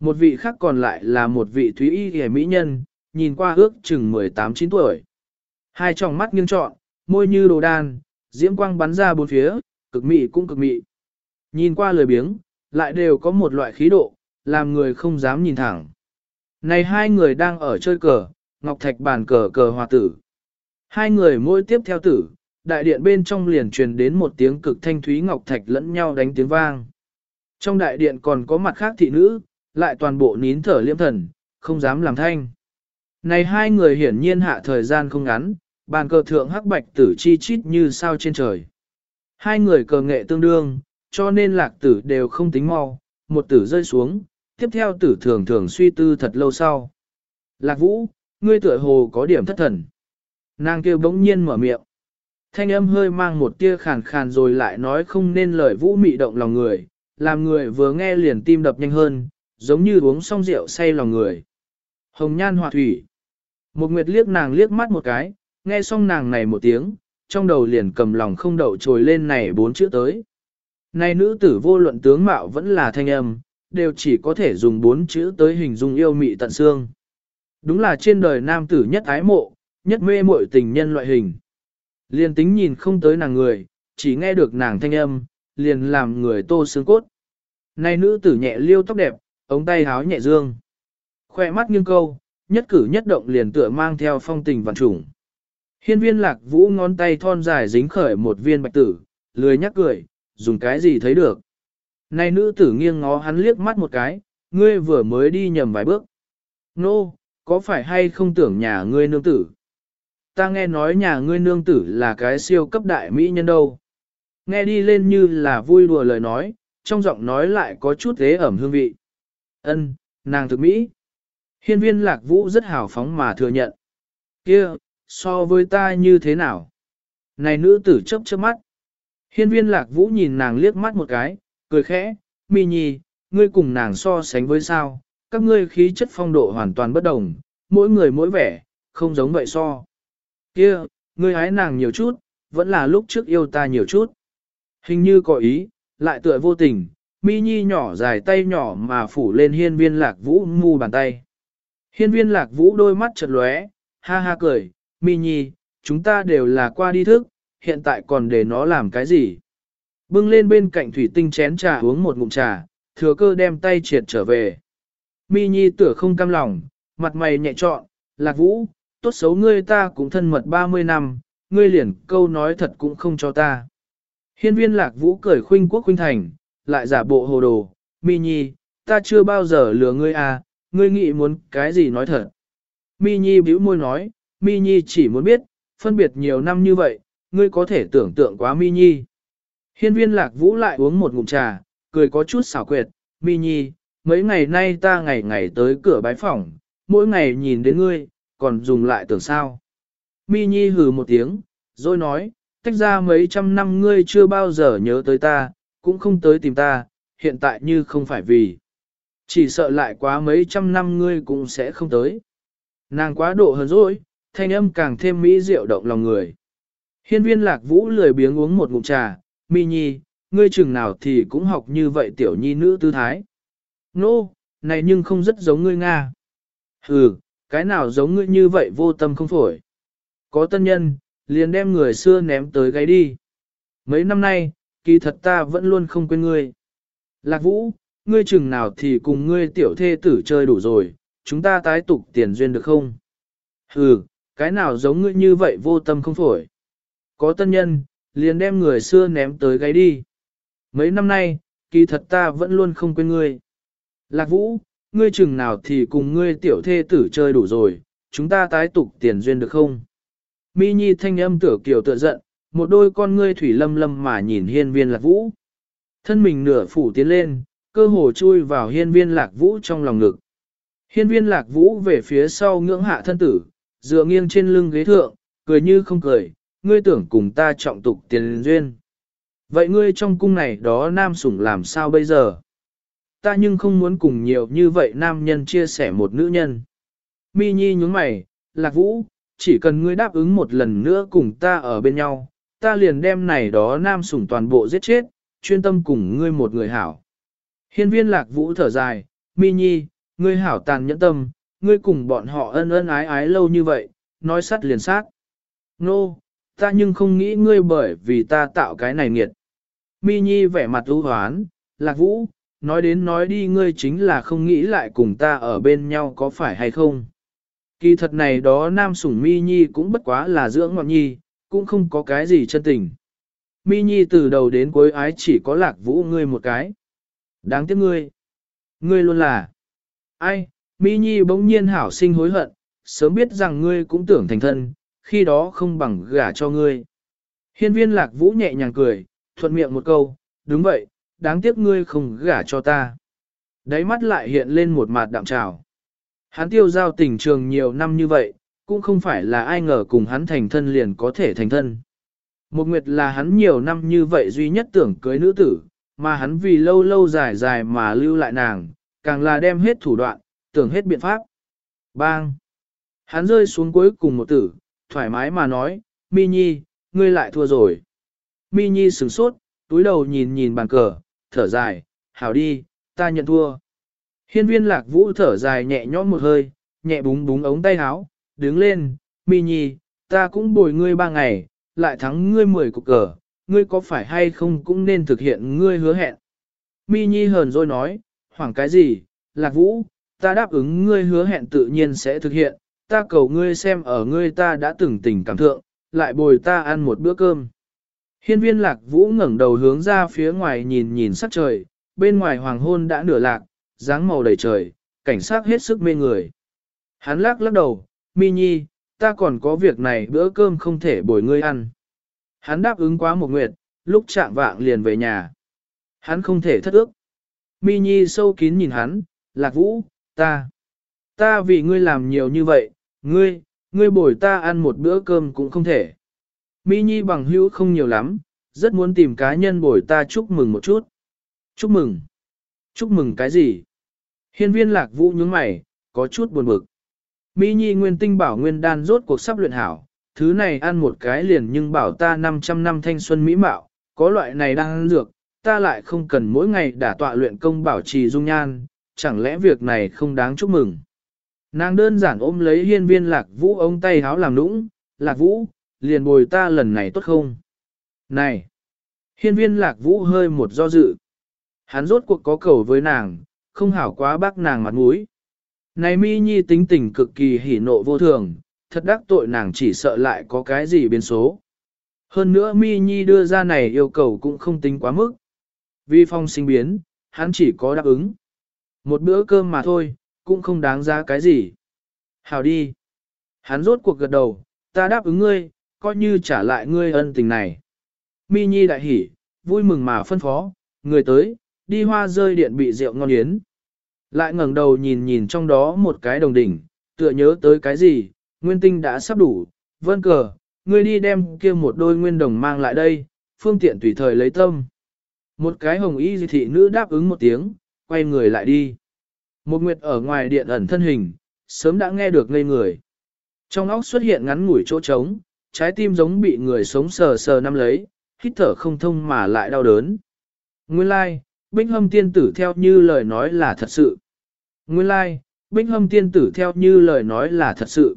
Một vị khác còn lại là một vị thúy y hề mỹ nhân, nhìn qua ước chừng 18-9 tuổi. Hai tròng mắt nghiêng trọn, môi như đồ đan, diễm quang bắn ra bốn phía, cực mị cũng cực mị. Nhìn qua lời biếng, lại đều có một loại khí độ, làm người không dám nhìn thẳng. Này hai người đang ở chơi cờ, ngọc thạch bàn cờ cờ hòa tử. Hai người mỗi tiếp theo tử, đại điện bên trong liền truyền đến một tiếng cực thanh thúy ngọc thạch lẫn nhau đánh tiếng vang. Trong đại điện còn có mặt khác thị nữ, lại toàn bộ nín thở liêm thần, không dám làm thanh. Này hai người hiển nhiên hạ thời gian không ngắn, bàn cờ thượng hắc bạch tử chi chít như sao trên trời. Hai người cờ nghệ tương đương, cho nên lạc tử đều không tính mau, một tử rơi xuống, tiếp theo tử thường thường suy tư thật lâu sau. Lạc vũ, ngươi tựa hồ có điểm thất thần. Nàng kêu bỗng nhiên mở miệng. Thanh âm hơi mang một tia khàn khàn rồi lại nói không nên lời vũ mị động lòng người, làm người vừa nghe liền tim đập nhanh hơn, giống như uống xong rượu say lòng người. Hồng nhan hòa thủy. Một nguyệt liếc nàng liếc mắt một cái, nghe xong nàng này một tiếng, trong đầu liền cầm lòng không đậu trồi lên này bốn chữ tới. Này nữ tử vô luận tướng mạo vẫn là thanh âm, đều chỉ có thể dùng bốn chữ tới hình dung yêu mị tận xương. Đúng là trên đời nam tử nhất ái mộ, nhất mê muội tình nhân loại hình. Liền tính nhìn không tới nàng người, chỉ nghe được nàng thanh âm, liền làm người tô xương cốt. Này nữ tử nhẹ liêu tóc đẹp, ống tay háo nhẹ dương. Khoe mắt nghiêng câu, nhất cử nhất động liền tựa mang theo phong tình vạn trùng. Hiên viên lạc vũ ngón tay thon dài dính khởi một viên bạch tử, lười nhắc cười, dùng cái gì thấy được. Này nữ tử nghiêng ngó hắn liếc mắt một cái, ngươi vừa mới đi nhầm vài bước. Nô, no, có phải hay không tưởng nhà ngươi nương tử? Ta nghe nói nhà ngươi nương tử là cái siêu cấp đại mỹ nhân đâu. Nghe đi lên như là vui đùa lời nói, trong giọng nói lại có chút thế ẩm hương vị. Ân, nàng thực mỹ. Hiên viên lạc vũ rất hào phóng mà thừa nhận. kia so với ta như thế nào? Này nữ tử chấp chớp mắt. Hiên viên lạc vũ nhìn nàng liếc mắt một cái, cười khẽ, mi nhi, ngươi cùng nàng so sánh với sao, các ngươi khí chất phong độ hoàn toàn bất đồng, mỗi người mỗi vẻ, không giống vậy so. Kia, ngươi hái nàng nhiều chút, vẫn là lúc trước yêu ta nhiều chút. Hình như có ý, lại tựa vô tình, mi nhi nhỏ dài tay nhỏ mà phủ lên hiên viên lạc vũ mu bàn tay. Hiên viên lạc vũ đôi mắt chật lóe, ha ha cười, mi nhi, chúng ta đều là qua đi thức, hiện tại còn để nó làm cái gì? Bưng lên bên cạnh thủy tinh chén trà uống một ngụm trà, thừa cơ đem tay triệt trở về. Mi nhi tửa không cam lòng, mặt mày nhẹ trọn, lạc vũ, tốt xấu ngươi ta cũng thân mật 30 năm, ngươi liền câu nói thật cũng không cho ta. Hiên viên lạc vũ cười khuynh quốc khuynh thành, lại giả bộ hồ đồ, mi nhi, ta chưa bao giờ lừa ngươi à, ngươi nghĩ muốn cái gì nói thật. Mi nhi bĩu môi nói, mi nhi chỉ muốn biết, phân biệt nhiều năm như vậy, ngươi có thể tưởng tượng quá mi nhi. Hiên viên lạc vũ lại uống một ngụm trà, cười có chút xảo quyệt, mi nhi, mấy ngày nay ta ngày ngày tới cửa bái phỏng, mỗi ngày nhìn đến ngươi, còn dùng lại tưởng sao. Mi nhi hừ một tiếng, rồi nói, tách ra mấy trăm năm ngươi chưa bao giờ nhớ tới ta, cũng không tới tìm ta, hiện tại như không phải vì. Chỉ sợ lại quá mấy trăm năm ngươi cũng sẽ không tới. Nàng quá độ hơn rồi, thanh âm càng thêm mỹ diệu động lòng người. Hiên viên lạc vũ lười biếng uống một ngụm trà, mi nhi, ngươi chừng nào thì cũng học như vậy tiểu nhi nữ tư thái. Nô, no, này nhưng không rất giống ngươi Nga. Hừ, cái nào giống ngươi như vậy vô tâm không phổi. Có tân nhân, liền đem người xưa ném tới gáy đi. Mấy năm nay, kỳ thật ta vẫn luôn không quên ngươi. Lạc vũ, ngươi chừng nào thì cùng ngươi tiểu thê tử chơi đủ rồi, chúng ta tái tục tiền duyên được không? Hừ, cái nào giống ngươi như vậy vô tâm không phổi. Có tân nhân, liền đem người xưa ném tới gáy đi. Mấy năm nay, kỳ thật ta vẫn luôn không quên ngươi. Lạc vũ, ngươi chừng nào thì cùng ngươi tiểu thê tử chơi đủ rồi, chúng ta tái tục tiền duyên được không? Mi Nhi thanh âm tửa kiều tựa giận, một đôi con ngươi thủy lâm lâm mà nhìn hiên viên lạc vũ. Thân mình nửa phủ tiến lên, cơ hồ chui vào hiên viên lạc vũ trong lòng ngực. Hiên viên lạc vũ về phía sau ngưỡng hạ thân tử, dựa nghiêng trên lưng ghế thượng, cười như không cười, ngươi tưởng cùng ta trọng tục tiền duyên. Vậy ngươi trong cung này đó nam sủng làm sao bây giờ? Ta nhưng không muốn cùng nhiều như vậy nam nhân chia sẻ một nữ nhân. Mi Nhi nhúng mày, lạc vũ, chỉ cần ngươi đáp ứng một lần nữa cùng ta ở bên nhau, ta liền đem này đó nam sủng toàn bộ giết chết, chuyên tâm cùng ngươi một người hảo. Hiên viên lạc vũ thở dài, mi nhi, ngươi hảo tàn nhẫn tâm, ngươi cùng bọn họ ân ân ái ái lâu như vậy, nói sát liền sát. Nô, no, ta nhưng không nghĩ ngươi bởi vì ta tạo cái này nghiệt. Mi nhi vẻ mặt ưu hoán, lạc vũ, nói đến nói đi ngươi chính là không nghĩ lại cùng ta ở bên nhau có phải hay không. Kỳ thật này đó nam sủng mi nhi cũng bất quá là dưỡng ngọn nhi, cũng không có cái gì chân tình. Mi nhi từ đầu đến cuối ái chỉ có lạc vũ ngươi một cái. Đáng tiếc ngươi. Ngươi luôn là. Ai, Mi nhi bỗng nhiên hảo sinh hối hận, sớm biết rằng ngươi cũng tưởng thành thân, khi đó không bằng gả cho ngươi. Hiên viên lạc vũ nhẹ nhàng cười, thuận miệng một câu, đúng vậy, đáng tiếc ngươi không gả cho ta. Đáy mắt lại hiện lên một mặt đạm trào. Hắn tiêu giao tình trường nhiều năm như vậy, cũng không phải là ai ngờ cùng hắn thành thân liền có thể thành thân. Một nguyệt là hắn nhiều năm như vậy duy nhất tưởng cưới nữ tử, mà hắn vì lâu lâu dài dài mà lưu lại nàng, càng là đem hết thủ đoạn, tưởng hết biện pháp. Bang! Hắn rơi xuống cuối cùng một tử, thoải mái mà nói, Mi Nhi, ngươi lại thua rồi. Mi Nhi sửng sốt, túi đầu nhìn nhìn bàn cờ, thở dài, hảo đi, ta nhận thua. Hiên viên lạc vũ thở dài nhẹ nhõm một hơi, nhẹ búng búng ống tay áo, đứng lên, mi nhi, ta cũng bồi ngươi ba ngày, lại thắng ngươi mười cục cờ, ngươi có phải hay không cũng nên thực hiện ngươi hứa hẹn. Mi nhi hờn rồi nói, hoảng cái gì, lạc vũ, ta đáp ứng ngươi hứa hẹn tự nhiên sẽ thực hiện, ta cầu ngươi xem ở ngươi ta đã từng tình cảm thượng, lại bồi ta ăn một bữa cơm. Hiên viên lạc vũ ngẩng đầu hướng ra phía ngoài nhìn nhìn sắc trời, bên ngoài hoàng hôn đã nửa lạc, dáng màu đầy trời, cảnh sát hết sức mê người. Hắn lắc lắc đầu, mi nhi, ta còn có việc này bữa cơm không thể bồi ngươi ăn. Hắn đáp ứng quá một nguyệt, lúc chạm vạng liền về nhà. Hắn không thể thất ước. Mi nhi sâu kín nhìn hắn, lạc vũ, ta. Ta vì ngươi làm nhiều như vậy, ngươi, ngươi bồi ta ăn một bữa cơm cũng không thể. Mi nhi bằng hữu không nhiều lắm, rất muốn tìm cá nhân bồi ta chúc mừng một chút. Chúc mừng. Chúc mừng cái gì? Hiên viên lạc vũ nhướng mày, có chút buồn bực. mi Nhi nguyên tinh bảo nguyên đan rốt cuộc sắp luyện hảo, thứ này ăn một cái liền nhưng bảo ta 500 năm thanh xuân mỹ mạo, có loại này đang ăn dược, ta lại không cần mỗi ngày đả tọa luyện công bảo trì dung nhan, chẳng lẽ việc này không đáng chúc mừng. Nàng đơn giản ôm lấy hiên viên lạc vũ ông tay háo làm nũng, lạc vũ, liền bồi ta lần này tốt không? Này! Hiên viên lạc vũ hơi một do dự. Hắn rốt cuộc có cầu với nàng, không hảo quá bác nàng mặt mũi. Này mi nhi tính tình cực kỳ hỉ nộ vô thường, thật đắc tội nàng chỉ sợ lại có cái gì biến số. Hơn nữa mi nhi đưa ra này yêu cầu cũng không tính quá mức. Vì phong sinh biến, hắn chỉ có đáp ứng. Một bữa cơm mà thôi, cũng không đáng giá cái gì. Hào đi. Hắn rốt cuộc gật đầu, ta đáp ứng ngươi, coi như trả lại ngươi ân tình này. Mi Nhi đại hỉ, vui mừng mà phân phó, người tới, đi hoa rơi điện bị rượu ngon yến. Lại ngẩng đầu nhìn nhìn trong đó một cái đồng đỉnh, tựa nhớ tới cái gì, nguyên tinh đã sắp đủ, vân cờ, ngươi đi đem kia một đôi nguyên đồng mang lại đây, phương tiện tùy thời lấy tâm. Một cái hồng y di thị nữ đáp ứng một tiếng, quay người lại đi. Một nguyệt ở ngoài điện ẩn thân hình, sớm đã nghe được ngây người. Trong óc xuất hiện ngắn ngủi chỗ trống, trái tim giống bị người sống sờ sờ nắm lấy, hít thở không thông mà lại đau đớn. Nguyên lai, like, Binh Hâm tiên tử theo như lời nói là thật sự. Nguyên lai, like, Binh Hâm tiên tử theo như lời nói là thật sự.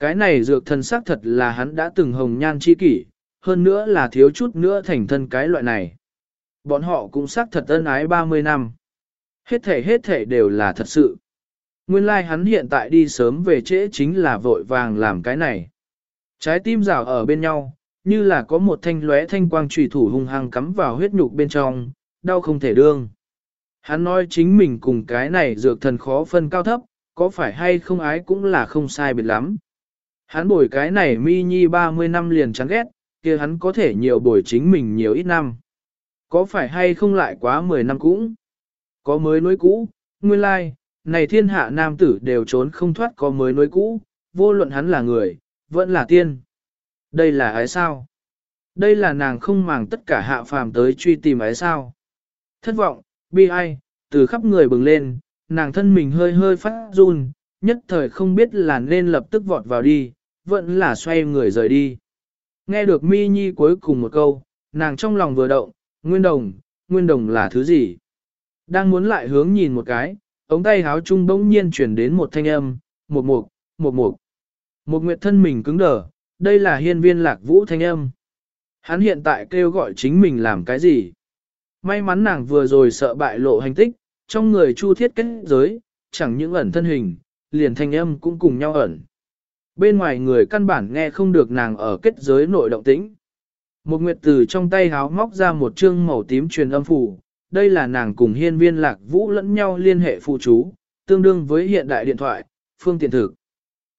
Cái này dược thần xác thật là hắn đã từng hồng nhan chi kỷ, hơn nữa là thiếu chút nữa thành thân cái loại này. Bọn họ cũng xác thật ân ái 30 năm. Hết thể hết thể đều là thật sự. Nguyên lai like hắn hiện tại đi sớm về trễ chính là vội vàng làm cái này. Trái tim rào ở bên nhau, như là có một thanh lóe thanh quang trùy thủ hung hăng cắm vào huyết nhục bên trong, đau không thể đương. Hắn nói chính mình cùng cái này dược thần khó phân cao thấp, có phải hay không ái cũng là không sai biệt lắm. Hắn bồi cái này mi nhi 30 năm liền chán ghét, kia hắn có thể nhiều bồi chính mình nhiều ít năm. Có phải hay không lại quá 10 năm cũng? Có mới nối cũ, nguyên lai, like, này thiên hạ nam tử đều trốn không thoát có mới nối cũ, vô luận hắn là người, vẫn là tiên. Đây là ái sao? Đây là nàng không màng tất cả hạ phàm tới truy tìm ái sao? Thất vọng, bi ai, từ khắp người bừng lên, nàng thân mình hơi hơi phát run, nhất thời không biết là nên lập tức vọt vào đi, vẫn là xoay người rời đi. Nghe được mi nhi cuối cùng một câu, nàng trong lòng vừa động, nguyên đồng, nguyên đồng là thứ gì? Đang muốn lại hướng nhìn một cái, ống tay háo trung bỗng nhiên chuyển đến một thanh âm, một mục, một mục. Một nguyệt thân mình cứng đờ, đây là hiên viên lạc vũ thanh âm. Hắn hiện tại kêu gọi chính mình làm cái gì? May mắn nàng vừa rồi sợ bại lộ hành tích, trong người chu thiết kết giới, chẳng những ẩn thân hình, liền thanh âm cũng cùng nhau ẩn. Bên ngoài người căn bản nghe không được nàng ở kết giới nội động tĩnh. Một nguyệt từ trong tay háo móc ra một chương màu tím truyền âm phủ, đây là nàng cùng hiên viên lạc vũ lẫn nhau liên hệ phụ chú, tương đương với hiện đại điện thoại, phương tiện thực.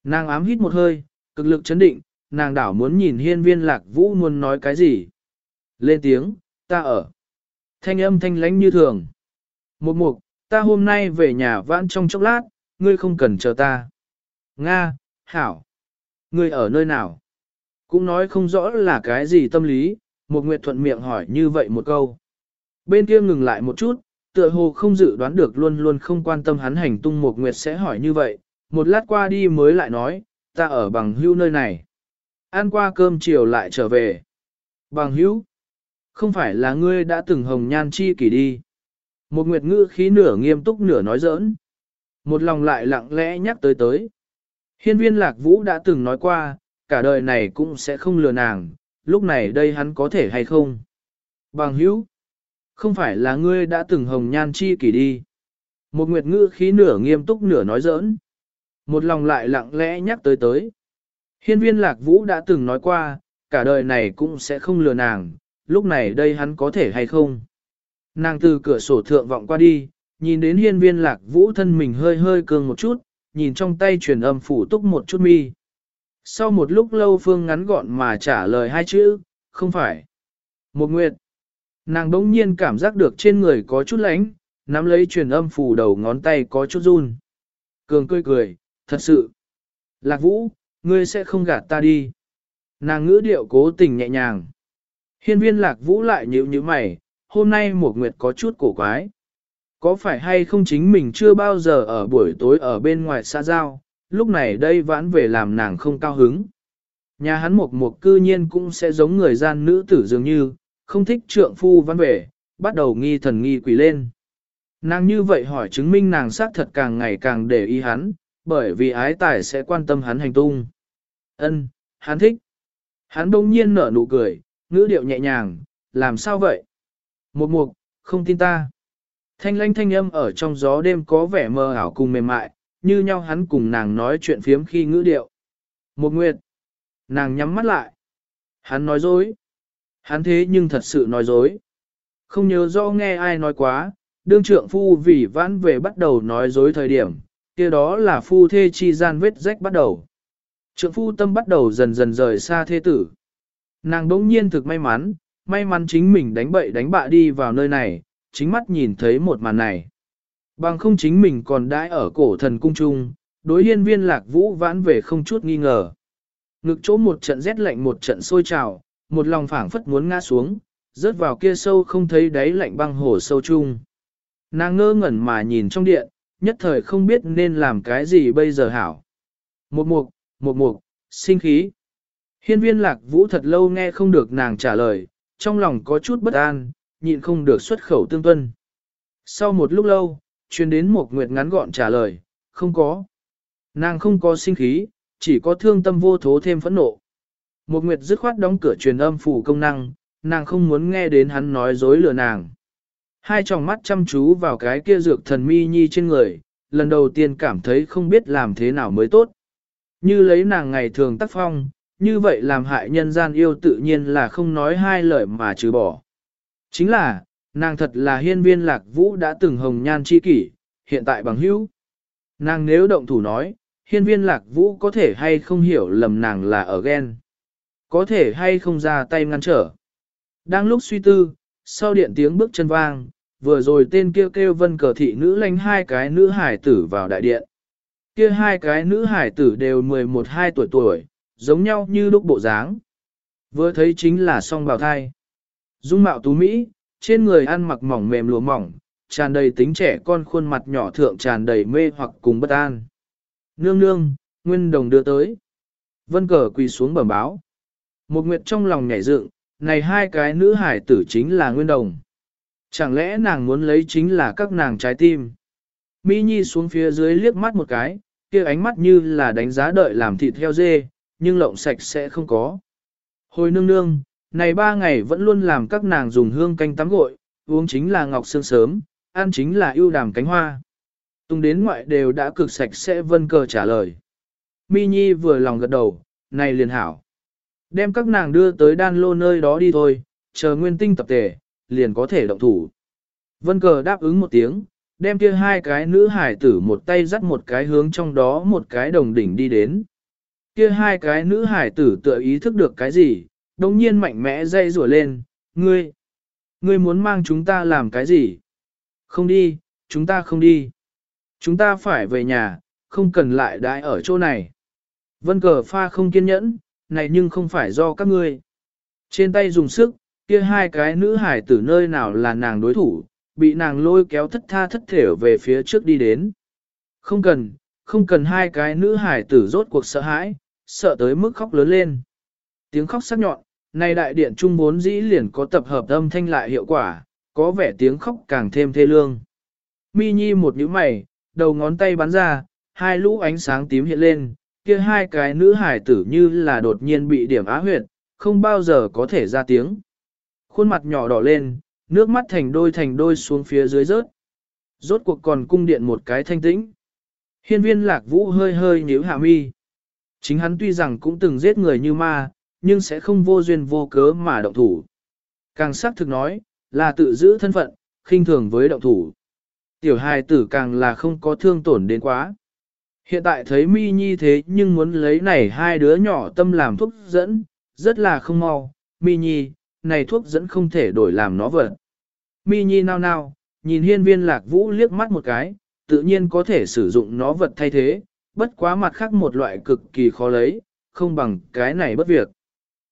Nàng ám hít một hơi, cực lực chấn định, nàng đảo muốn nhìn hiên viên lạc vũ muốn nói cái gì. Lên tiếng, ta ở. Thanh âm thanh lánh như thường. Một mục, ta hôm nay về nhà vãn trong chốc lát, ngươi không cần chờ ta. Nga, Hảo. Ngươi ở nơi nào? Cũng nói không rõ là cái gì tâm lý, một nguyệt thuận miệng hỏi như vậy một câu. Bên kia ngừng lại một chút, tựa hồ không dự đoán được luôn luôn không quan tâm hắn hành tung một nguyệt sẽ hỏi như vậy, một lát qua đi mới lại nói, ta ở bằng hưu nơi này. Ăn qua cơm chiều lại trở về. Bằng hữu, không phải là ngươi đã từng hồng nhan chi kỷ đi. Một nguyệt ngữ khí nửa nghiêm túc nửa nói giỡn. Một lòng lại lặng lẽ nhắc tới tới. Hiên viên lạc vũ đã từng nói qua, cả đời này cũng sẽ không lừa nàng, lúc này đây hắn có thể hay không. Bằng hữu, không phải là ngươi đã từng hồng nhan chi kỷ đi. Một nguyệt ngữ khí nửa nghiêm túc nửa nói giỡn. Một lòng lại lặng lẽ nhắc tới tới. Hiên viên lạc vũ đã từng nói qua, cả đời này cũng sẽ không lừa nàng, lúc này đây hắn có thể hay không. Nàng từ cửa sổ thượng vọng qua đi, nhìn đến hiên viên lạc vũ thân mình hơi hơi cường một chút, nhìn trong tay truyền âm phủ túc một chút mi. Sau một lúc lâu phương ngắn gọn mà trả lời hai chữ, không phải. Một nguyệt. Nàng đống nhiên cảm giác được trên người có chút lánh, nắm lấy truyền âm phủ đầu ngón tay có chút run. Cường cười cười, thật sự. Lạc vũ, ngươi sẽ không gạt ta đi. Nàng ngữ điệu cố tình nhẹ nhàng. Hiên viên lạc vũ lại nhíu như mày, hôm nay một nguyệt có chút cổ quái. Có phải hay không chính mình chưa bao giờ ở buổi tối ở bên ngoài xa giao, lúc này đây vãn về làm nàng không cao hứng. Nhà hắn một một cư nhiên cũng sẽ giống người gian nữ tử dường như, không thích trượng phu vãn về, bắt đầu nghi thần nghi quỷ lên. Nàng như vậy hỏi chứng minh nàng xác thật càng ngày càng để ý hắn, bởi vì ái tài sẽ quan tâm hắn hành tung. Ân, hắn thích. Hắn đông nhiên nở nụ cười, ngữ điệu nhẹ nhàng, làm sao vậy? Một mục, không tin ta. Thanh lanh thanh âm ở trong gió đêm có vẻ mơ ảo cùng mềm mại, như nhau hắn cùng nàng nói chuyện phiếm khi ngữ điệu. Một nguyệt. Nàng nhắm mắt lại. Hắn nói dối. Hắn thế nhưng thật sự nói dối. Không nhớ rõ nghe ai nói quá, đương trượng phu vì vãn về bắt đầu nói dối thời điểm, kia đó là phu thê chi gian vết rách bắt đầu. Trượng phu tâm bắt đầu dần dần rời xa thê tử. Nàng đỗng nhiên thực may mắn, may mắn chính mình đánh bậy đánh bạ đi vào nơi này, chính mắt nhìn thấy một màn này. Bằng không chính mình còn đãi ở cổ thần cung trung, đối hiên viên lạc vũ vãn về không chút nghi ngờ. Ngực chỗ một trận rét lạnh một trận sôi trào, một lòng phảng phất muốn ngã xuống, rớt vào kia sâu không thấy đáy lạnh băng hồ sâu chung. Nàng ngơ ngẩn mà nhìn trong điện, nhất thời không biết nên làm cái gì bây giờ hảo. Một mục, một mục, sinh khí. Hiên viên lạc vũ thật lâu nghe không được nàng trả lời, trong lòng có chút bất an, nhịn không được xuất khẩu tương tuân. Sau một lúc lâu, truyền đến một nguyệt ngắn gọn trả lời, không có. Nàng không có sinh khí, chỉ có thương tâm vô thố thêm phẫn nộ. Một nguyệt dứt khoát đóng cửa truyền âm phủ công năng, nàng không muốn nghe đến hắn nói dối lừa nàng. Hai tròng mắt chăm chú vào cái kia dược thần mi nhi trên người, lần đầu tiên cảm thấy không biết làm thế nào mới tốt. Như lấy nàng ngày thường tác phong, như vậy làm hại nhân gian yêu tự nhiên là không nói hai lời mà trừ bỏ. Chính là, nàng thật là hiên viên lạc vũ đã từng hồng nhan chi kỷ, hiện tại bằng hữu. Nàng nếu động thủ nói, hiên viên lạc vũ có thể hay không hiểu lầm nàng là ở ghen. Có thể hay không ra tay ngăn trở. Đang lúc suy tư, sau điện tiếng bước chân vang, vừa rồi tên kia kêu, kêu vân cờ thị nữ lanh hai cái nữ hải tử vào đại điện. Kia hai cái nữ hải tử đều 11-12 tuổi tuổi, giống nhau như lúc bộ dáng. Vừa thấy chính là song bào thai. Dung mạo tú Mỹ, trên người ăn mặc mỏng mềm lụa mỏng, tràn đầy tính trẻ con khuôn mặt nhỏ thượng tràn đầy mê hoặc cùng bất an. Nương nương, nguyên đồng đưa tới. Vân cờ quỳ xuống bẩm báo. Một nguyệt trong lòng nhảy dựng, này hai cái nữ hải tử chính là nguyên đồng. Chẳng lẽ nàng muốn lấy chính là các nàng trái tim? Mỹ Nhi xuống phía dưới liếc mắt một cái, kia ánh mắt như là đánh giá đợi làm thịt heo dê, nhưng lộng sạch sẽ không có. Hồi nương nương, này ba ngày vẫn luôn làm các nàng dùng hương canh tắm gội, uống chính là ngọc sương sớm, ăn chính là ưu đàm cánh hoa. Tung đến ngoại đều đã cực sạch sẽ vân cờ trả lời. Mi Nhi vừa lòng gật đầu, này liền hảo. Đem các nàng đưa tới đan lô nơi đó đi thôi, chờ nguyên tinh tập thể, liền có thể động thủ. Vân cờ đáp ứng một tiếng, đem kia hai cái nữ hải tử một tay dắt một cái hướng trong đó một cái đồng đỉnh đi đến. Kia hai cái nữ hải tử tựa ý thức được cái gì, đồng nhiên mạnh mẽ dây rủa lên, ngươi, ngươi muốn mang chúng ta làm cái gì? Không đi, chúng ta không đi. Chúng ta phải về nhà, không cần lại đãi ở chỗ này. Vân cờ pha không kiên nhẫn, này nhưng không phải do các ngươi. Trên tay dùng sức, kia hai cái nữ hải tử nơi nào là nàng đối thủ, bị nàng lôi kéo thất tha thất thểu về phía trước đi đến. Không cần, không cần hai cái nữ hải tử rốt cuộc sợ hãi, sợ tới mức khóc lớn lên. Tiếng khóc sắc nhọn, này đại điện trung bốn dĩ liền có tập hợp âm thanh lại hiệu quả, có vẻ tiếng khóc càng thêm thê lương. Mi Nhi một nhíu mày, đầu ngón tay bắn ra, hai lũ ánh sáng tím hiện lên, kia hai cái nữ hải tử như là đột nhiên bị điểm á huyệt, không bao giờ có thể ra tiếng. Khuôn mặt nhỏ đỏ lên, nước mắt thành đôi thành đôi xuống phía dưới rớt. Rốt cuộc còn cung điện một cái thanh tĩnh. Hiên viên lạc vũ hơi hơi nhíu hạ mi. Chính hắn tuy rằng cũng từng giết người như ma, nhưng sẽ không vô duyên vô cớ mà động thủ. Càng xác thực nói, là tự giữ thân phận, khinh thường với động thủ. Tiểu hài tử càng là không có thương tổn đến quá. Hiện tại thấy mi nhi thế nhưng muốn lấy này hai đứa nhỏ tâm làm thuốc dẫn, rất là không mau. Mi nhi, này thuốc dẫn không thể đổi làm nó vật. Mi nhi nao nao, nhìn hiên viên lạc vũ liếc mắt một cái, tự nhiên có thể sử dụng nó vật thay thế, bất quá mặt khác một loại cực kỳ khó lấy, không bằng cái này bất việc.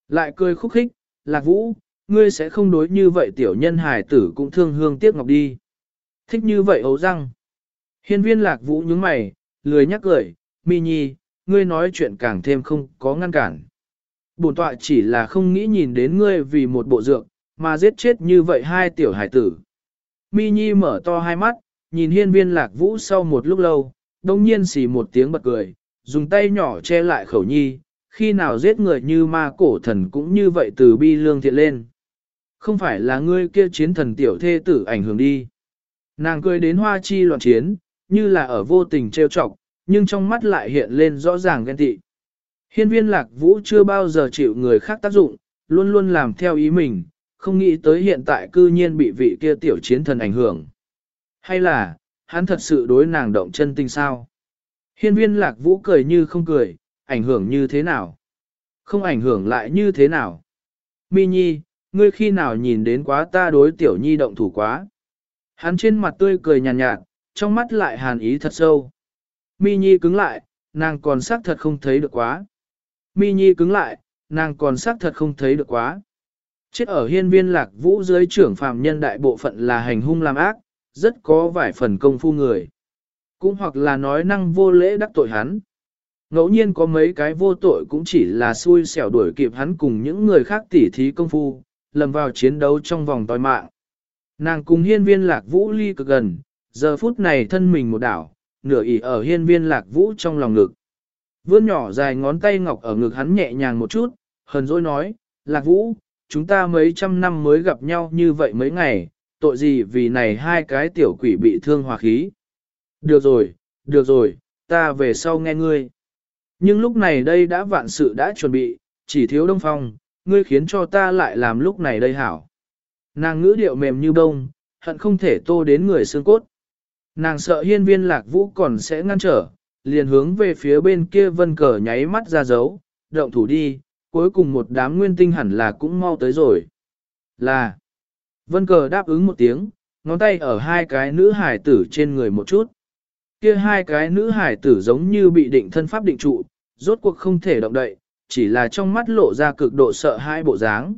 Lại cười khúc khích, lạc vũ, ngươi sẽ không đối như vậy tiểu nhân hài tử cũng thương hương tiếc ngọc đi. Thích như vậy ấu răng. Hiên viên lạc vũ nhướng mày, lười nhắc cười, mi nhi, ngươi nói chuyện càng thêm không có ngăn cản. Bổn tọa chỉ là không nghĩ nhìn đến ngươi vì một bộ dược, mà giết chết như vậy hai tiểu hải tử. Mi nhi mở to hai mắt, nhìn hiên viên lạc vũ sau một lúc lâu, đông nhiên xì một tiếng bật cười, dùng tay nhỏ che lại khẩu nhi, khi nào giết người như ma cổ thần cũng như vậy từ bi lương thiện lên. Không phải là ngươi kia chiến thần tiểu thê tử ảnh hưởng đi. Nàng cười đến hoa chi loạn chiến, như là ở vô tình trêu chọc, nhưng trong mắt lại hiện lên rõ ràng ghen tị. Hiên viên lạc vũ chưa bao giờ chịu người khác tác dụng, luôn luôn làm theo ý mình, không nghĩ tới hiện tại cư nhiên bị vị kia tiểu chiến thần ảnh hưởng. Hay là, hắn thật sự đối nàng động chân tình sao? Hiên viên lạc vũ cười như không cười, ảnh hưởng như thế nào? Không ảnh hưởng lại như thế nào? Mi nhi, ngươi khi nào nhìn đến quá ta đối tiểu nhi động thủ quá? Hắn trên mặt tươi cười nhàn nhạt, nhạt, trong mắt lại hàn ý thật sâu. Mi nhi cứng lại, nàng còn xác thật không thấy được quá. Mi nhi cứng lại, nàng còn xác thật không thấy được quá. Chết ở hiên viên lạc vũ dưới trưởng phàm nhân đại bộ phận là hành hung làm ác, rất có vài phần công phu người. Cũng hoặc là nói năng vô lễ đắc tội hắn. Ngẫu nhiên có mấy cái vô tội cũng chỉ là xui xẻo đuổi kịp hắn cùng những người khác tỉ thí công phu, lầm vào chiến đấu trong vòng tòi mạng. Nàng cùng hiên viên lạc vũ ly cực gần, giờ phút này thân mình một đảo, nửa ỉ ở hiên viên lạc vũ trong lòng ngực. Vươn nhỏ dài ngón tay ngọc ở ngực hắn nhẹ nhàng một chút, hờn dỗi nói, lạc vũ, chúng ta mấy trăm năm mới gặp nhau như vậy mấy ngày, tội gì vì này hai cái tiểu quỷ bị thương hòa khí. Được rồi, được rồi, ta về sau nghe ngươi. Nhưng lúc này đây đã vạn sự đã chuẩn bị, chỉ thiếu đông phong, ngươi khiến cho ta lại làm lúc này đây hảo. Nàng ngữ điệu mềm như bông, hận không thể tô đến người xương cốt. Nàng sợ hiên viên lạc vũ còn sẽ ngăn trở, liền hướng về phía bên kia vân cờ nháy mắt ra dấu, động thủ đi, cuối cùng một đám nguyên tinh hẳn là cũng mau tới rồi. Là, vân cờ đáp ứng một tiếng, ngón tay ở hai cái nữ hải tử trên người một chút. Kia hai cái nữ hải tử giống như bị định thân pháp định trụ, rốt cuộc không thể động đậy, chỉ là trong mắt lộ ra cực độ sợ hãi bộ dáng.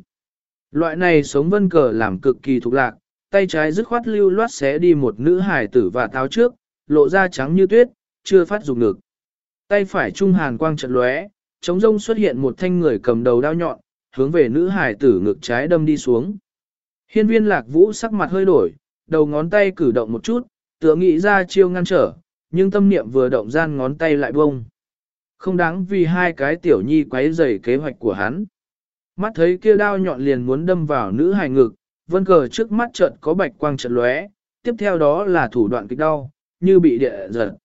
Loại này sống vân cờ làm cực kỳ thục lạc, tay trái dứt khoát lưu loát xé đi một nữ hải tử và tháo trước, lộ ra trắng như tuyết, chưa phát dục ngực. Tay phải trung hàn quang trận lóe, chống rông xuất hiện một thanh người cầm đầu đao nhọn, hướng về nữ hải tử ngực trái đâm đi xuống. Hiên viên lạc vũ sắc mặt hơi đổi, đầu ngón tay cử động một chút, tựa nghĩ ra chiêu ngăn trở, nhưng tâm niệm vừa động gian ngón tay lại bông. Không đáng vì hai cái tiểu nhi quấy rầy kế hoạch của hắn. Mắt thấy kia đao nhọn liền muốn đâm vào nữ hài ngực, vân cờ trước mắt chợt có bạch quang chợt lóe, tiếp theo đó là thủ đoạn kích đau, như bị địa giật.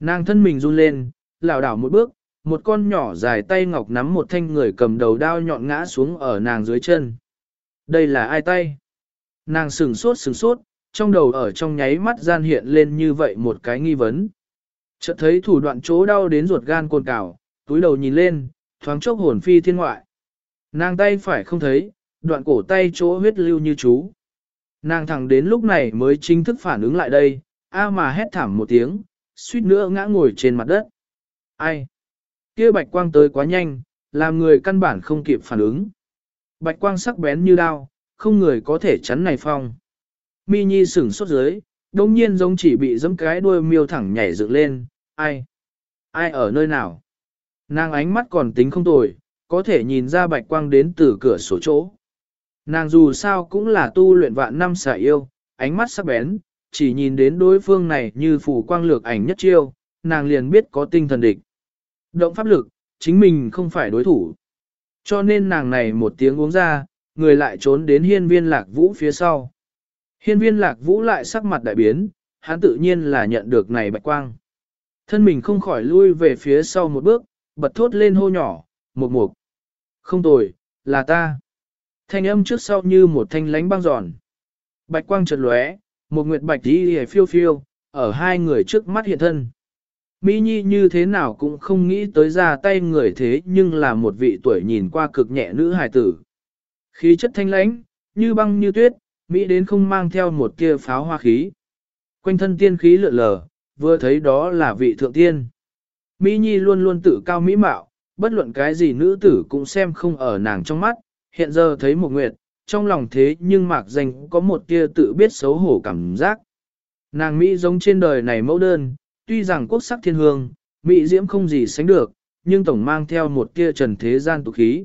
Nàng thân mình run lên, lảo đảo một bước, một con nhỏ dài tay ngọc nắm một thanh người cầm đầu đao nhọn ngã xuống ở nàng dưới chân. Đây là ai tay? Nàng sừng sốt sừng sốt, trong đầu ở trong nháy mắt gian hiện lên như vậy một cái nghi vấn. Chợt thấy thủ đoạn chỗ đau đến ruột gan cồn cào, túi đầu nhìn lên, thoáng chốc hồn phi thiên ngoại. Nàng tay phải không thấy, đoạn cổ tay chỗ huyết lưu như chú. Nàng thẳng đến lúc này mới chính thức phản ứng lại đây, a mà hét thảm một tiếng, suýt nữa ngã ngồi trên mặt đất. Ai? kia bạch quang tới quá nhanh, làm người căn bản không kịp phản ứng. Bạch quang sắc bén như đao, không người có thể chắn này phong. Mi Nhi sửng sốt dưới, đông nhiên giống chỉ bị dẫm cái đuôi miêu thẳng nhảy dựng lên, ai? Ai ở nơi nào? Nàng ánh mắt còn tính không tồi, có thể nhìn ra bạch quang đến từ cửa sổ chỗ. Nàng dù sao cũng là tu luyện vạn năm xả yêu, ánh mắt sắc bén, chỉ nhìn đến đối phương này như phủ quang lược ảnh nhất chiêu, nàng liền biết có tinh thần địch. Động pháp lực, chính mình không phải đối thủ. Cho nên nàng này một tiếng uống ra, người lại trốn đến hiên viên lạc vũ phía sau. Hiên viên lạc vũ lại sắc mặt đại biến, hắn tự nhiên là nhận được này bạch quang. Thân mình không khỏi lui về phía sau một bước, bật thốt lên hô nhỏ, một mục. Không tồi, là ta. Thanh âm trước sau như một thanh lánh băng giòn. Bạch quang chợt lóe, một nguyệt bạch đi hề phiêu phiêu, ở hai người trước mắt hiện thân. Mỹ Nhi như thế nào cũng không nghĩ tới ra tay người thế nhưng là một vị tuổi nhìn qua cực nhẹ nữ hài tử. Khí chất thanh lãnh, như băng như tuyết, Mỹ đến không mang theo một tia pháo hoa khí. Quanh thân tiên khí lượn lờ, vừa thấy đó là vị thượng tiên. Mỹ Nhi luôn luôn tự cao mỹ mạo, bất luận cái gì nữ tử cũng xem không ở nàng trong mắt, hiện giờ thấy một nguyệt, trong lòng thế nhưng mạc danh có một tia tự biết xấu hổ cảm giác. Nàng Mỹ giống trên đời này mẫu đơn, tuy rằng quốc sắc thiên hương, mỹ diễm không gì sánh được, nhưng tổng mang theo một tia trần thế gian tục khí.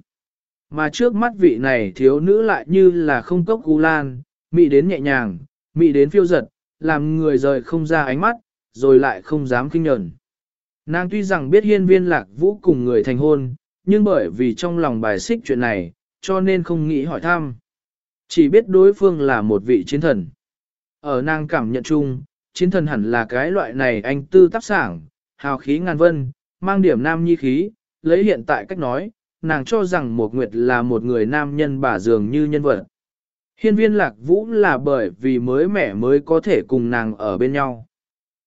Mà trước mắt vị này thiếu nữ lại như là không cốc gu lan, mị đến nhẹ nhàng, mị đến phiêu giật, làm người rời không ra ánh mắt, rồi lại không dám kinh nhẫn. Nàng tuy rằng biết hiên viên lạc vũ cùng người thành hôn, nhưng bởi vì trong lòng bài xích chuyện này, cho nên không nghĩ hỏi thăm. Chỉ biết đối phương là một vị chiến thần. Ở nàng cảm nhận chung, chiến thần hẳn là cái loại này anh tư tác sảng, hào khí ngàn vân, mang điểm nam nhi khí, lấy hiện tại cách nói, nàng cho rằng một nguyệt là một người nam nhân bà dường như nhân vật. Hiên viên lạc vũ là bởi vì mới mẻ mới có thể cùng nàng ở bên nhau.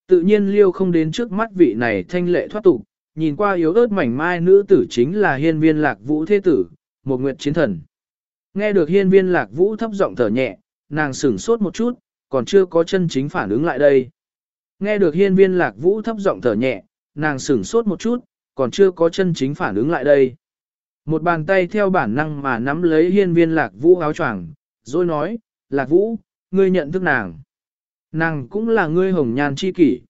Tự nhiên liêu không đến trước mắt vị này thanh lệ thoát tục, nhìn qua yếu ớt mảnh mai nữ tử chính là hiên viên lạc vũ thế tử, một nguyệt chiến thần. Nghe được hiên viên lạc vũ thấp giọng thở nhẹ, nàng sửng sốt một chút, còn chưa có chân chính phản ứng lại đây. Nghe được hiên viên lạc vũ thấp giọng thở nhẹ, nàng sửng sốt một chút, còn chưa có chân chính phản ứng lại đây. Một bàn tay theo bản năng mà nắm lấy hiên viên lạc vũ áo choàng, rồi nói, lạc vũ, ngươi nhận thức nàng. Nàng cũng là ngươi hồng nhan chi kỷ.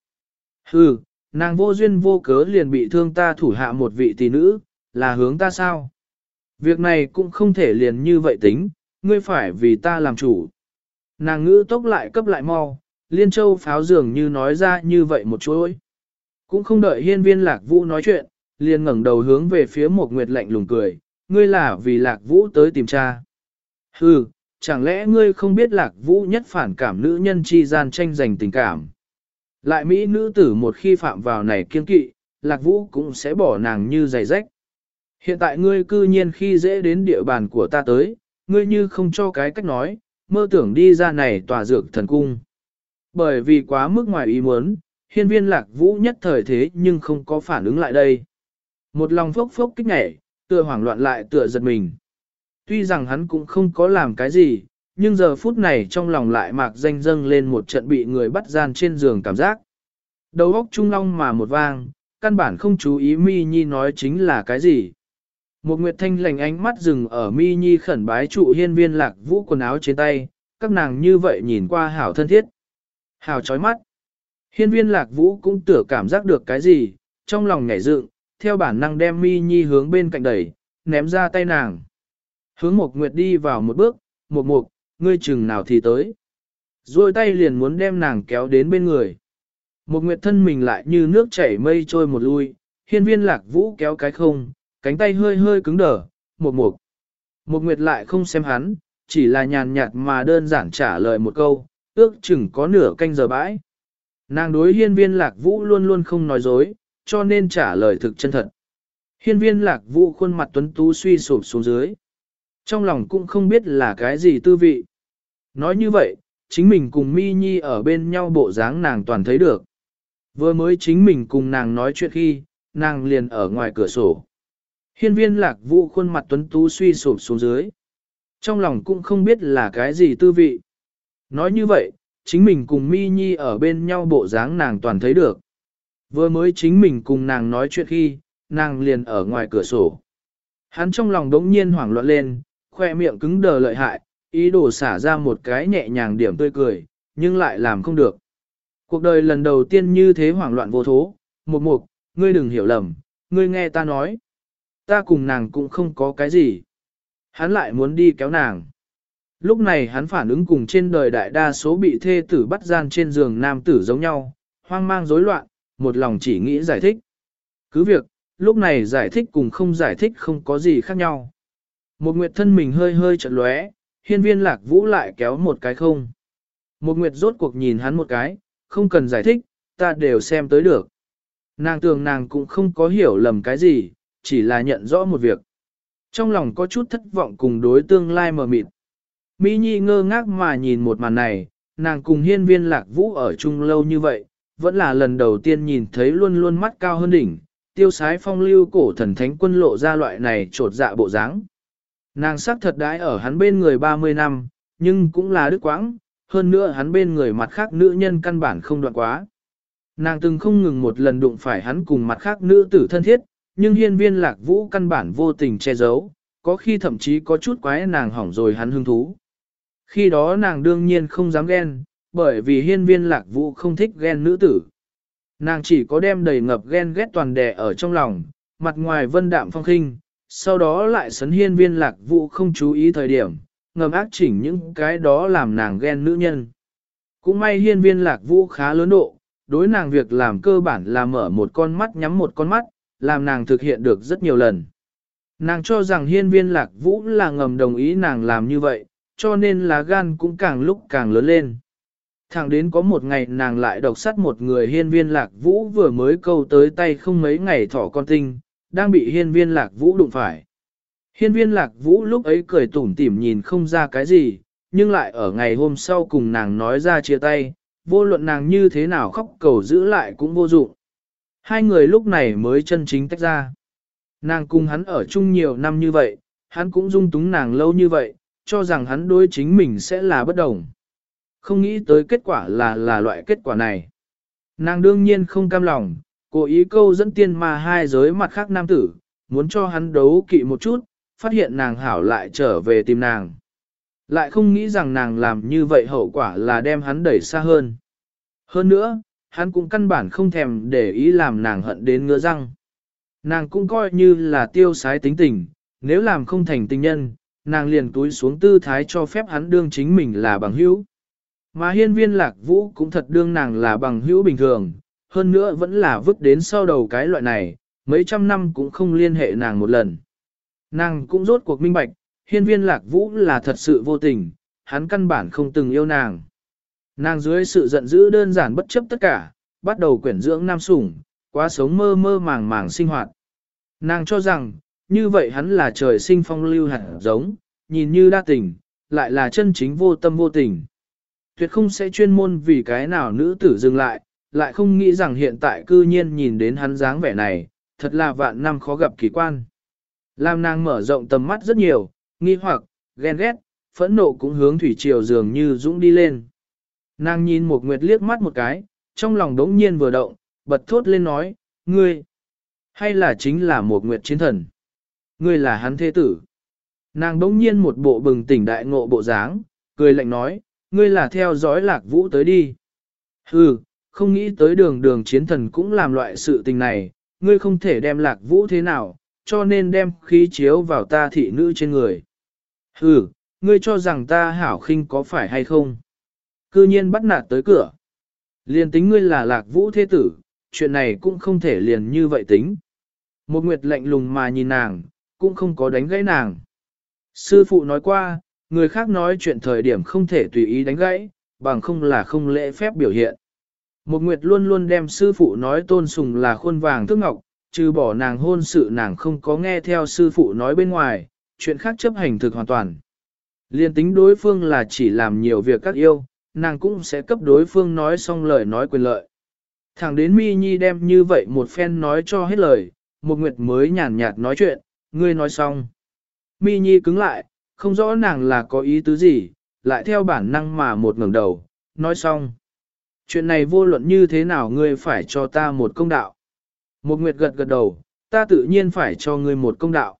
Hừ, nàng vô duyên vô cớ liền bị thương ta thủ hạ một vị tỷ nữ, là hướng ta sao? Việc này cũng không thể liền như vậy tính, ngươi phải vì ta làm chủ. Nàng ngữ tốc lại cấp lại mau, liên châu pháo dường như nói ra như vậy một chuỗi. Cũng không đợi hiên viên lạc vũ nói chuyện, liền ngẩng đầu hướng về phía một nguyệt lạnh lùng cười, ngươi là vì lạc vũ tới tìm cha. Hừ, chẳng lẽ ngươi không biết lạc vũ nhất phản cảm nữ nhân chi gian tranh giành tình cảm. Lại Mỹ nữ tử một khi phạm vào này kiên kỵ, lạc vũ cũng sẽ bỏ nàng như giày rách. Hiện tại ngươi cư nhiên khi dễ đến địa bàn của ta tới, ngươi như không cho cái cách nói, mơ tưởng đi ra này tòa dược thần cung. Bởi vì quá mức ngoài ý muốn, hiên viên lạc vũ nhất thời thế nhưng không có phản ứng lại đây. Một lòng phốc phốc kích nhảy, tựa hoảng loạn lại tựa giật mình. Tuy rằng hắn cũng không có làm cái gì, nhưng giờ phút này trong lòng lại mạc danh dâng lên một trận bị người bắt gian trên giường cảm giác. Đầu óc trung long mà một vang, căn bản không chú ý mi nhi nói chính là cái gì. Một nguyệt thanh lành ánh mắt dừng ở mi nhi khẩn bái trụ hiên viên lạc vũ quần áo trên tay, các nàng như vậy nhìn qua hảo thân thiết. Hảo chói mắt. Hiên viên lạc vũ cũng tựa cảm giác được cái gì, trong lòng nhảy dựng, theo bản năng đem mi nhi hướng bên cạnh đẩy, ném ra tay nàng. Hướng Mộc nguyệt đi vào một bước, một Mộc, ngươi chừng nào thì tới. Rồi tay liền muốn đem nàng kéo đến bên người. Mộc nguyệt thân mình lại như nước chảy mây trôi một lui, hiên viên lạc vũ kéo cái không, cánh tay hơi hơi cứng đờ, một Mộc. Mộc nguyệt lại không xem hắn, chỉ là nhàn nhạt mà đơn giản trả lời một câu, ước chừng có nửa canh giờ bãi. Nàng đối hiên viên lạc vũ luôn luôn không nói dối, cho nên trả lời thực chân thật. Hiên viên lạc vũ khuôn mặt tuấn tú suy sụp xuống dưới. Trong lòng cũng không biết là cái gì tư vị. Nói như vậy, chính mình cùng mi nhi ở bên nhau bộ dáng nàng toàn thấy được. Vừa mới chính mình cùng nàng nói chuyện khi, nàng liền ở ngoài cửa sổ. Hiên viên lạc vũ khuôn mặt tuấn tú suy sụp xuống dưới. Trong lòng cũng không biết là cái gì tư vị. Nói như vậy, chính mình cùng mi nhi ở bên nhau bộ dáng nàng toàn thấy được. Vừa mới chính mình cùng nàng nói chuyện khi, nàng liền ở ngoài cửa sổ. Hắn trong lòng đống nhiên hoảng loạn lên, khoe miệng cứng đờ lợi hại, ý đồ xả ra một cái nhẹ nhàng điểm tươi cười, nhưng lại làm không được. Cuộc đời lần đầu tiên như thế hoảng loạn vô thố, một mục, ngươi đừng hiểu lầm, ngươi nghe ta nói. Ta cùng nàng cũng không có cái gì. Hắn lại muốn đi kéo nàng. Lúc này hắn phản ứng cùng trên đời đại đa số bị thê tử bắt gian trên giường nam tử giống nhau, hoang mang rối loạn, một lòng chỉ nghĩ giải thích. Cứ việc, lúc này giải thích cùng không giải thích không có gì khác nhau. Một nguyệt thân mình hơi hơi chật lóe, hiên viên lạc vũ lại kéo một cái không. Một nguyệt rốt cuộc nhìn hắn một cái, không cần giải thích, ta đều xem tới được. Nàng tưởng nàng cũng không có hiểu lầm cái gì, chỉ là nhận rõ một việc. Trong lòng có chút thất vọng cùng đối tương lai mờ mịt. Mỹ Nhi ngơ ngác mà nhìn một màn này, nàng cùng hiên viên lạc vũ ở chung lâu như vậy, vẫn là lần đầu tiên nhìn thấy luôn luôn mắt cao hơn đỉnh, tiêu sái phong lưu cổ thần thánh quân lộ ra loại này trột dạ bộ dáng. Nàng sắc thật đãi ở hắn bên người 30 năm, nhưng cũng là đức quãng, hơn nữa hắn bên người mặt khác nữ nhân căn bản không đoạn quá. Nàng từng không ngừng một lần đụng phải hắn cùng mặt khác nữ tử thân thiết, nhưng hiên viên lạc vũ căn bản vô tình che giấu, có khi thậm chí có chút quái nàng hỏng rồi hắn hứng thú. Khi đó nàng đương nhiên không dám ghen, bởi vì hiên viên lạc vũ không thích ghen nữ tử. Nàng chỉ có đem đầy ngập ghen ghét toàn đè ở trong lòng, mặt ngoài vân đạm phong khinh, sau đó lại sấn hiên viên lạc vũ không chú ý thời điểm, ngầm ác chỉnh những cái đó làm nàng ghen nữ nhân. Cũng may hiên viên lạc vũ khá lớn độ, đối nàng việc làm cơ bản là mở một con mắt nhắm một con mắt, làm nàng thực hiện được rất nhiều lần. Nàng cho rằng hiên viên lạc vũ là ngầm đồng ý nàng làm như vậy, cho nên là gan cũng càng lúc càng lớn lên. Thẳng đến có một ngày nàng lại độc sắt một người hiên viên lạc vũ vừa mới câu tới tay không mấy ngày thỏ con tinh, đang bị hiên viên lạc vũ đụng phải. Hiên viên lạc vũ lúc ấy cười tủm tỉm nhìn không ra cái gì, nhưng lại ở ngày hôm sau cùng nàng nói ra chia tay, vô luận nàng như thế nào khóc cầu giữ lại cũng vô dụng. Hai người lúc này mới chân chính tách ra. Nàng cùng hắn ở chung nhiều năm như vậy, hắn cũng dung túng nàng lâu như vậy, cho rằng hắn đối chính mình sẽ là bất đồng. Không nghĩ tới kết quả là là loại kết quả này. Nàng đương nhiên không cam lòng, cố ý câu dẫn tiên ma hai giới mặt khác nam tử, muốn cho hắn đấu kỵ một chút, phát hiện nàng hảo lại trở về tìm nàng. Lại không nghĩ rằng nàng làm như vậy hậu quả là đem hắn đẩy xa hơn. Hơn nữa, hắn cũng căn bản không thèm để ý làm nàng hận đến ngứa răng. Nàng cũng coi như là tiêu sái tính tình, nếu làm không thành tình nhân, nàng liền túi xuống tư thái cho phép hắn đương chính mình là bằng hữu. Mà hiên viên lạc vũ cũng thật đương nàng là bằng hữu bình thường, hơn nữa vẫn là vứt đến sau đầu cái loại này, mấy trăm năm cũng không liên hệ nàng một lần. Nàng cũng rốt cuộc minh bạch, hiên viên lạc vũ là thật sự vô tình, hắn căn bản không từng yêu nàng. Nàng dưới sự giận dữ đơn giản bất chấp tất cả, bắt đầu quyển dưỡng nam sủng, quá sống mơ mơ màng màng sinh hoạt. Nàng cho rằng, như vậy hắn là trời sinh phong lưu hạt giống, nhìn như đa tình, lại là chân chính vô tâm vô tình. Tuyệt không sẽ chuyên môn vì cái nào nữ tử dừng lại, lại không nghĩ rằng hiện tại cư nhiên nhìn đến hắn dáng vẻ này, thật là vạn năm khó gặp kỳ quan. Lam nàng mở rộng tầm mắt rất nhiều, nghi hoặc, ghen ghét, phẫn nộ cũng hướng thủy triều dường như dũng đi lên. Nàng nhìn một nguyệt liếc mắt một cái, trong lòng đống nhiên vừa động, bật thốt lên nói, ngươi, hay là chính là một nguyệt chiến thần? Ngươi là hắn thế tử. Nàng đống nhiên một bộ bừng tỉnh đại ngộ bộ dáng, cười lạnh nói, ngươi là theo dõi lạc vũ tới đi. Hừ, không nghĩ tới đường đường chiến thần cũng làm loại sự tình này, ngươi không thể đem lạc vũ thế nào, cho nên đem khí chiếu vào ta thị nữ trên người. Hừ, ngươi cho rằng ta hảo khinh có phải hay không? Cư nhiên bắt nạt tới cửa. Liền tính ngươi là lạc vũ thế tử, chuyện này cũng không thể liền như vậy tính. Một nguyệt lạnh lùng mà nhìn nàng, cũng không có đánh gãy nàng. Sư phụ nói qua, người khác nói chuyện thời điểm không thể tùy ý đánh gãy, bằng không là không lễ phép biểu hiện. Một nguyệt luôn luôn đem sư phụ nói tôn sùng là khuôn vàng thước ngọc, trừ bỏ nàng hôn sự nàng không có nghe theo sư phụ nói bên ngoài, chuyện khác chấp hành thực hoàn toàn. Liên tính đối phương là chỉ làm nhiều việc các yêu, nàng cũng sẽ cấp đối phương nói xong lời nói quyền lợi. Thẳng đến Mi Nhi đem như vậy một phen nói cho hết lời, một nguyệt mới nhàn nhạt nói chuyện, ngươi nói xong. Mi Nhi cứng lại, không rõ nàng là có ý tứ gì, lại theo bản năng mà một ngẩng đầu, nói xong. Chuyện này vô luận như thế nào ngươi phải cho ta một công đạo. Một nguyệt gật gật đầu, ta tự nhiên phải cho ngươi một công đạo.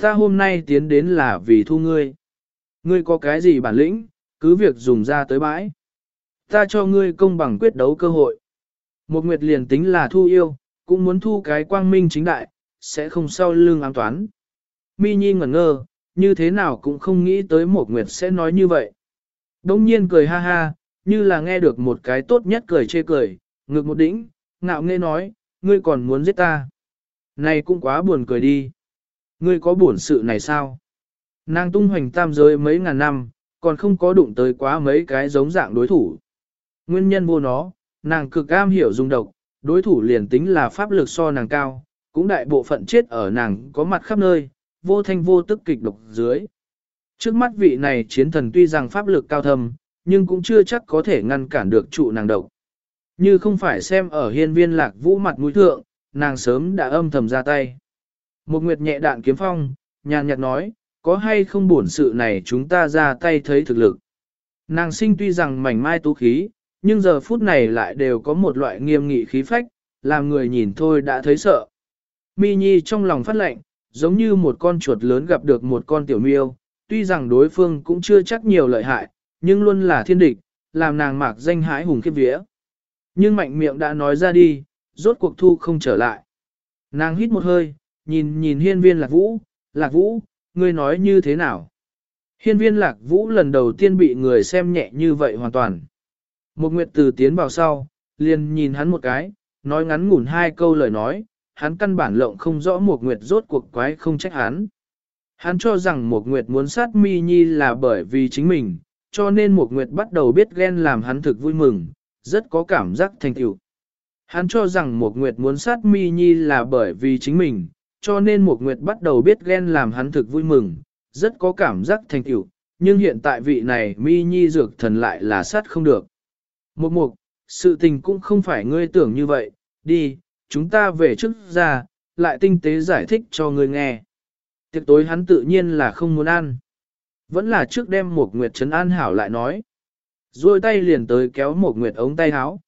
Ta hôm nay tiến đến là vì thu ngươi. Ngươi có cái gì bản lĩnh, cứ việc dùng ra tới bãi. Ta cho ngươi công bằng quyết đấu cơ hội. Một nguyệt liền tính là thu yêu, cũng muốn thu cái quang minh chính đại, sẽ không sau lưng ám toán. Mi Nhi ngẩn ngơ, như thế nào cũng không nghĩ tới một nguyệt sẽ nói như vậy. Đông nhiên cười ha ha, như là nghe được một cái tốt nhất cười chê cười, ngực một đỉnh, ngạo nghe nói, ngươi còn muốn giết ta. Này cũng quá buồn cười đi. Ngươi có buồn sự này sao? Nàng tung hoành tam giới mấy ngàn năm, còn không có đụng tới quá mấy cái giống dạng đối thủ. Nguyên nhân vô nó, nàng cực am hiểu dung độc, đối thủ liền tính là pháp lực so nàng cao, cũng đại bộ phận chết ở nàng có mặt khắp nơi, vô thanh vô tức kịch độc dưới. Trước mắt vị này chiến thần tuy rằng pháp lực cao thầm nhưng cũng chưa chắc có thể ngăn cản được trụ nàng độc. Như không phải xem ở hiên viên lạc vũ mặt mũi thượng, nàng sớm đã âm thầm ra tay. Một nguyệt nhẹ đạn kiếm phong, nhàn nhạt nói, có hay không buồn sự này chúng ta ra tay thấy thực lực. Nàng sinh tuy rằng mảnh mai tú khí, nhưng giờ phút này lại đều có một loại nghiêm nghị khí phách, làm người nhìn thôi đã thấy sợ. Mi Nhi trong lòng phát lệnh, giống như một con chuột lớn gặp được một con tiểu miêu, tuy rằng đối phương cũng chưa chắc nhiều lợi hại, nhưng luôn là thiên địch, làm nàng mạc danh hãi hùng khiếp vía. Nhưng mạnh miệng đã nói ra đi, rốt cuộc thu không trở lại. Nàng hít một hơi, nhìn nhìn hiên viên lạc vũ, lạc vũ, ngươi nói như thế nào? Hiên viên lạc vũ lần đầu tiên bị người xem nhẹ như vậy hoàn toàn. Một nguyệt từ tiến vào sau, liền nhìn hắn một cái, nói ngắn ngủn hai câu lời nói, hắn căn bản lộng không rõ một nguyệt rốt cuộc quái không trách hắn. Hắn cho rằng một nguyệt muốn sát mi nhi là bởi vì chính mình, cho nên Mục nguyệt bắt đầu biết ghen làm hắn thực vui mừng, rất có cảm giác thành tựu. Hắn cho rằng Mục nguyệt muốn sát mi nhi là bởi vì chính mình, cho nên Mục nguyệt bắt đầu biết ghen làm hắn thực vui mừng, rất có cảm giác thành tựu, nhưng hiện tại vị này mi nhi dược thần lại là sát không được. Một mục, sự tình cũng không phải ngươi tưởng như vậy, đi, chúng ta về trước ra, lại tinh tế giải thích cho ngươi nghe. Tiệc tối hắn tự nhiên là không muốn ăn. Vẫn là trước đem một nguyệt trấn an hảo lại nói. Rồi tay liền tới kéo một nguyệt ống tay áo.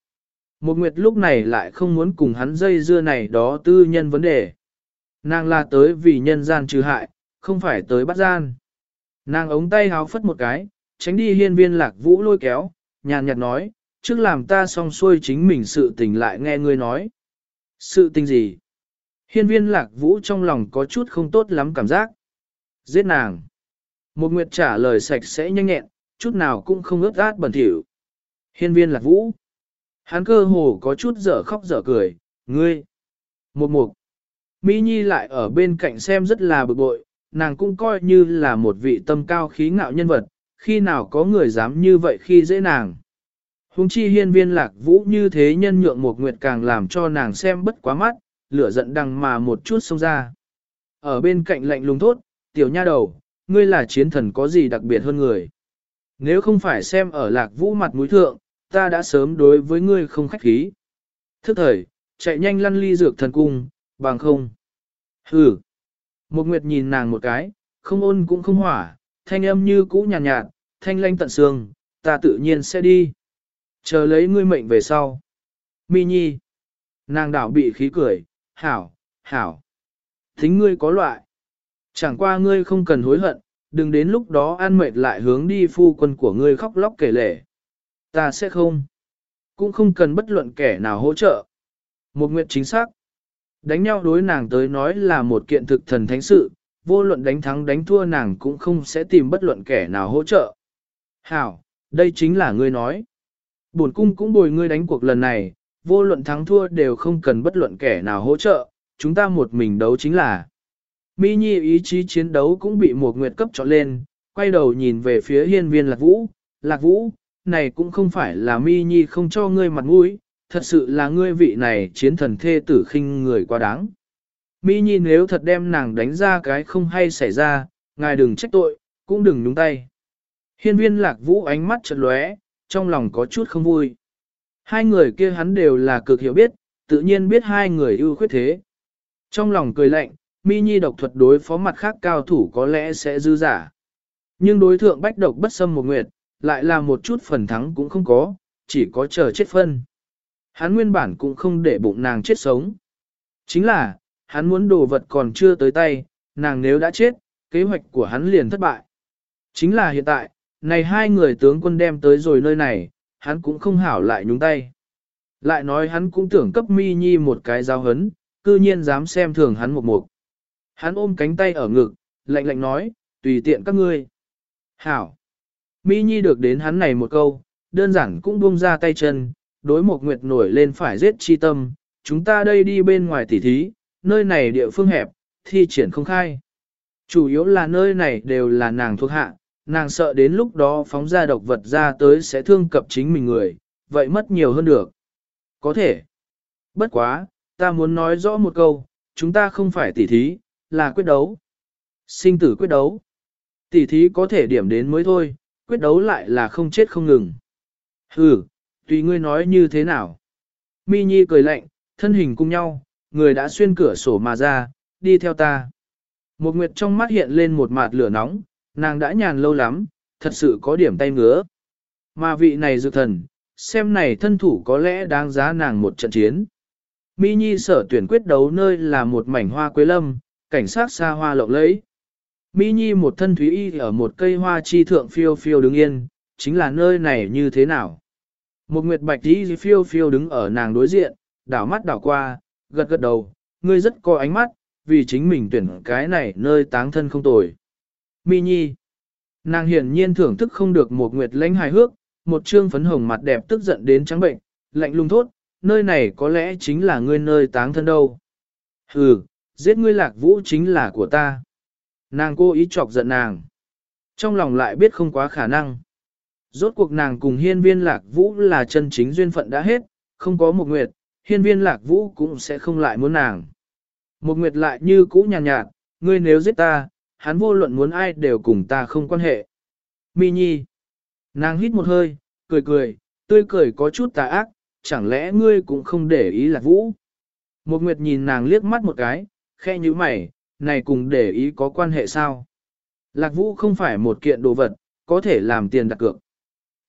Một nguyệt lúc này lại không muốn cùng hắn dây dưa này đó tư nhân vấn đề. Nàng là tới vì nhân gian trừ hại, không phải tới bắt gian. Nàng ống tay háo phất một cái, tránh đi hiên viên lạc vũ lôi kéo, nhàn nhạt nói, trước làm ta xong xuôi chính mình sự tình lại nghe ngươi nói. Sự tình gì? Hiên viên lạc vũ trong lòng có chút không tốt lắm cảm giác. Giết nàng. Một nguyệt trả lời sạch sẽ nhanh nhẹn, chút nào cũng không ướt át bẩn thỉu. Hiên viên lạc vũ. Hắn cơ hồ có chút dở khóc dở cười, ngươi. Một mục. Mỹ Nhi lại ở bên cạnh xem rất là bực bội, nàng cũng coi như là một vị tâm cao khí ngạo nhân vật, khi nào có người dám như vậy khi dễ nàng. Hùng chi hiên viên lạc vũ như thế nhân nhượng một nguyệt càng làm cho nàng xem bất quá mắt, lửa giận đằng mà một chút xông ra. Ở bên cạnh lạnh lùng thốt, tiểu nha đầu, ngươi là chiến thần có gì đặc biệt hơn người. Nếu không phải xem ở lạc vũ mặt mũi thượng, ta đã sớm đối với ngươi không khách khí. Thức thời, chạy nhanh lăn ly dược thần cung, bằng không. Hừ. Một nguyệt nhìn nàng một cái, không ôn cũng không hỏa, thanh âm như cũ nhàn nhạt, nhạt, thanh lanh tận xương, ta tự nhiên sẽ đi. Chờ lấy ngươi mệnh về sau. Mi nhi. Nàng đảo bị khí cười, hảo, hảo. Thính ngươi có loại. Chẳng qua ngươi không cần hối hận, đừng đến lúc đó an mệt lại hướng đi phu quân của ngươi khóc lóc kể lể. Ta sẽ không. Cũng không cần bất luận kẻ nào hỗ trợ. Một nguyện chính xác. Đánh nhau đối nàng tới nói là một kiện thực thần thánh sự, vô luận đánh thắng đánh thua nàng cũng không sẽ tìm bất luận kẻ nào hỗ trợ. Hảo, đây chính là ngươi nói. Bổn cung cũng bồi ngươi đánh cuộc lần này, vô luận thắng thua đều không cần bất luận kẻ nào hỗ trợ, chúng ta một mình đấu chính là. Mi Nhi ý chí chiến đấu cũng bị một nguyệt cấp trọn lên, quay đầu nhìn về phía hiên viên Lạc Vũ. Lạc Vũ, này cũng không phải là Mi Nhi không cho ngươi mặt mũi, thật sự là ngươi vị này chiến thần thê tử khinh người quá đáng. Mi Nhi nếu thật đem nàng đánh ra cái không hay xảy ra, ngài đừng trách tội, cũng đừng nhúng tay. Hiên viên Lạc Vũ ánh mắt chợt lóe, trong lòng có chút không vui. Hai người kia hắn đều là cực hiểu biết, tự nhiên biết hai người ưu khuyết thế. Trong lòng cười lạnh, Mi Nhi độc thuật đối phó mặt khác cao thủ có lẽ sẽ dư giả. Nhưng đối thượng bách độc bất xâm một nguyệt, lại là một chút phần thắng cũng không có, chỉ có chờ chết phân. Hắn nguyên bản cũng không để bụng nàng chết sống. Chính là, hắn muốn đồ vật còn chưa tới tay, nàng nếu đã chết, kế hoạch của hắn liền thất bại. Chính là hiện tại, này hai người tướng quân đem tới rồi nơi này, hắn cũng không hảo lại nhúng tay. Lại nói hắn cũng tưởng cấp mi nhi một cái giao hấn, cư nhiên dám xem thường hắn một mục. Hắn ôm cánh tay ở ngực, lạnh lạnh nói, tùy tiện các ngươi. Hảo. Mi nhi được đến hắn này một câu, đơn giản cũng buông ra tay chân, đối một nguyệt nổi lên phải giết chi tâm, chúng ta đây đi bên ngoài tỉ thí, nơi này địa phương hẹp, thi triển không khai. Chủ yếu là nơi này đều là nàng thuộc hạ, nàng sợ đến lúc đó phóng ra độc vật ra tới sẽ thương cập chính mình người, vậy mất nhiều hơn được. Có thể. Bất quá, ta muốn nói rõ một câu, chúng ta không phải tỉ thí, là quyết đấu. Sinh tử quyết đấu. tỷ thí có thể điểm đến mới thôi, quyết đấu lại là không chết không ngừng. Hừ, tùy ngươi nói như thế nào. Mi Nhi cười lạnh, thân hình cùng nhau, người đã xuyên cửa sổ mà ra, đi theo ta. Một nguyệt trong mắt hiện lên một mạt lửa nóng, nàng đã nhàn lâu lắm, thật sự có điểm tay ngứa. Mà vị này dược thần, xem này thân thủ có lẽ đáng giá nàng một trận chiến. Mi Nhi sở tuyển quyết đấu nơi là một mảnh hoa quế lâm, cảnh sát xa hoa lộng lẫy. Mi Nhi một thân thúy y ở một cây hoa chi thượng phiêu phiêu đứng yên, chính là nơi này như thế nào. Một nguyệt bạch tí phiêu phiêu đứng ở nàng đối diện, đảo mắt đảo qua, gật gật đầu, ngươi rất có ánh mắt, vì chính mình tuyển cái này nơi táng thân không tồi. Mi Nhi. Nàng hiển nhiên thưởng thức không được một nguyệt lãnh hài hước, một trương phấn hồng mặt đẹp tức giận đến trắng bệnh, lạnh lùng thốt, nơi này có lẽ chính là ngươi nơi táng thân đâu. Hừ, giết ngươi lạc vũ chính là của ta. Nàng cố ý chọc giận nàng. Trong lòng lại biết không quá khả năng. Rốt cuộc nàng cùng hiên viên lạc vũ là chân chính duyên phận đã hết, không có một nguyệt, hiên viên lạc vũ cũng sẽ không lại muốn nàng. Một nguyệt lại như cũ nhàn nhạt, nhạt, ngươi nếu giết ta, hắn vô luận muốn ai đều cùng ta không quan hệ. Mi Nhi. Nàng hít một hơi, cười cười, tươi cười có chút tà ác, chẳng lẽ ngươi cũng không để ý lạc vũ. Một nguyệt nhìn nàng liếc mắt một cái, khe như mày, này cùng để ý có quan hệ sao? Lạc vũ không phải một kiện đồ vật, có thể làm tiền đặt cược.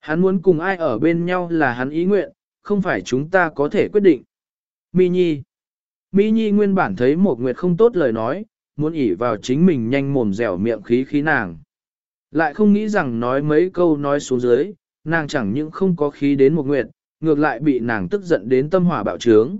Hắn muốn cùng ai ở bên nhau là hắn ý nguyện, không phải chúng ta có thể quyết định. Mi Nhi Mi Nhi nguyên bản thấy một nguyệt không tốt lời nói, muốn ỉ vào chính mình nhanh mồm dẻo miệng khí khí nàng. Lại không nghĩ rằng nói mấy câu nói xuống dưới, nàng chẳng những không có khí đến một nguyệt, ngược lại bị nàng tức giận đến tâm hỏa bạo trướng.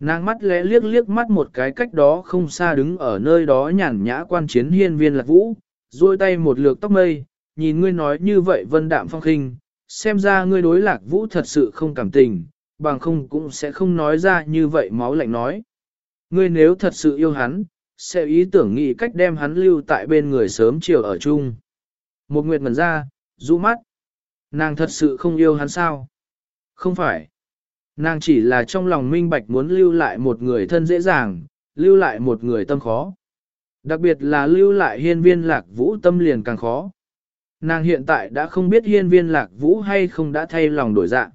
Nàng mắt lẽ liếc liếc mắt một cái cách đó không xa đứng ở nơi đó nhàn nhã quan chiến hiên viên lạc vũ, duỗi tay một lượt tóc mây, nhìn ngươi nói như vậy vân đạm phong khinh, xem ra ngươi đối lạc vũ thật sự không cảm tình, bằng không cũng sẽ không nói ra như vậy máu lạnh nói. Ngươi nếu thật sự yêu hắn, sẽ ý tưởng nghĩ cách đem hắn lưu tại bên người sớm chiều ở chung. Một nguyệt mẩn ra, rũ mắt. Nàng thật sự không yêu hắn sao? Không phải. Nàng chỉ là trong lòng minh bạch muốn lưu lại một người thân dễ dàng, lưu lại một người tâm khó. Đặc biệt là lưu lại hiên viên lạc vũ tâm liền càng khó. Nàng hiện tại đã không biết hiên viên lạc vũ hay không đã thay lòng đổi dạng.